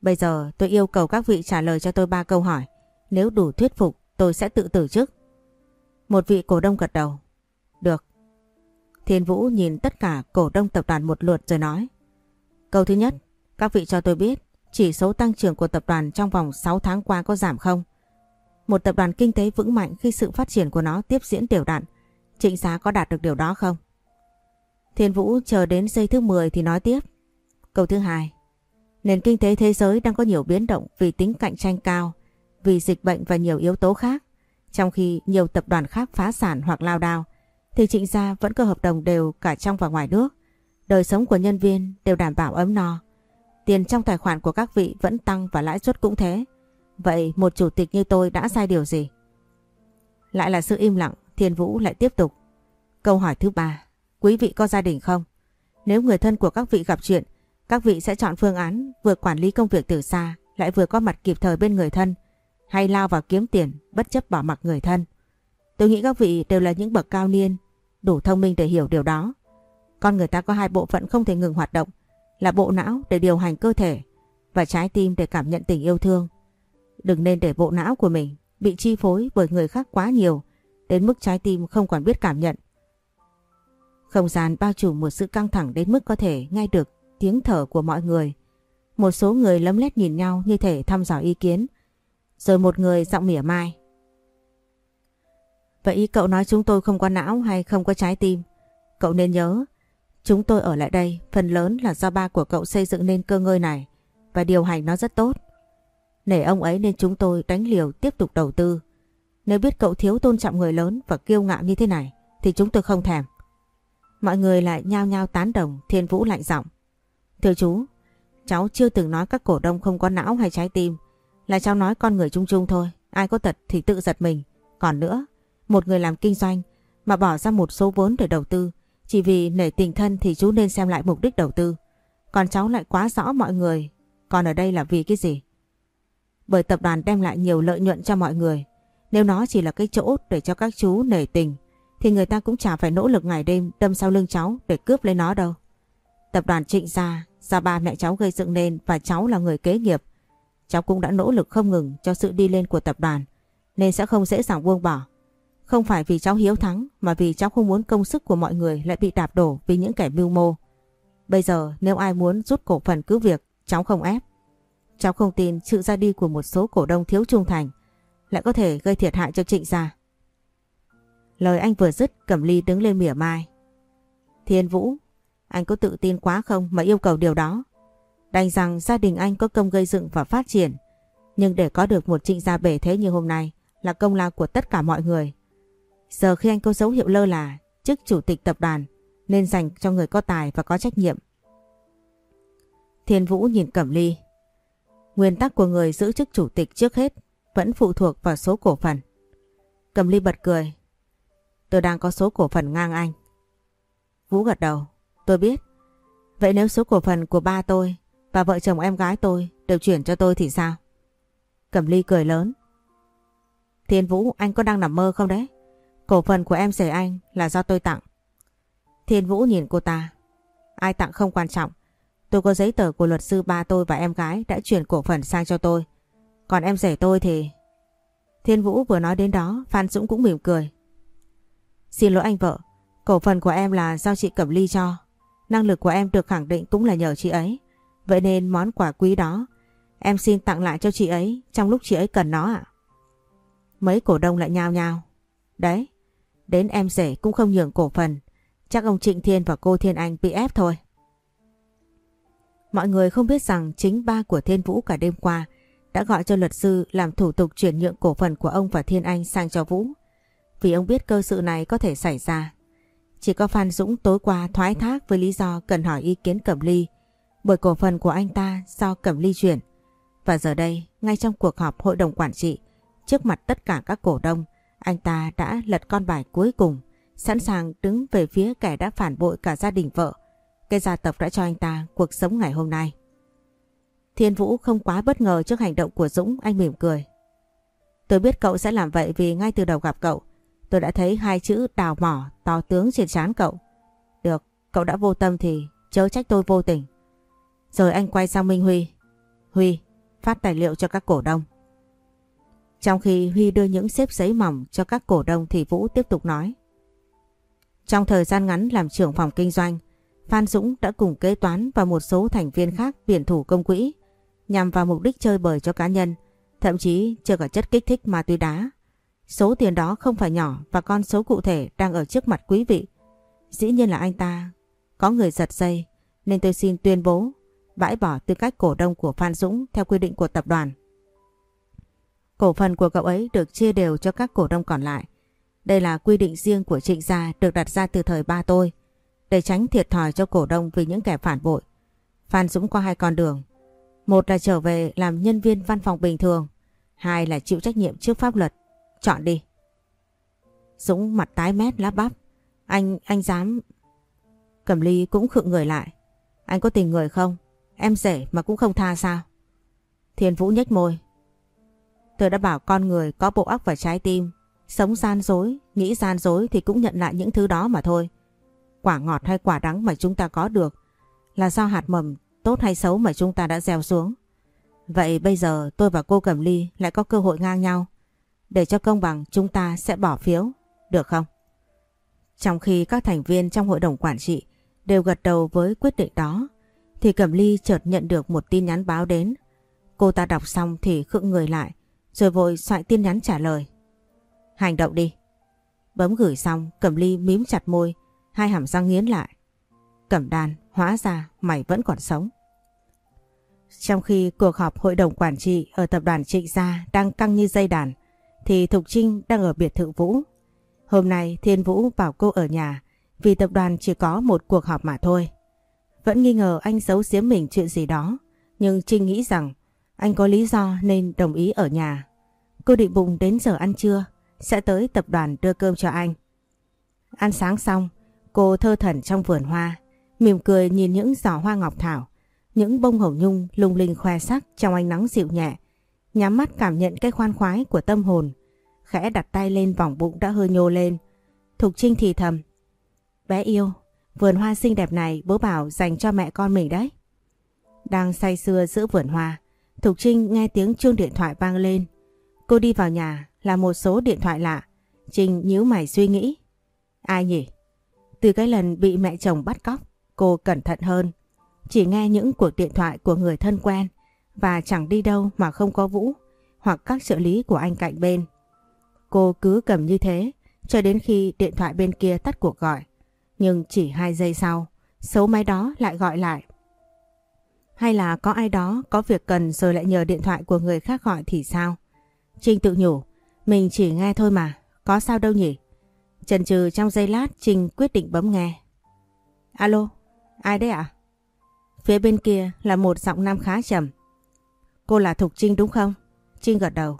Bây giờ tôi yêu cầu các vị trả lời cho tôi ba câu hỏi. Nếu đủ thuyết phục, tôi sẽ tự tử chức. Một vị cổ đông gật đầu. Thiên Vũ nhìn tất cả cổ đông tập đoàn một lượt rồi nói. Câu thứ nhất, các vị cho tôi biết chỉ số tăng trưởng của tập đoàn trong vòng 6 tháng qua có giảm không? Một tập đoàn kinh tế vững mạnh khi sự phát triển của nó tiếp diễn đều đặn, trịnh giá có đạt được điều đó không? Thiên Vũ chờ đến giây thứ 10 thì nói tiếp. Câu thứ hai, nền kinh tế thế giới đang có nhiều biến động vì tính cạnh tranh cao, vì dịch bệnh và nhiều yếu tố khác. Trong khi nhiều tập đoàn khác phá sản hoặc lao đao, thì trịnh gia vẫn có hợp đồng đều cả trong và ngoài nước. Đời sống của nhân viên đều đảm bảo ấm no. Tiền trong tài khoản của các vị vẫn tăng và lãi suất cũng thế. Vậy một chủ tịch như tôi đã sai điều gì? Lại là sự im lặng, Thiên Vũ lại tiếp tục. Câu hỏi thứ ba, quý vị có gia đình không? Nếu người thân của các vị gặp chuyện, các vị sẽ chọn phương án vừa quản lý công việc từ xa, lại vừa có mặt kịp thời bên người thân, hay lao vào kiếm tiền, bất chấp bỏ mặc người thân. Tôi nghĩ các vị đều là những bậc cao niên, đủ thông minh để hiểu điều đó. Con người ta có hai bộ phận không thể ngừng hoạt động, là bộ não để điều hành cơ thể và trái tim để cảm nhận tình yêu thương. Đừng nên để bộ não của mình bị chi phối bởi người khác quá nhiều đến mức trái tim không còn biết cảm nhận. Không gian bao trùm một sự căng thẳng đến mức có thể nghe được tiếng thở của mọi người. Một số người lấm lét nhìn nhau như thể thăm dò ý kiến. Rồi một người giọng mỉa mai. Vậy cậu nói chúng tôi không có não hay không có trái tim? Cậu nên nhớ, chúng tôi ở lại đây phần lớn là do ba của cậu xây dựng nên cơ ngơi này và điều hành nó rất tốt. Nể ông ấy nên chúng tôi đánh liều tiếp tục đầu tư. Nếu biết cậu thiếu tôn trọng người lớn và kiêu ngạo như thế này thì chúng tôi không thèm. Mọi người lại nhao nhao tán đồng Thiên Vũ lạnh giọng. Thưa chú, cháu chưa từng nói các cổ đông không có não hay trái tim. Là cháu nói con người chung chung thôi. Ai có tật thì tự giật mình. Còn nữa, một người làm kinh doanh, mà bỏ ra một số vốn để đầu tư chỉ vì nể tình thân thì chú nên xem lại mục đích đầu tư. Còn cháu lại quá rõ mọi người. Còn ở đây là vì cái gì? Bởi tập đoàn đem lại nhiều lợi nhuận cho mọi người. Nếu nó chỉ là cái chỗ để cho các chú nể tình, thì người ta cũng chả phải nỗ lực ngày đêm đâm sau lưng cháu để cướp lấy nó đâu. Tập đoàn trịnh gia do ba mẹ cháu gây dựng nên và cháu là người kế nghiệp. Cháu cũng đã nỗ lực không ngừng cho sự đi lên của tập đoàn, nên sẽ không dễ dàng buông bỏ. Không phải vì cháu hiếu thắng mà vì cháu không muốn công sức của mọi người lại bị đạp đổ vì những kẻ mưu mô. Bây giờ nếu ai muốn rút cổ phần cứ việc, cháu không ép. Cháu không tin sự ra đi của một số cổ đông thiếu trung thành lại có thể gây thiệt hại cho trịnh gia. Lời anh vừa dứt Cẩm Ly đứng lên mỉa mai. Thiên Vũ, anh có tự tin quá không mà yêu cầu điều đó? Đành rằng gia đình anh có công gây dựng và phát triển. Nhưng để có được một trịnh gia bể thế như hôm nay là công lao của tất cả mọi người. Giờ khi anh có dấu hiệu lơ là chức chủ tịch tập đoàn, nên dành cho người có tài và có trách nhiệm. Thiên Vũ nhìn Cẩm Ly. Nguyên tắc của người giữ chức chủ tịch trước hết vẫn phụ thuộc vào số cổ phần. Cẩm Ly bật cười. Tôi đang có số cổ phần ngang anh. Vũ gật đầu. Tôi biết. Vậy nếu số cổ phần của ba tôi và vợ chồng em gái tôi đều chuyển cho tôi thì sao? Cẩm Ly cười lớn. Thiên Vũ, anh có đang nằm mơ không đấy? Cổ phần của em rể anh là do tôi tặng. Thiên Vũ nhìn cô ta. Ai tặng không quan trọng. Tôi có giấy tờ của luật sư ba tôi và em gái đã chuyển cổ phần sang cho tôi. Còn em rể tôi thì... Thiên Vũ vừa nói đến đó, Phan Dũng cũng mỉm cười. Xin lỗi anh vợ, cổ phần của em là do chị Cẩm Ly cho. Năng lực của em được khẳng định cũng là nhờ chị ấy. Vậy nên món quà quý đó em xin tặng lại cho chị ấy trong lúc chị ấy cần nó ạ. Mấy cổ đông lại nhao nhao. Đấy, đến em rể cũng không nhường cổ phần. Chắc ông Trịnh Thiên và cô Thiên Anh bị ép thôi. Mọi người không biết rằng chính ba của Thiên Vũ cả đêm qua đã gọi cho luật sư làm thủ tục chuyển nhượng cổ phần của ông và Thiên Anh sang cho Vũ. Vì ông biết cơ sự này có thể xảy ra. Chỉ có Phan Dũng tối qua thoái thác với lý do cần hỏi ý kiến Cẩm Ly bởi cổ phần của anh ta do Cẩm Ly chuyển. Và giờ đây, ngay trong cuộc họp hội đồng quản trị, trước mặt tất cả các cổ đông, anh ta đã lật con bài cuối cùng, sẵn sàng đứng về phía kẻ đã phản bội cả gia đình vợ. Cái gia tộc đã cho anh ta cuộc sống ngày hôm nay. Thiên Vũ không quá bất ngờ trước hành động của Dũng, anh mỉm cười. Tôi biết cậu sẽ làm vậy vì ngay từ đầu gặp cậu, tôi đã thấy hai chữ đào mỏ to tướng trên trán cậu. Được, cậu đã vô tâm thì chớ trách tôi vô tình. Rồi anh quay sang Minh Huy. Huy, phát tài liệu cho các cổ đông. Trong khi Huy đưa những xếp giấy mỏng cho các cổ đông thì Vũ tiếp tục nói. Trong thời gian ngắn làm trưởng phòng kinh doanh, Phan Dũng đã cùng kế toán và một số thành viên khác biển thủ công quỹ nhằm vào mục đích chơi bời cho cá nhân, thậm chí chưa cả chất kích thích ma túy đá. Số tiền đó không phải nhỏ và con số cụ thể đang ở trước mặt quý vị. Dĩ nhiên là anh ta có người giật dây nên tôi xin tuyên bố bãi bỏ tư cách cổ đông của Phan Dũng theo quy định của tập đoàn. Cổ phần của cậu ấy được chia đều cho các cổ đông còn lại. Đây là quy định riêng của trịnh gia được đặt ra từ thời ba tôi để tránh thiệt thòi cho cổ đông vì những kẻ phản bội. Phan Dũng có hai con đường. Một là trở về làm nhân viên văn phòng bình thường. Hai là chịu trách nhiệm trước pháp luật. Chọn đi. Dũng mặt tái mét lá bắp. Anh, anh dám... Cẩm ly cũng khựng người lại. Anh có tình người không? Em rể mà cũng không tha sao? Thiên Vũ nhếch môi. Tôi đã bảo con người có bộ óc và trái tim. Sống gian dối, nghĩ gian dối thì cũng nhận lại những thứ đó mà thôi. Quả ngọt hay quả đắng mà chúng ta có được là do hạt mầm tốt hay xấu mà chúng ta đã gieo xuống. Vậy bây giờ tôi và cô Cẩm Ly lại có cơ hội ngang nhau. Để cho công bằng chúng ta sẽ bỏ phiếu, được không? Trong khi các thành viên trong hội đồng quản trị đều gật đầu với quyết định đó, thì Cẩm Ly chợt nhận được một tin nhắn báo đến. Cô ta đọc xong thì khựng người lại, rồi vội soạn tin nhắn trả lời. Hành động đi. Bấm gửi xong, Cẩm Ly mím chặt môi, hai hàm răng nghiến lại. Cẩm đàn, hóa ra mày vẫn còn sống. Trong khi cuộc họp hội đồng quản trị ở tập đoàn Trịnh Gia đang căng như dây đàn, thì Thục Trinh đang ở biệt thự Vũ. Hôm nay Thiên Vũ bảo cô ở nhà vì tập đoàn chỉ có một cuộc họp mà thôi. Vẫn nghi ngờ anh giấu giếm mình chuyện gì đó, nhưng Trinh nghĩ rằng anh có lý do nên đồng ý ở nhà. Cô định bụng đến giờ ăn trưa, sẽ tới tập đoàn đưa cơm cho anh. Ăn sáng xong, cô thơ thẩn trong vườn hoa, mỉm cười nhìn những giỏ hoa ngọc thảo, những bông hồng nhung lung linh khoe sắc trong ánh nắng dịu nhẹ. Nhắm mắt cảm nhận cái khoan khoái của tâm hồn, khẽ đặt tay lên vòng bụng đã hơi nhô lên. Thục Trinh thì thầm. Bé yêu, vườn hoa xinh đẹp này bố bảo dành cho mẹ con mình đấy. Đang say sưa giữa vườn hoa, Thục Trinh nghe tiếng chuông điện thoại vang lên. Cô đi vào nhà là một số điện thoại lạ. Trinh nhíu mày suy nghĩ. Ai nhỉ? Từ cái lần bị mẹ chồng bắt cóc, cô cẩn thận hơn. Chỉ nghe những cuộc điện thoại của người thân quen và chẳng đi đâu mà không có Vũ hoặc các trợ lý của anh cạnh bên. Cô cứ cầm như thế cho đến khi điện thoại bên kia tắt cuộc gọi. Nhưng chỉ hai giây sau, số máy đó lại gọi lại. Hay là có ai đó có việc cần rồi lại nhờ điện thoại của người khác gọi thì sao? Trinh tự nhủ, mình chỉ nghe thôi mà, có sao đâu nhỉ? Chần chừ trong giây lát Trinh quyết định bấm nghe. Alo, ai đấy ạ? Phía bên kia là một giọng nam khá trầm. Cô là Thục Trinh đúng không? Trinh gật đầu.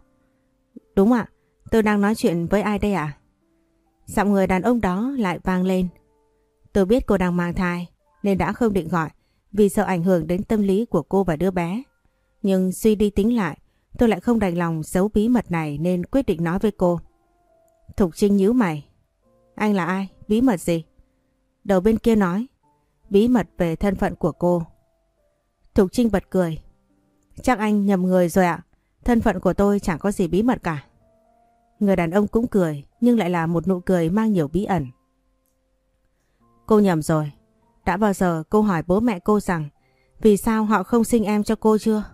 Đúng ạ, tôi đang nói chuyện với ai đây ạ? Giọng người đàn ông đó lại vang lên. Tôi biết cô đang mang thai nên đã không định gọi vì sợ ảnh hưởng đến tâm lý của cô và đứa bé. Nhưng suy đi tính lại, tôi lại không đành lòng giấu bí mật này nên quyết định nói với cô. Thục Trinh nhíu mày. Anh là ai? Bí mật gì? Đầu bên kia nói. Bí mật về thân phận của cô. Thục Trinh bật cười. Chắc anh nhầm người rồi ạ. Thân phận của tôi chẳng có gì bí mật cả. Người đàn ông cũng cười nhưng lại là một nụ cười mang nhiều bí ẩn. Cô nhầm rồi. Đã bao giờ cô hỏi bố mẹ cô rằng, vì sao họ không sinh em cho cô chưa?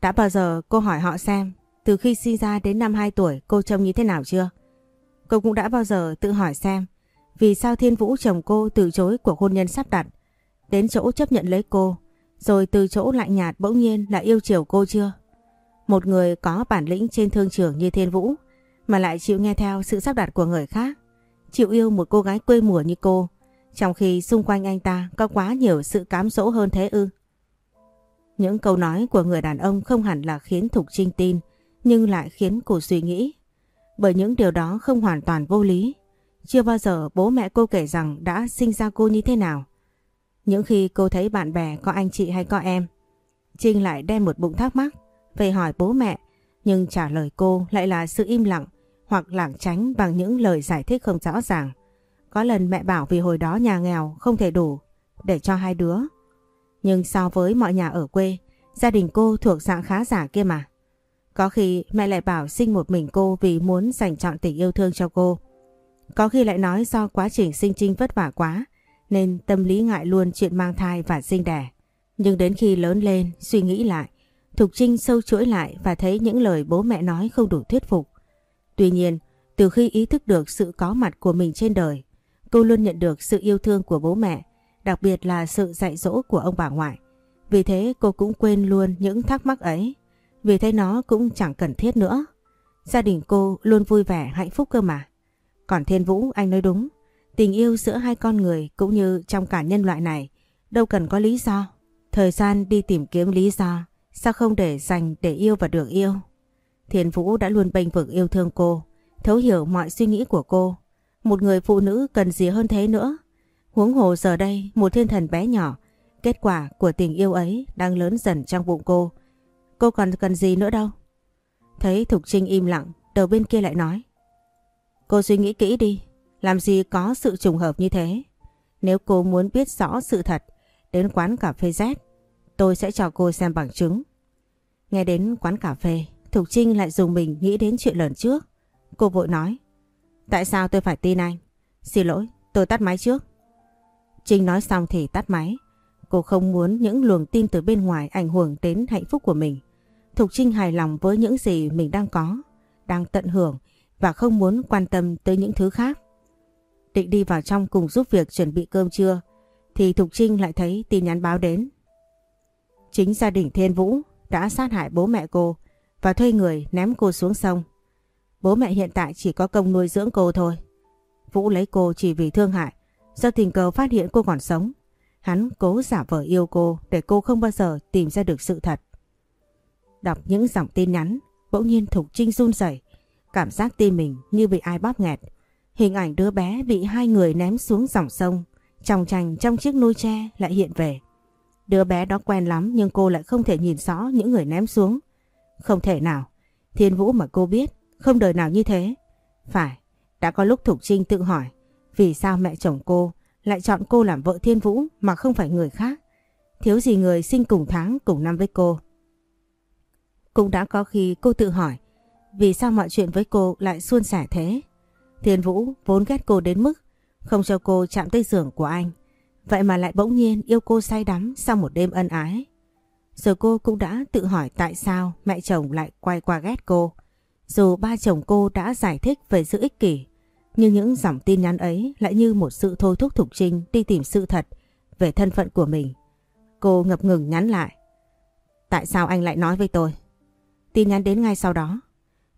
Đã bao giờ cô hỏi họ xem, từ khi sinh ra đến năm 2 tuổi, cô trông như thế nào chưa? Cô cũng đã bao giờ tự hỏi xem, vì sao Thiên Vũ chồng cô từ chối cuộc hôn nhân sắp đặt, đến chỗ chấp nhận lấy cô, rồi từ chỗ lạnh nhạt bỗng nhiên là yêu chiều cô chưa? Một người có bản lĩnh trên thương trường như Thiên Vũ, mà lại chịu nghe theo sự sắp đặt của người khác, chịu yêu một cô gái quê mùa như cô trong khi xung quanh anh ta có quá nhiều sự cám dỗ hơn thế ư. Những câu nói của người đàn ông không hẳn là khiến Thục Trinh tin, nhưng lại khiến cô suy nghĩ. Bởi những điều đó không hoàn toàn vô lý. Chưa bao giờ bố mẹ cô kể rằng đã sinh ra cô như thế nào. Những khi cô thấy bạn bè có anh chị hay có em, Trinh lại đem một bụng thắc mắc về hỏi bố mẹ, nhưng trả lời cô lại là sự im lặng hoặc lảng tránh bằng những lời giải thích không rõ ràng. Có lần mẹ bảo vì hồi đó nhà nghèo không thể đủ để cho hai đứa. Nhưng so với mọi nhà ở quê, gia đình cô thuộc dạng khá giả kia mà. Có khi mẹ lại bảo sinh một mình cô vì muốn dành chọn tình yêu thương cho cô. Có khi lại nói do quá trình sinh trinh vất vả quá nên tâm lý ngại luôn chuyện mang thai và sinh đẻ. Nhưng đến khi lớn lên, suy nghĩ lại, Thục Trinh sâu chuỗi lại và thấy những lời bố mẹ nói không đủ thuyết phục. Tuy nhiên, từ khi ý thức được sự có mặt của mình trên đời, Cô luôn nhận được sự yêu thương của bố mẹ, đặc biệt là sự dạy dỗ của ông bà ngoại. Vì thế cô cũng quên luôn những thắc mắc ấy. Vì thế nó cũng chẳng cần thiết nữa. Gia đình cô luôn vui vẻ hạnh phúc cơ mà. Còn Thiên Vũ anh nói đúng. Tình yêu giữa hai con người cũng như trong cả nhân loại này đâu cần có lý do. Thời gian đi tìm kiếm lý do sao không để dành để yêu và được yêu. Thiên Vũ đã luôn bênh vực yêu thương cô, thấu hiểu mọi suy nghĩ của cô một người phụ nữ cần gì hơn thế nữa. Huống hồ giờ đây một thiên thần bé nhỏ, kết quả của tình yêu ấy đang lớn dần trong bụng cô. Cô còn cần gì nữa đâu. Thấy Thục Trinh im lặng, đầu bên kia lại nói. Cô suy nghĩ kỹ đi, làm gì có sự trùng hợp như thế. Nếu cô muốn biết rõ sự thật, đến quán cà phê Z, tôi sẽ cho cô xem bằng chứng. Nghe đến quán cà phê, Thục Trinh lại dùng mình nghĩ đến chuyện lần trước. Cô vội nói. Tại sao tôi phải tin anh? Xin lỗi, tôi tắt máy trước. Trinh nói xong thì tắt máy. Cô không muốn những luồng tin từ bên ngoài ảnh hưởng đến hạnh phúc của mình. Thục Trinh hài lòng với những gì mình đang có, đang tận hưởng và không muốn quan tâm tới những thứ khác. Định đi vào trong cùng giúp việc chuẩn bị cơm trưa thì Thục Trinh lại thấy tin nhắn báo đến. Chính gia đình Thiên Vũ đã sát hại bố mẹ cô và thuê người ném cô xuống sông. Bố mẹ hiện tại chỉ có công nuôi dưỡng cô thôi. Vũ lấy cô chỉ vì thương hại, do tình cờ phát hiện cô còn sống. Hắn cố giả vờ yêu cô để cô không bao giờ tìm ra được sự thật. Đọc những dòng tin nhắn, bỗng nhiên Thục Trinh run rẩy, cảm giác tim mình như bị ai bóp nghẹt. Hình ảnh đứa bé bị hai người ném xuống dòng sông, trong trành trong chiếc nôi tre lại hiện về. Đứa bé đó quen lắm nhưng cô lại không thể nhìn rõ những người ném xuống. Không thể nào, Thiên Vũ mà cô biết không đời nào như thế. Phải, đã có lúc Thục Trinh tự hỏi Vì sao mẹ chồng cô lại chọn cô làm vợ Thiên Vũ mà không phải người khác? Thiếu gì người sinh cùng tháng cùng năm với cô? Cũng đã có khi cô tự hỏi vì sao mọi chuyện với cô lại suôn sẻ thế? Thiên Vũ vốn ghét cô đến mức không cho cô chạm tới giường của anh. Vậy mà lại bỗng nhiên yêu cô say đắm sau một đêm ân ái. Giờ cô cũng đã tự hỏi tại sao mẹ chồng lại quay qua ghét cô. Dù ba chồng cô đã giải thích về sự ích kỷ, nhưng những dòng tin nhắn ấy lại như một sự thôi thúc Thục Trinh đi tìm sự thật về thân phận của mình. Cô ngập ngừng nhắn lại. Tại sao anh lại nói với tôi? Tin nhắn đến ngay sau đó.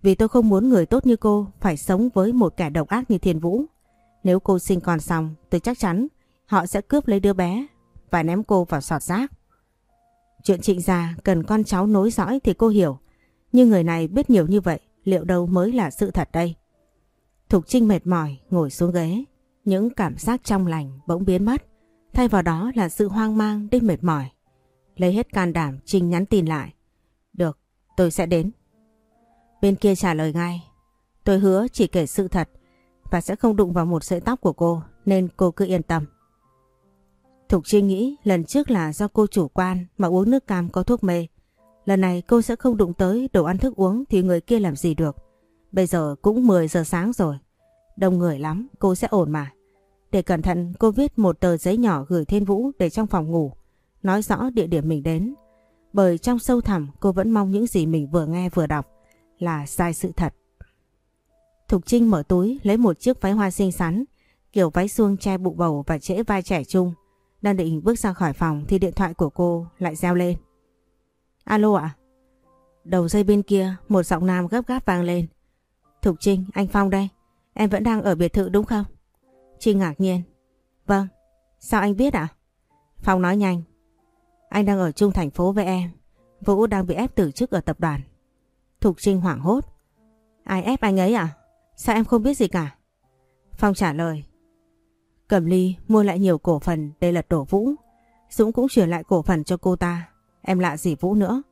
Vì tôi không muốn người tốt như cô phải sống với một kẻ độc ác như Thiên Vũ. Nếu cô sinh con xong, tôi chắc chắn họ sẽ cướp lấy đứa bé và ném cô vào sọt rác. Chuyện trịnh già cần con cháu nối dõi thì cô hiểu. Nhưng người này biết nhiều như vậy, liệu đâu mới là sự thật đây? Thục Trinh mệt mỏi ngồi xuống ghế. Những cảm giác trong lành bỗng biến mất. Thay vào đó là sự hoang mang đến mệt mỏi. Lấy hết can đảm Trinh nhắn tin lại. Được, tôi sẽ đến. Bên kia trả lời ngay. Tôi hứa chỉ kể sự thật và sẽ không đụng vào một sợi tóc của cô nên cô cứ yên tâm. Thục Trinh nghĩ lần trước là do cô chủ quan mà uống nước cam có thuốc mê. Lần này cô sẽ không đụng tới đồ ăn thức uống thì người kia làm gì được. Bây giờ cũng 10 giờ sáng rồi. Đông người lắm, cô sẽ ổn mà. Để cẩn thận cô viết một tờ giấy nhỏ gửi Thiên Vũ để trong phòng ngủ. Nói rõ địa điểm mình đến. Bởi trong sâu thẳm cô vẫn mong những gì mình vừa nghe vừa đọc là sai sự thật. Thục Trinh mở túi lấy một chiếc váy hoa xinh xắn, kiểu váy suông che bụng bầu và trễ vai trẻ trung. Đang định bước ra khỏi phòng thì điện thoại của cô lại reo lên. Alo ạ? Đầu dây bên kia một giọng nam gấp gáp vang lên. Thục Trinh, anh Phong đây. Em vẫn đang ở biệt thự đúng không? Trinh ngạc nhiên. Vâng. Sao anh biết ạ? Phong nói nhanh. Anh đang ở chung thành phố với em. Vũ đang bị ép từ chức ở tập đoàn. Thục Trinh hoảng hốt. Ai ép anh ấy à? Sao em không biết gì cả? Phong trả lời. Cẩm Ly mua lại nhiều cổ phần để lật đổ Vũ. Dũng cũng chuyển lại cổ phần cho cô ta. Em lạ gì Vũ nữa.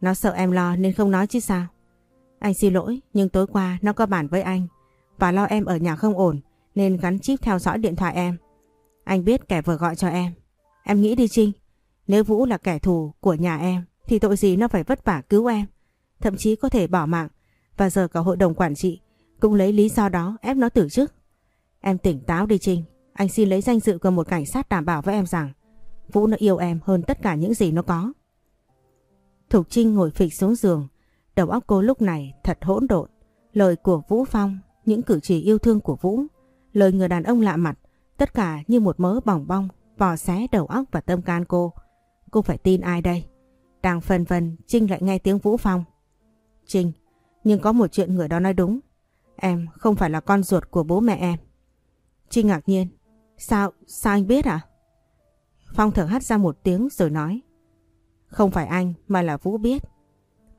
Nó sợ em lo nên không nói chứ sao. Anh xin lỗi nhưng tối qua nó có bản với anh và lo em ở nhà không ổn nên gắn chip theo dõi điện thoại em. Anh biết kẻ vừa gọi cho em. Em nghĩ đi Trinh, nếu Vũ là kẻ thù của nhà em thì tội gì nó phải vất vả cứu em. Thậm chí có thể bỏ mạng và giờ cả hội đồng quản trị cũng lấy lý do đó ép nó tử chức. Em tỉnh táo đi Trinh, anh xin lấy danh dự của một cảnh sát đảm bảo với em rằng Vũ nó yêu em hơn tất cả những gì nó có. Thục Trinh ngồi phịch xuống giường, đầu óc cô lúc này thật hỗn độn. Lời của Vũ Phong, những cử chỉ yêu thương của Vũ, lời người đàn ông lạ mặt, tất cả như một mớ bỏng bong, vò xé đầu óc và tâm can cô. Cô phải tin ai đây? Đang phần vần, Trinh lại nghe tiếng Vũ Phong. Trinh, nhưng có một chuyện người đó nói đúng. Em không phải là con ruột của bố mẹ em. Trinh ngạc nhiên. Sao, sao anh biết à? Phong thở hắt ra một tiếng rồi nói. Không phải anh mà là Vũ biết.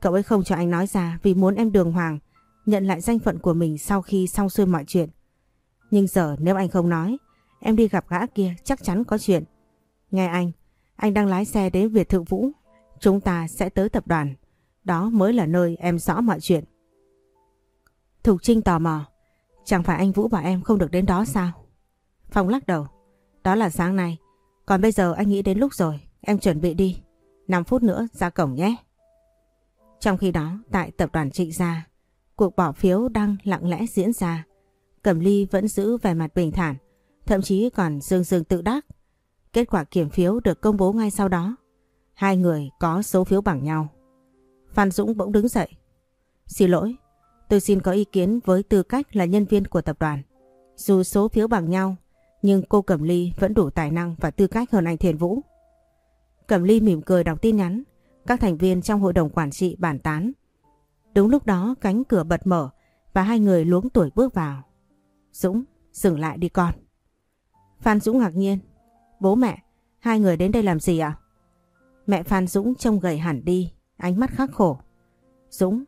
Cậu ấy không cho anh nói ra vì muốn em đường hoàng nhận lại danh phận của mình sau khi xong xuôi mọi chuyện. Nhưng giờ nếu anh không nói, em đi gặp gã kia chắc chắn có chuyện. Nghe anh, anh đang lái xe đến Việt thượng Vũ. Chúng ta sẽ tới tập đoàn. Đó mới là nơi em rõ mọi chuyện. Thục Trinh tò mò. Chẳng phải anh Vũ bảo em không được đến đó sao? Phong lắc đầu. Đó là sáng nay. Còn bây giờ anh nghĩ đến lúc rồi. Em chuẩn bị đi. 5 phút nữa ra cổng nhé. Trong khi đó, tại tập đoàn Trịnh Gia, cuộc bỏ phiếu đang lặng lẽ diễn ra. Cẩm Ly vẫn giữ vẻ mặt bình thản, thậm chí còn dương dương tự đắc. Kết quả kiểm phiếu được công bố ngay sau đó. Hai người có số phiếu bằng nhau. Phan Dũng bỗng đứng dậy. Xin lỗi, tôi xin có ý kiến với tư cách là nhân viên của tập đoàn. Dù số phiếu bằng nhau, nhưng cô Cẩm Ly vẫn đủ tài năng và tư cách hơn anh Thiền Vũ. Cẩm Ly mỉm cười đọc tin nhắn. Các thành viên trong hội đồng quản trị bàn tán. Đúng lúc đó cánh cửa bật mở và hai người luống tuổi bước vào. Dũng, dừng lại đi con. Phan Dũng ngạc nhiên. Bố mẹ, hai người đến đây làm gì ạ? Mẹ Phan Dũng trông gầy hẳn đi, ánh mắt khắc khổ. Dũng,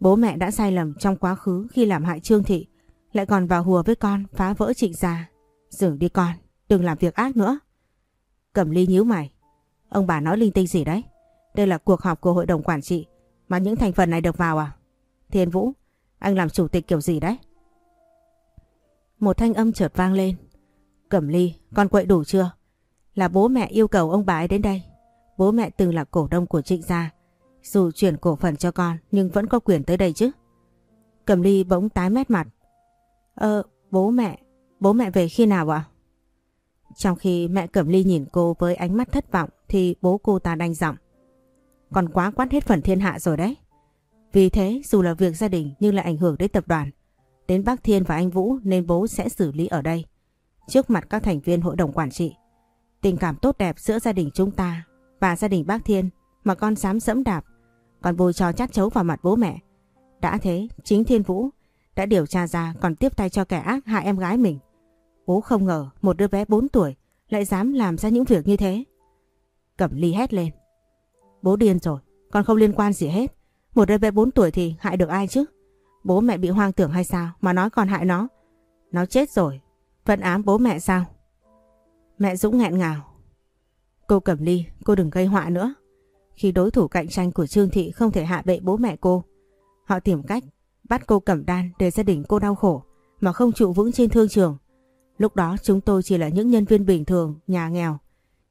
bố mẹ đã sai lầm trong quá khứ khi làm hại Trương Thị, lại còn vào hùa với con phá vỡ trịnh gia. Dừng đi con, đừng làm việc ác nữa. Cẩm ly nhíu mày. Ông bà nói linh tinh gì đấy? Đây là cuộc họp của hội đồng quản trị mà những thành phần này được vào à? Thiên Vũ, anh làm chủ tịch kiểu gì đấy? một thanh âm chợt vang lên. Cẩm ly, con quậy đủ chưa? Là bố mẹ yêu cầu ông bà ấy đến đây. Bố mẹ từng là cổ đông của trịnh gia. Dù chuyển cổ phần cho con nhưng vẫn có quyền tới đây chứ. Cẩm ly bỗng tái mét mặt. Ờ, bố mẹ, bố mẹ về khi nào ạ? Trong khi mẹ Cẩm ly nhìn cô với ánh mắt thất vọng thì bố cô ta đanh giọng. Còn quá quát hết phần thiên hạ rồi đấy. Vì thế dù là việc gia đình nhưng lại ảnh hưởng đến tập đoàn. Đến bác Thiên và anh Vũ nên bố sẽ xử lý ở đây. Trước mặt các thành viên hội đồng quản trị. Tình cảm tốt đẹp giữa gia đình chúng ta và gia đình bác Thiên mà con dám dẫm đạp. Còn bôi cho chát chấu vào mặt bố mẹ. Đã thế, chính Thiên Vũ đã điều tra ra còn tiếp tay cho kẻ ác hại em gái mình. Bố không ngờ một đứa bé 4 tuổi lại dám làm ra những việc như thế. Cẩm ly hét lên. Bố điên rồi, con không liên quan gì hết. Một đứa bé 4 tuổi thì hại được ai chứ? Bố mẹ bị hoang tưởng hay sao mà nói còn hại nó? Nó chết rồi, vẫn ám bố mẹ sao? Mẹ Dũng nghẹn ngào. Cô Cẩm Ly, cô đừng gây họa nữa. Khi đối thủ cạnh tranh của Trương Thị không thể hạ bệ bố mẹ cô, họ tìm cách bắt cô Cẩm Đan để gia đình cô đau khổ mà không trụ vững trên thương trường. Lúc đó chúng tôi chỉ là những nhân viên bình thường, nhà nghèo.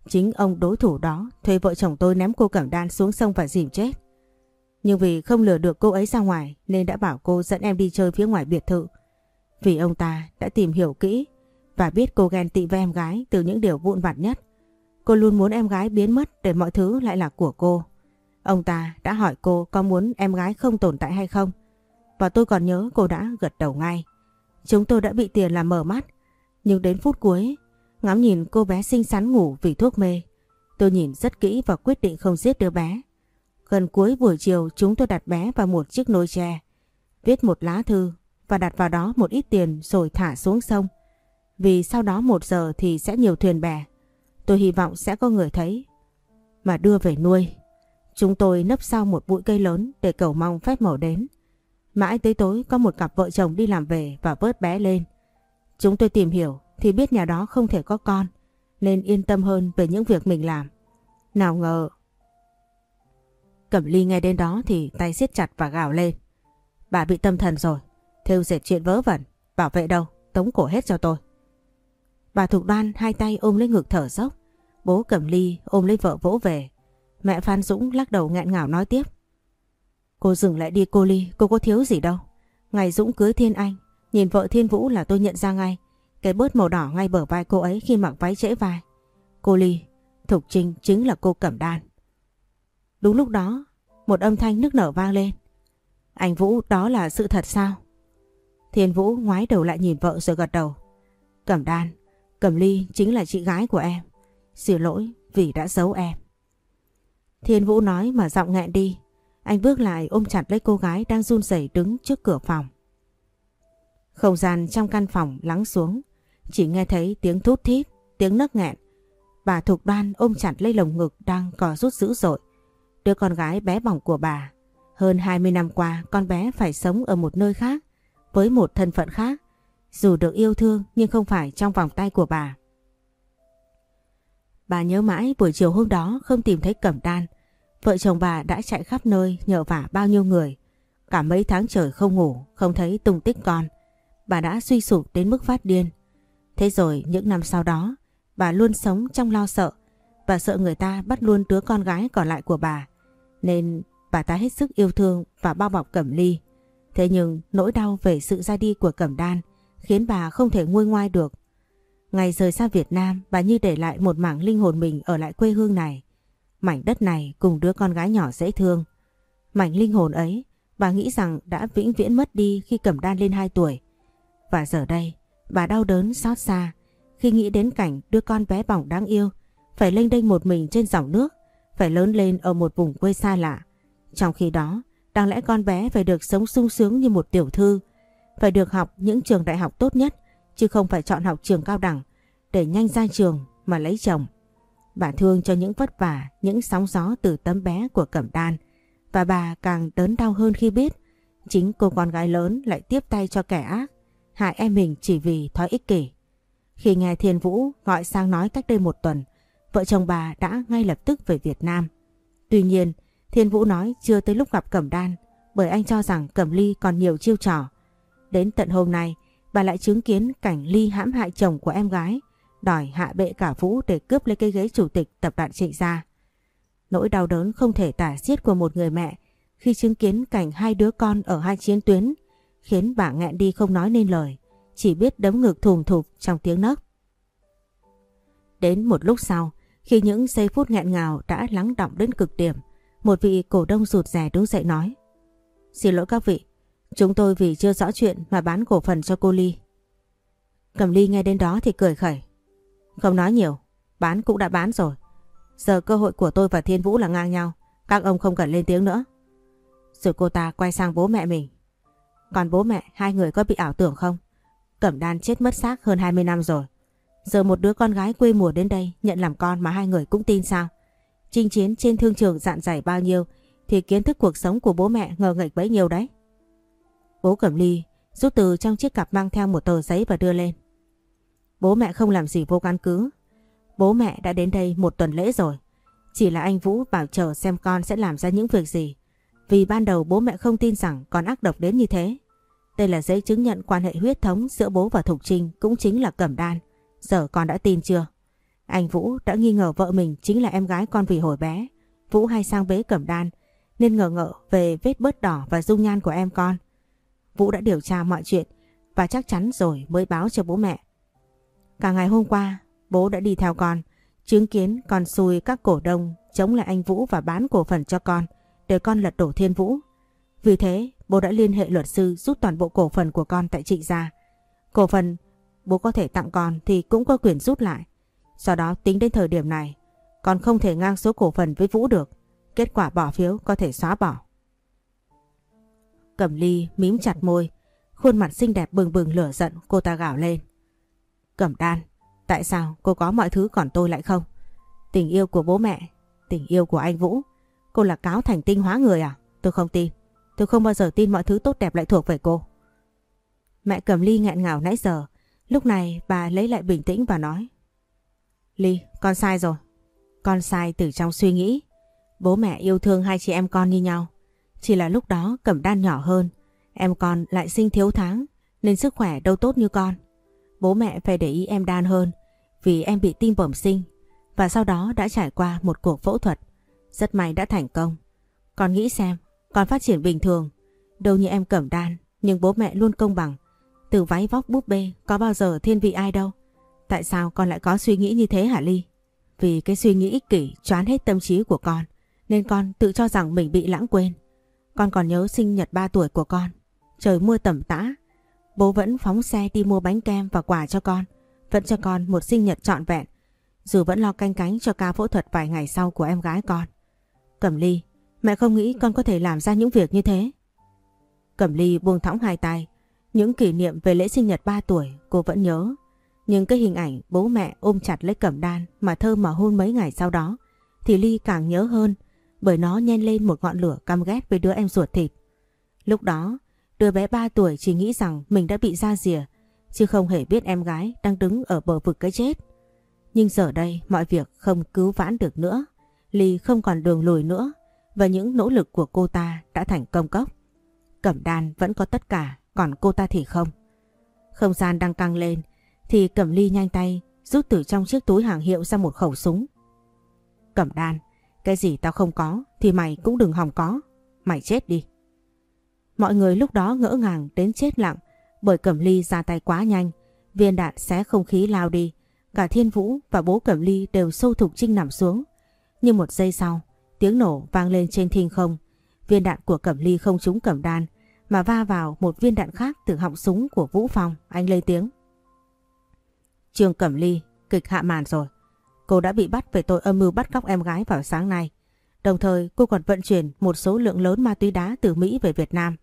Chính ông đối thủ đó thuê vợ chồng tôi ném cô Cẩm Đan xuống sông và dìm chết. Nhưng vì không lừa được cô ấy ra ngoài nên đã bảo cô dẫn em đi chơi phía ngoài biệt thự. Vì ông ta đã tìm hiểu kỹ và biết cô ghen tị với em gái từ những điều vụn vặt nhất. Cô luôn muốn em gái biến mất để mọi thứ lại là của cô. Ông ta đã hỏi cô có muốn em gái không tồn tại hay không. Và tôi còn nhớ cô đã gật đầu ngay. Chúng tôi đã bị tiền làm mở mắt. Nhưng đến phút cuối, ngắm nhìn cô bé xinh xắn ngủ vì thuốc mê. Tôi nhìn rất kỹ và quyết định không giết đứa bé. Gần cuối buổi chiều chúng tôi đặt bé vào một chiếc nồi tre, viết một lá thư và đặt vào đó một ít tiền rồi thả xuống sông. Vì sau đó một giờ thì sẽ nhiều thuyền bè. Tôi hy vọng sẽ có người thấy mà đưa về nuôi. Chúng tôi nấp sau một bụi cây lớn để cầu mong phép màu đến. Mãi tới tối có một cặp vợ chồng đi làm về và vớt bé lên. Chúng tôi tìm hiểu thì biết nhà đó không thể có con nên yên tâm hơn về những việc mình làm. Nào ngờ Cẩm ly nghe đến đó thì tay siết chặt và gào lên. Bà bị tâm thần rồi. Theo dệt chuyện vớ vẩn. Bảo vệ đâu? Tống cổ hết cho tôi. Bà Thục Đoan hai tay ôm lấy ngực thở dốc. Bố Cẩm ly ôm lấy vợ vỗ về. Mẹ Phan Dũng lắc đầu nghẹn ngào nói tiếp. Cô dừng lại đi cô Ly, cô có thiếu gì đâu. Ngày Dũng cưới Thiên Anh, nhìn vợ Thiên Vũ là tôi nhận ra ngay. Cái bớt màu đỏ ngay bờ vai cô ấy khi mặc váy trễ vai. Cô Ly, Thục Trinh chính là cô Cẩm Đan. Đúng lúc đó, một âm thanh nức nở vang lên. Anh Vũ đó là sự thật sao? Thiên Vũ ngoái đầu lại nhìn vợ rồi gật đầu. Cẩm Đan, Cẩm Ly chính là chị gái của em. Xin lỗi vì đã giấu em. Thiên Vũ nói mà giọng nghẹn đi. Anh bước lại ôm chặt lấy cô gái đang run rẩy đứng trước cửa phòng. Không gian trong căn phòng lắng xuống. Chỉ nghe thấy tiếng thút thít, tiếng nấc nghẹn. Bà Thục Đoan ôm chặt lấy lồng ngực đang cò rút dữ dội. Đứa con gái bé bỏng của bà. Hơn 20 năm qua con bé phải sống ở một nơi khác với một thân phận khác. Dù được yêu thương nhưng không phải trong vòng tay của bà. Bà nhớ mãi buổi chiều hôm đó không tìm thấy Cẩm Đan. Vợ chồng bà đã chạy khắp nơi nhờ vả bao nhiêu người. Cả mấy tháng trời không ngủ, không thấy tung tích con. Bà đã suy sụp đến mức phát điên. Thế rồi những năm sau đó, bà luôn sống trong lo sợ. Bà sợ người ta bắt luôn đứa con gái còn lại của bà. Nên bà ta hết sức yêu thương và bao bọc Cẩm Ly. Thế nhưng nỗi đau về sự ra đi của Cẩm Đan khiến bà không thể nguôi ngoai được. Ngày rời xa Việt Nam, bà như để lại một mảng linh hồn mình ở lại quê hương này. Mảnh đất này cùng đứa con gái nhỏ dễ thương. Mảnh linh hồn ấy, bà nghĩ rằng đã vĩnh viễn mất đi khi Cẩm Đan lên 2 tuổi. Và giờ đây, bà đau đớn xót xa khi nghĩ đến cảnh đứa con bé bỏng đáng yêu phải lênh đênh một mình trên dòng nước phải lớn lên ở một vùng quê xa lạ. Trong khi đó, đáng lẽ con bé phải được sống sung sướng như một tiểu thư, phải được học những trường đại học tốt nhất, chứ không phải chọn học trường cao đẳng để nhanh ra trường mà lấy chồng. Bà thương cho những vất vả, những sóng gió từ tấm bé của Cẩm Đan và bà càng đớn đau hơn khi biết chính cô con gái lớn lại tiếp tay cho kẻ ác, hại em mình chỉ vì thói ích kỷ. Khi nghe Thiên Vũ gọi sang nói cách đây một tuần, vợ chồng bà đã ngay lập tức về Việt Nam. Tuy nhiên, Thiên Vũ nói chưa tới lúc gặp Cẩm Đan bởi anh cho rằng Cẩm Ly còn nhiều chiêu trò. Đến tận hôm nay, bà lại chứng kiến cảnh Ly hãm hại chồng của em gái, đòi hạ bệ cả Vũ để cướp lấy cây ghế chủ tịch tập đoàn Trịnh Gia. Nỗi đau đớn không thể tả xiết của một người mẹ khi chứng kiến cảnh hai đứa con ở hai chiến tuyến khiến bà nghẹn đi không nói nên lời, chỉ biết đấm ngực thùm thụp trong tiếng nấc. Đến một lúc sau, khi những giây phút nghẹn ngào đã lắng động đến cực điểm, một vị cổ đông rụt rè đứng dậy nói. Xin lỗi các vị, chúng tôi vì chưa rõ chuyện mà bán cổ phần cho cô Ly. Cầm Ly nghe đến đó thì cười khẩy. Không nói nhiều, bán cũng đã bán rồi. Giờ cơ hội của tôi và Thiên Vũ là ngang nhau, các ông không cần lên tiếng nữa. Rồi cô ta quay sang bố mẹ mình. Còn bố mẹ, hai người có bị ảo tưởng không? Cẩm đan chết mất xác hơn 20 năm rồi. Giờ một đứa con gái quê mùa đến đây nhận làm con mà hai người cũng tin sao? Chinh chiến trên thương trường dạn dày bao nhiêu thì kiến thức cuộc sống của bố mẹ ngờ nghệch bấy nhiêu đấy. Bố Cẩm Ly rút từ trong chiếc cặp mang theo một tờ giấy và đưa lên. Bố mẹ không làm gì vô căn cứ. Bố mẹ đã đến đây một tuần lễ rồi. Chỉ là anh Vũ bảo chờ xem con sẽ làm ra những việc gì. Vì ban đầu bố mẹ không tin rằng con ác độc đến như thế. Đây là giấy chứng nhận quan hệ huyết thống giữa bố và Thục Trinh cũng chính là Cẩm Đan. Giờ con đã tin chưa? Anh Vũ đã nghi ngờ vợ mình chính là em gái con vì hồi bé. Vũ hay sang bế Cẩm Đan nên ngờ ngợ về vết bớt đỏ và dung nhan của em con. Vũ đã điều tra mọi chuyện và chắc chắn rồi mới báo cho bố mẹ. Cả ngày hôm qua, bố đã đi theo con, chứng kiến con xui các cổ đông chống lại anh Vũ và bán cổ phần cho con để con lật đổ thiên Vũ. Vì thế, bố đã liên hệ luật sư rút toàn bộ cổ phần của con tại trị gia. Cổ phần bố có thể tặng con thì cũng có quyền rút lại. Sau đó tính đến thời điểm này, con không thể ngang số cổ phần với Vũ được. Kết quả bỏ phiếu có thể xóa bỏ. Cẩm ly mím chặt môi, khuôn mặt xinh đẹp bừng bừng lửa giận cô ta gào lên. Cẩm đan, tại sao cô có mọi thứ còn tôi lại không? Tình yêu của bố mẹ, tình yêu của anh Vũ, cô là cáo thành tinh hóa người à? Tôi không tin, tôi không bao giờ tin mọi thứ tốt đẹp lại thuộc về cô. Mẹ cầm ly nghẹn ngào nãy giờ, lúc này bà lấy lại bình tĩnh và nói. Ly, con sai rồi. Con sai từ trong suy nghĩ. Bố mẹ yêu thương hai chị em con như nhau. Chỉ là lúc đó Cẩm Đan nhỏ hơn, em con lại sinh thiếu tháng nên sức khỏe đâu tốt như con. Bố mẹ phải để ý em Đan hơn vì em bị tim bẩm sinh và sau đó đã trải qua một cuộc phẫu thuật. Rất may đã thành công. Con nghĩ xem, con phát triển bình thường, đâu như em Cẩm Đan nhưng bố mẹ luôn công bằng. Từ váy vóc búp bê có bao giờ thiên vị ai đâu. Tại sao con lại có suy nghĩ như thế hả Ly? Vì cái suy nghĩ ích kỷ choán hết tâm trí của con nên con tự cho rằng mình bị lãng quên. Con còn nhớ sinh nhật 3 tuổi của con. Trời mưa tầm tã. Bố vẫn phóng xe đi mua bánh kem và quà cho con. Vẫn cho con một sinh nhật trọn vẹn. Dù vẫn lo canh cánh cho ca phẫu thuật vài ngày sau của em gái con. Cẩm Ly, mẹ không nghĩ con có thể làm ra những việc như thế. Cẩm Ly buông thõng hai tay. Những kỷ niệm về lễ sinh nhật 3 tuổi cô vẫn nhớ. Nhưng cái hình ảnh bố mẹ ôm chặt lấy cẩm đan mà thơ mà hôn mấy ngày sau đó thì Ly càng nhớ hơn bởi nó nhen lên một ngọn lửa căm ghét với đứa em ruột thịt. Lúc đó, đứa bé 3 tuổi chỉ nghĩ rằng mình đã bị ra rìa, chứ không hề biết em gái đang đứng ở bờ vực cái chết. Nhưng giờ đây mọi việc không cứu vãn được nữa, Ly không còn đường lùi nữa và những nỗ lực của cô ta đã thành công cốc. Cẩm đan vẫn có tất cả, còn cô ta thì không. Không gian đang căng lên thì Cẩm Ly nhanh tay rút từ trong chiếc túi hàng hiệu ra một khẩu súng. Cẩm đan, cái gì tao không có thì mày cũng đừng hòng có. Mày chết đi. Mọi người lúc đó ngỡ ngàng đến chết lặng bởi Cẩm Ly ra tay quá nhanh. Viên đạn xé không khí lao đi. Cả Thiên Vũ và bố Cẩm Ly đều sâu thục trinh nằm xuống. Nhưng một giây sau, tiếng nổ vang lên trên thinh không. Viên đạn của Cẩm Ly không trúng Cẩm Đan mà va vào một viên đạn khác từ họng súng của Vũ Phong. Anh lên tiếng. Trường Cẩm Ly, kịch hạ màn rồi. Cô đã bị bắt về tội âm mưu bắt cóc em gái vào sáng nay. Đồng thời cô còn vận chuyển một số lượng lớn ma túy đá từ Mỹ về Việt Nam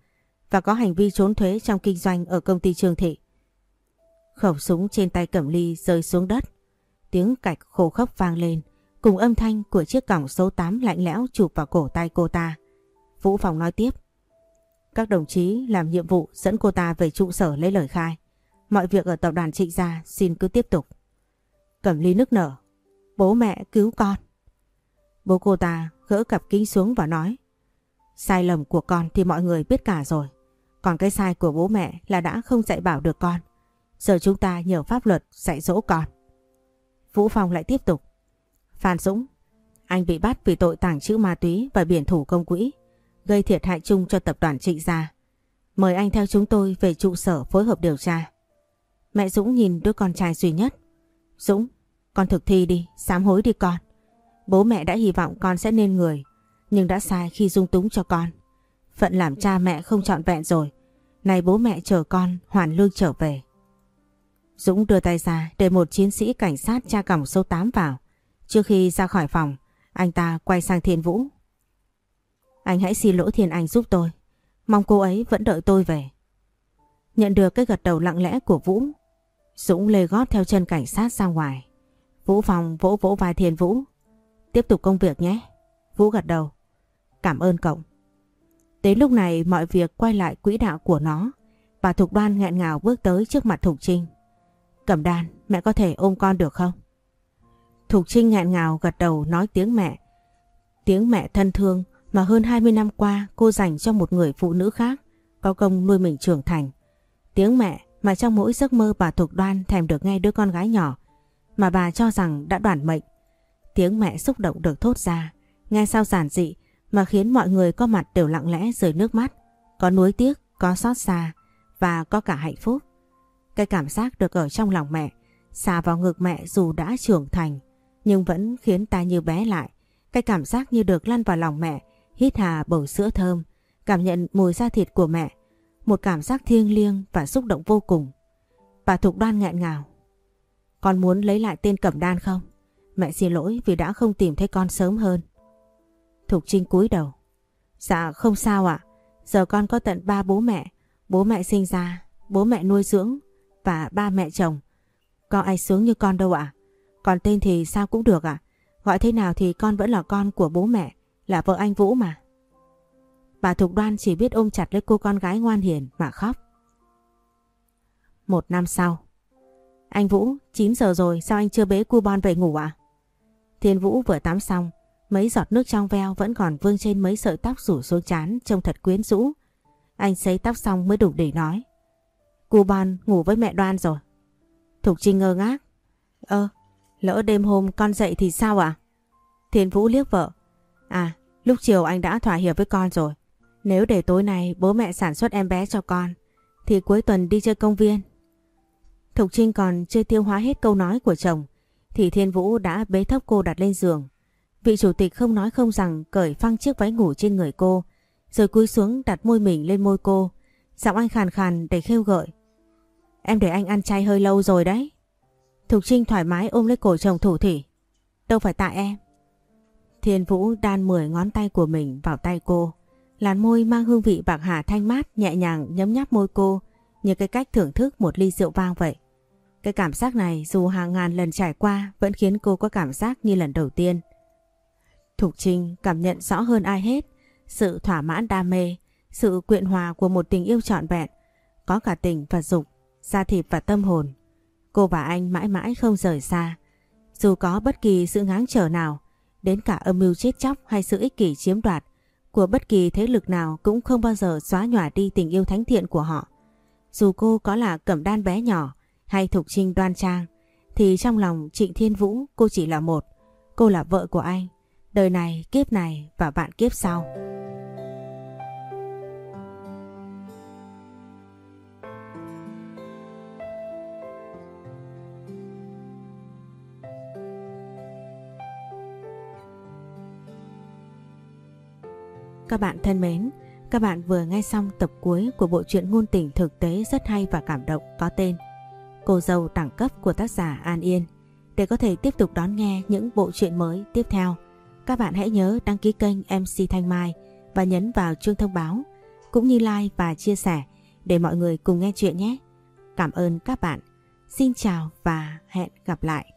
và có hành vi trốn thuế trong kinh doanh ở công ty Trường Thị. Khẩu súng trên tay Cẩm Ly rơi xuống đất. Tiếng cạch khổ khốc vang lên cùng âm thanh của chiếc còng số 8 lạnh lẽo chụp vào cổ tay cô ta. Vũ Phòng nói tiếp. Các đồng chí làm nhiệm vụ dẫn cô ta về trụ sở lấy lời khai. Mọi việc ở tập đoàn Trịnh Gia xin cứ tiếp tục. Cẩm Ly nức nở. Bố mẹ cứu con. Bố cô ta gỡ cặp kính xuống và nói Sai lầm của con thì mọi người biết cả rồi. Còn cái sai của bố mẹ là đã không dạy bảo được con. Giờ chúng ta nhờ pháp luật dạy dỗ con. Vũ Phong lại tiếp tục. Phan Dũng, anh bị bắt vì tội tàng trữ ma túy và biển thủ công quỹ, gây thiệt hại chung cho tập đoàn Trịnh Gia. Mời anh theo chúng tôi về trụ sở phối hợp điều tra. Mẹ Dũng nhìn đứa con trai duy nhất. Dũng, con thực thi đi, sám hối đi con. Bố mẹ đã hy vọng con sẽ nên người, nhưng đã sai khi dung túng cho con. Phận làm cha mẹ không trọn vẹn rồi. Này bố mẹ chờ con hoàn lương trở về. Dũng đưa tay ra để một chiến sĩ cảnh sát tra cổng số 8 vào. Trước khi ra khỏi phòng, anh ta quay sang Thiên Vũ. Anh hãy xin lỗi Thiên Anh giúp tôi. Mong cô ấy vẫn đợi tôi về. Nhận được cái gật đầu lặng lẽ của Vũ, Dũng lê gót theo chân cảnh sát ra ngoài. Vũ phòng vỗ vỗ vai Thiên Vũ. Tiếp tục công việc nhé. Vũ gật đầu. Cảm ơn cậu. Đến lúc này mọi việc quay lại quỹ đạo của nó. Bà Thục Đoan nghẹn ngào bước tới trước mặt Thục Trinh. Cẩm đàn, mẹ có thể ôm con được không? Thục Trinh nghẹn ngào gật đầu nói tiếng mẹ. Tiếng mẹ thân thương mà hơn 20 năm qua cô dành cho một người phụ nữ khác có công nuôi mình trưởng thành. Tiếng mẹ mà trong mỗi giấc mơ bà Thục Đoan thèm được nghe đứa con gái nhỏ mà bà cho rằng đã đoản mệnh. Tiếng mẹ xúc động được thốt ra, nghe sao giản dị mà khiến mọi người có mặt đều lặng lẽ rơi nước mắt, có nuối tiếc, có xót xa và có cả hạnh phúc. Cái cảm giác được ở trong lòng mẹ, xà vào ngực mẹ dù đã trưởng thành, nhưng vẫn khiến ta như bé lại. Cái cảm giác như được lăn vào lòng mẹ, hít hà bầu sữa thơm, cảm nhận mùi da thịt của mẹ, một cảm giác thiêng liêng và xúc động vô cùng. Bà Thục Đoan nghẹn ngào. Con muốn lấy lại tên Cẩm Đan không? Mẹ xin lỗi vì đã không tìm thấy con sớm hơn. Thục Trinh cúi đầu. Dạ không sao ạ. Giờ con có tận ba bố mẹ. Bố mẹ sinh ra, bố mẹ nuôi dưỡng và ba mẹ chồng. Có ai sướng như con đâu ạ. Còn tên thì sao cũng được ạ. Gọi thế nào thì con vẫn là con của bố mẹ, là vợ anh Vũ mà. Bà Thục Đoan chỉ biết ôm chặt lấy cô con gái ngoan hiền mà khóc. Một năm sau. Anh Vũ, 9 giờ rồi sao anh chưa bế cu bon về ngủ ạ? Thiên Vũ vừa tắm xong, mấy giọt nước trong veo vẫn còn vương trên mấy sợi tóc rủ xuống chán trông thật quyến rũ. Anh sấy tóc xong mới đủ để nói. Cu bon ngủ với mẹ đoan rồi. Thục Trinh ngơ ngác. Ơ, lỡ đêm hôm con dậy thì sao ạ? Thiên Vũ liếc vợ. À, lúc chiều anh đã thỏa hiệp với con rồi. Nếu để tối nay bố mẹ sản xuất em bé cho con, thì cuối tuần đi chơi công viên. Thục Trinh còn chưa tiêu hóa hết câu nói của chồng, thì Thiên Vũ đã bế thấp cô đặt lên giường. Vị chủ tịch không nói không rằng cởi phăng chiếc váy ngủ trên người cô, rồi cúi xuống đặt môi mình lên môi cô. Giọng anh khàn khàn để khêu gợi. Em để anh ăn chay hơi lâu rồi đấy. Thục Trinh thoải mái ôm lấy cổ chồng thủ thỉ. Đâu phải tại em. Thiên Vũ đan 10 ngón tay của mình vào tay cô. Làn môi mang hương vị bạc hà thanh mát nhẹ nhàng nhấm nháp môi cô như cái cách thưởng thức một ly rượu vang vậy. Cái cảm giác này dù hàng ngàn lần trải qua vẫn khiến cô có cảm giác như lần đầu tiên. Thục Trinh cảm nhận rõ hơn ai hết sự thỏa mãn đam mê, sự quyện hòa của một tình yêu trọn vẹn, có cả tình và dục, da thịt và tâm hồn. Cô và anh mãi mãi không rời xa. Dù có bất kỳ sự ngáng trở nào, đến cả âm mưu chết chóc hay sự ích kỷ chiếm đoạt của bất kỳ thế lực nào cũng không bao giờ xóa nhòa đi tình yêu thánh thiện của họ. Dù cô có là cẩm đan bé nhỏ hay thục trinh đoan trang, thì trong lòng Trịnh Thiên Vũ cô chỉ là một. Cô là vợ của anh, đời này, kiếp này và vạn kiếp sau. Các bạn thân mến, các bạn vừa nghe xong tập cuối của bộ truyện ngôn tình thực tế rất hay và cảm động có tên Cô dâu đẳng cấp của tác giả An Yên. Để có thể tiếp tục đón nghe những bộ truyện mới tiếp theo, các bạn hãy nhớ đăng ký kênh MC Thanh Mai và nhấn vào chuông thông báo, cũng như like và chia sẻ để mọi người cùng nghe chuyện nhé. Cảm ơn các bạn. Xin chào và hẹn gặp lại.